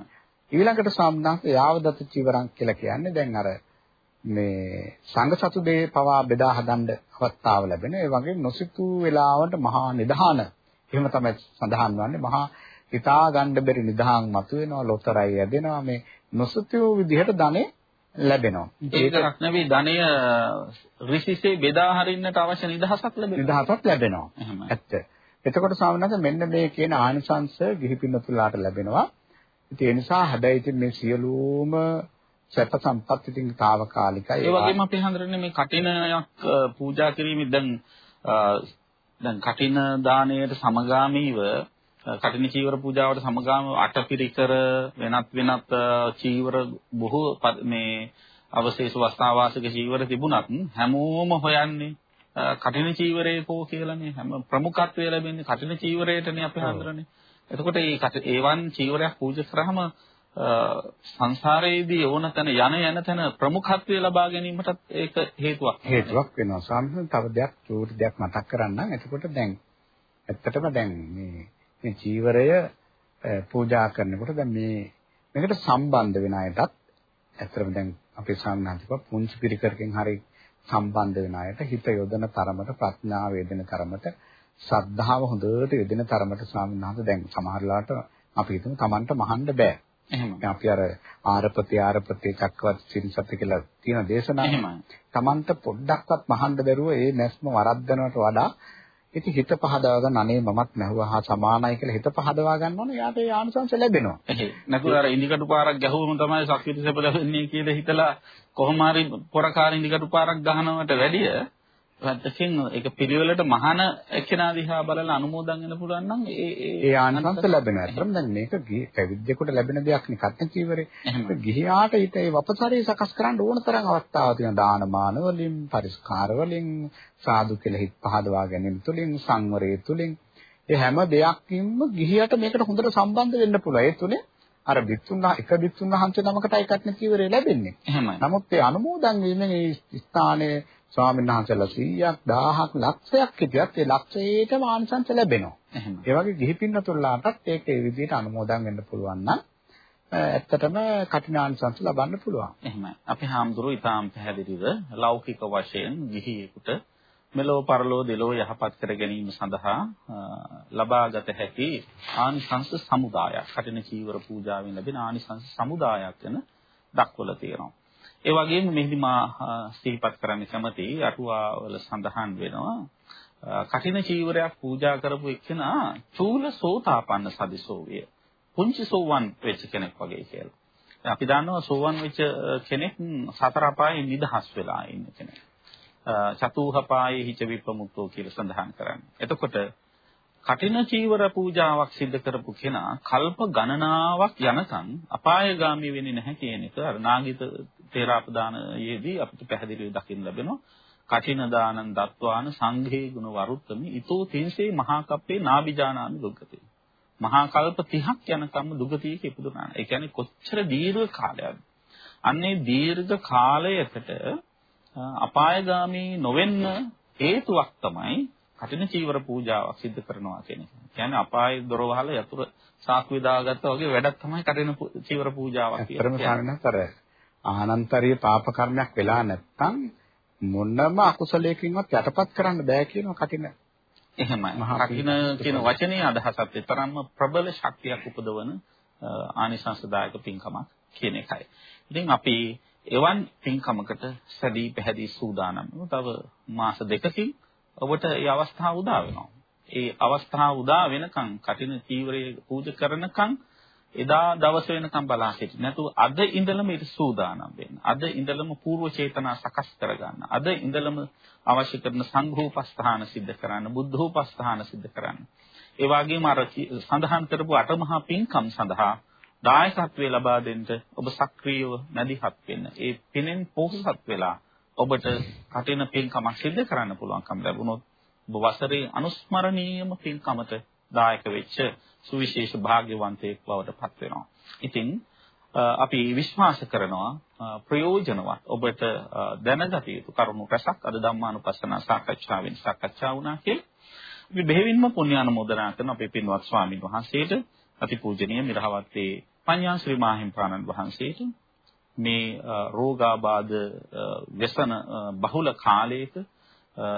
ඊළඟට සම්දාස යාවදත් චීවරං කියලා කියන්නේ දැන් අර මේ සංඝ සතු දේ පවා බෙදා හදන්න අවස්ථාව ලැබෙන. ඒ වගේ නොසිතූ වෙලාවට මහා නිධාන එහෙම තමයි සඳහන් වන්නේ. මහා හිතා ගන්න බැරි නිදහන් මතුවෙනවා ලොතරයි යදෙනවා මේ නොසුතිය විදිහට ධනෙ ලැබෙනවා. ඒකක් නෙවෙයි ධනය ඍෂිසේ බෙදා හරින්නට අවශ්‍ය නිදහසක් ලැබෙනවා. නිදහසක් ලැබෙනවා. ඇත්ත. එතකොට ස්වාමීන් මෙන්න මේ කියන ආනිසංශ ගිහි පින්නතුලාට ලැබෙනවා. ඉතින් ඒ නිසා හැබැයි ඉතින් මේ සියලුම සැප සම්පත් ඉතින් తాවකාලිකයි. ඒ වගේම අපි හඳුරන්නේ මේ කටිනයක් පූජා කිරීමෙන් දැන් දැන් කටින දාණයට සමගාමීව කටින චීවර පූජාවට සමගාම අටපිරිකර වෙනත් වෙනත් චීවර බොහෝ මේ අවශේෂ වස්තාවාසික චීවර තිබුණත් හැමෝම හොයන්නේ කටින චීවරේකෝ කියලානේ හැම ප්‍රමුඛත්වය ලැබෙන්නේ කටින චීවරයටනේ අපි හඳුරන්නේ. එතකොට මේ ඒවන් චීවරයක් පූජා කරාම සංසාරයේදී ඕන තැන යන යන තැන ප්‍රමුඛත්වය ලබා ගැනීමටත් ඒක හේතුවක්. හේතුවක් වෙනවා. සාමාන්‍යයෙන් තව දෙයක් චූටි දෙයක් මතක් කරන්නම්. එතකොට දැන් ඇත්තටම දැන් මේ මේ චීවරය පූජා කරනකොට දැන් මේ මේකට සම්බන්ධ වෙන අයටත් ඇත්තටම දැන් අපේ සාමනාතික පුංචි පිරිකරකින් හරි සම්බන්ධ වෙන අයට හිත යොදන තරමට ප්‍රඥාව වේදෙන තරමට ශ්‍රද්ධාව හොඳට යෙදෙන තරමට ස්වාමීන් වහන්සේ දැන් සමහරලාට අපි හිතමු Tamanට මහන්න බෑ. එහෙම. අපි අර ආරපති ආරපති චක්කවත් සිරිසත් කියලා තියෙන දේශනා. එහෙමයි. Tamanට පොඩ්ඩක්වත් මහන්න බැරුව ඒ නැස්ම වරද්දනවට වඩා ඉතින් හිත පහදවා ගන්න අනේ මමත් නැහුවා හා සමානයි කියලා හිත පහදවා ගන්න ඕනේ. යාට ඒ ආනිසංස ලැබෙනවා. නැතුව අර ඉන්දිකටු පාරක් ගැහුවම තමයි ශක්තිය සැප ලැබෙන්නේ කියලා හිතලා කොහොම හරි පොරකාර ඉන්දිකටු පාරක් ගහනවට වැඩිය පැත්තකින් ඒක පිළිවෙලට මහාන එක්කෙනා දිහා බලලා අනුමෝදන් වෙන්න පුළුවන් නම් ඒ ඒ ආනන්ත ලැබෙනවා. ඒතරම් දැන් මේක පැවිද්දෙකුට ලැබෙන දෙයක් නේ කත්න චීවරේ. ගිහියාට ඊට ඒ වපසාරේ සකස් කරන්න ඕන තරම් අවස්ථාවක් තියෙනවා. දානමාන වලින්, පරිස්කාර වලින්, සාදු කියලා හිත පහදවා ගැනීම තුලින්, සංවරය තුලින් ඒ හැම දෙයක්ින්ම ගිහියට මේකට හොඳට සම්බන්ධ වෙන්න පුළුවන්. ඒ තුනේ අර බිත්තුන්නා එක බිත්තුන් වහන්සේ නමකටයි කත්න චීවරේ ලැබෙන්නේ. එහෙමයි. නමුත් ඒ අනුමෝදන් වීමෙන් මේ ස්ථානයේ ස්වාමීන් වහන්සේලා 100ක් 1000ක් ලක්ෂයක් හිටියත් ඒ ලක්ෂයේට මානසංස ලැබෙනවා. ඒ වගේ ගිහි පින්නතුල්ලාටත් ඒක ඒ විදිහට අනුමෝදන් වෙන්න පුළුවන් නම් ඇත්තටම කටිනාංශංශ ලබන්න පුළුවන්. එහෙමයි. අපි හාමුදුරුවෝ ඊටාම් පැහැදිලිව ලෞකික වශයෙන් ගිහියෙකුට මෙලෝ පරලෝ දෙලෝ යහපත් කර ගැනීම සඳහා ලබාගත හැකි ආනිසංස සමුදායක්. කටින චීවර පූජාවෙන් ලැබෙන ආනිසංස සමුදායක් වෙන දක්වලා තියෙනවා. ඒ වගේම මෙහිදී මා සිහිපත් කරන්න කැමති අටුවාවල සඳහන් වෙනවා කඨින චීවරයක් පූජා කරපු එක්කෙනා චූල සෝතාපන්න සදිසෝවිය. පුංචි සෝවන් වෙච්ච කෙනෙක් වගේ කියලා. අපි දන්නවා සෝවන් වෙච්ච කෙනෙක් සතර අපායේ නිදහස් වෙලා ඉන්න කෙනෙක්. චතුහපායේ හිච විපමුක්තෝ කියලා සඳහන් කරන්නේ. එතකොට කටින චීවර පූජාවක් සිදු කරපු කෙනා කල්ප ගණනාවක් යනකම් අපායগামী වෙන්නේ නැහැ කියන එක අර නාගිත තේරාපදානයේදී අපිට පැහැදිලිව දකින්න ලැබෙනවා. කටින දානං දත්වාන සංඝේ ගුණ වරුත්තමි ඊතෝ තින්සේ මහා කප්පේ නාබිජානාමි දුක්ගතේ. මහා කල්ප 30ක් යනකම් දුගතියක ඉපදුනා. ඒ කියන්නේ කොච්චර දීර්ඝ කාලයක්ද? අන්නේ දීර්ඝ කාලයකට අපායগামী නොවෙන්න හේතුවක් තමයි කටින චීවර පූජාවක් සිදු කරනවා කියන එක. කියන්නේ අපායේ දොර වහලා යතුරු සාක්කුවේ දාගත්තා වගේ වැඩක් තමයි කටින චීවර පූජාවක් කියන්නේ. අතර ආනන්තරීය පාප කර්මයක් වෙලා නැත්තම් මොනම අකුසලයකින්වත් යටපත් කරන්න බෑ කියන කටින. එහෙමයි. කටින කියන වචනේ අදහසත් තරම්ම ප්‍රබල ශක්තියක් උපදවන ආනිසංසදායක පින්කමක් කියන එකයි. ඉතින් අපි එවන් පින්කමකට සැදී පැහැදී සූදානම් තව මාස දෙකකින් ඔබට මේ අවස්ථාව උදා වෙනවා. ඒ අවස්ථාව උදා වෙනකන් කටින චීවරයේ පූජා කරනකන් එදා දවස වෙනකම් බලා සිටින්න. නැතුව අද ඉඳලම ඊට සූදානම් වෙන්න. අද ඉඳලම పూర్ව චේතනා සකස් කරගන්න. අද ඉඳලම අවශ්‍ය කරන සංඝෝපස්ථාන සිද්ධ කරන්න, බුද්ධෝපස්ථාන සිද්ධ කරන්න. ඒ වගේම අර සඳහන් කරපු අටමහා පින්කම් සඳහා දායකත්වයේ ලබා දෙන්න ඔබ සක්‍රීයව මැදිහත් වෙන්න. ඒ පිනෙන් පොහොසත් වෙලා ඔබට කටින පින්කමක් සිදු කරන්න පුළුවන්කම ලැබුණොත් ඔබ වසරේ අනුස්මරණීයම පින්කමට දායක වෙච්ච සුවිශේෂ භාග්‍යවන්තයෙක් බවට පත් වෙනවා. ඉතින් අපි විශ්වාස කරනවා ප්‍රයෝජනවත් ඔබට දැනගත යුතු කරුණු රැසක් අද ධම්මානුපස්සන සාකච්ඡාවෙන් සාකච්ඡා වුණා කියලා. අපි බෙහෙවින්ම පුණ්‍යානුමෝදනා කරන අපේ පින්වත් ස්වාමින් වහන්සේට අතිපූජනීය මිරහවත්තේ පඤ්ඤා ශ්‍රී මාහිම්පාණන් වහන්සේට මේ රෝගාබාධ වසන බහුල කාලයක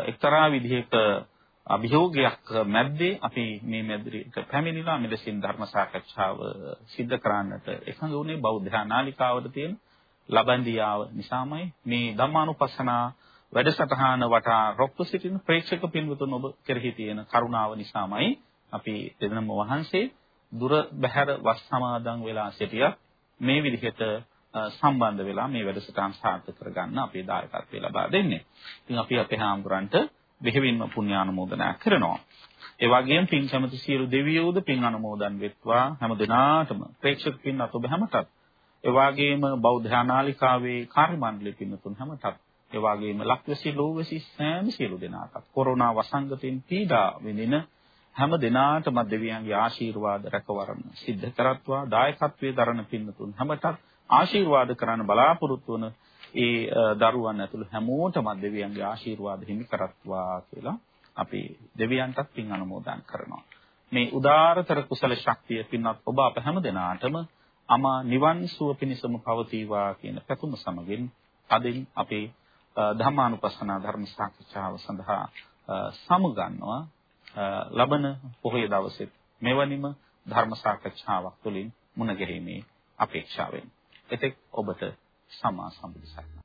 එක්තරා විදිහක අභියෝගයක් මැද්දේ අපි මේ මැදිරියට පැමිණිලා මෙලෙසින් ධර්ම සාකච්ඡාව සිද්ධ කරන්නට එකඟ වුණේ බෞද්ධ ආනාලිකාවට තියෙන ලබන්දියාව නිසාමයි. මේ ධම්මානුපස්සනා වැඩසටහන වටා රොක්ව සිටින ප්‍රේක්ෂක පින්වතුන් ඔබ කෙරෙහි තියෙන කරුණාව නිසාමයි අපි දෙදෙනම වහන්සේ දුර බැහැර වස් සමාදන් වෙලා සිටියා. මේ විදිහට සම්බන්ධ වෙලා මේ වැඩසටහන සාර්ථක කරගන්න අපේ දායකත්වය ලබා දෙන්නේ. ඉතින් අපි අපේ හාමුදුරන්ට බෙහෙවින්ම පුණ්‍ය ආනුමෝදනා කරනවා. ඒ වගේම පින් කැමති සියලු දෙවියෝද පින් අනුමෝදන් වෙත්වා හැම දිනාටම. ප්‍රේක්ෂක පින් අත ඔබ හැමතත්. ඒ වගේම බෞද්ධ ආනාලිකාවේ කාර්ය මණ්ඩලයේ පින්තුන් හැමතත්. ඒ වගේම ලක්වැසි ලෝවැසි සෑම සියලු දෙනාටත්. කොරෝනා වසංගතයෙන් පීඩා විඳින හැම දිනාටම දෙවියන්ගේ ආශිර්වාද රැකවරණ සිද්ධ කරත්වා. දායකත්වයේ දරන පින්තුන් හැමතත් ආශිර්වාද කරන්න බලාපොරොත්තු වන ඒ දරුවන් ඇතුළු හැමෝටම දෙවියන්ගේ ආශිර්වාද හිමි කරත්වා කියලා අපි දෙවියන්ටත් පින් අනුමෝදන් කරනවා. මේ උදාාරතර කුසල ශක්තිය පින්වත් ඔබ අප හැම දෙනාටම අමා නිවන් සුව පිණසම පවතිවා කියන පැතුම සමගින් අදින් අපේ ධර්මානුපස්සනා ධර්ම සාකච්ඡාව සඳහා සමුගන්නවා ලබන පොහොය දවසේ මෙවැනිම ධර්ම සාකච්ඡාවක් තුළින් මුණ ගැහිීමේ අපේක්ෂාවෙන්. එතෙක් ඔබට සම්මා සම්බුදු සරණයි.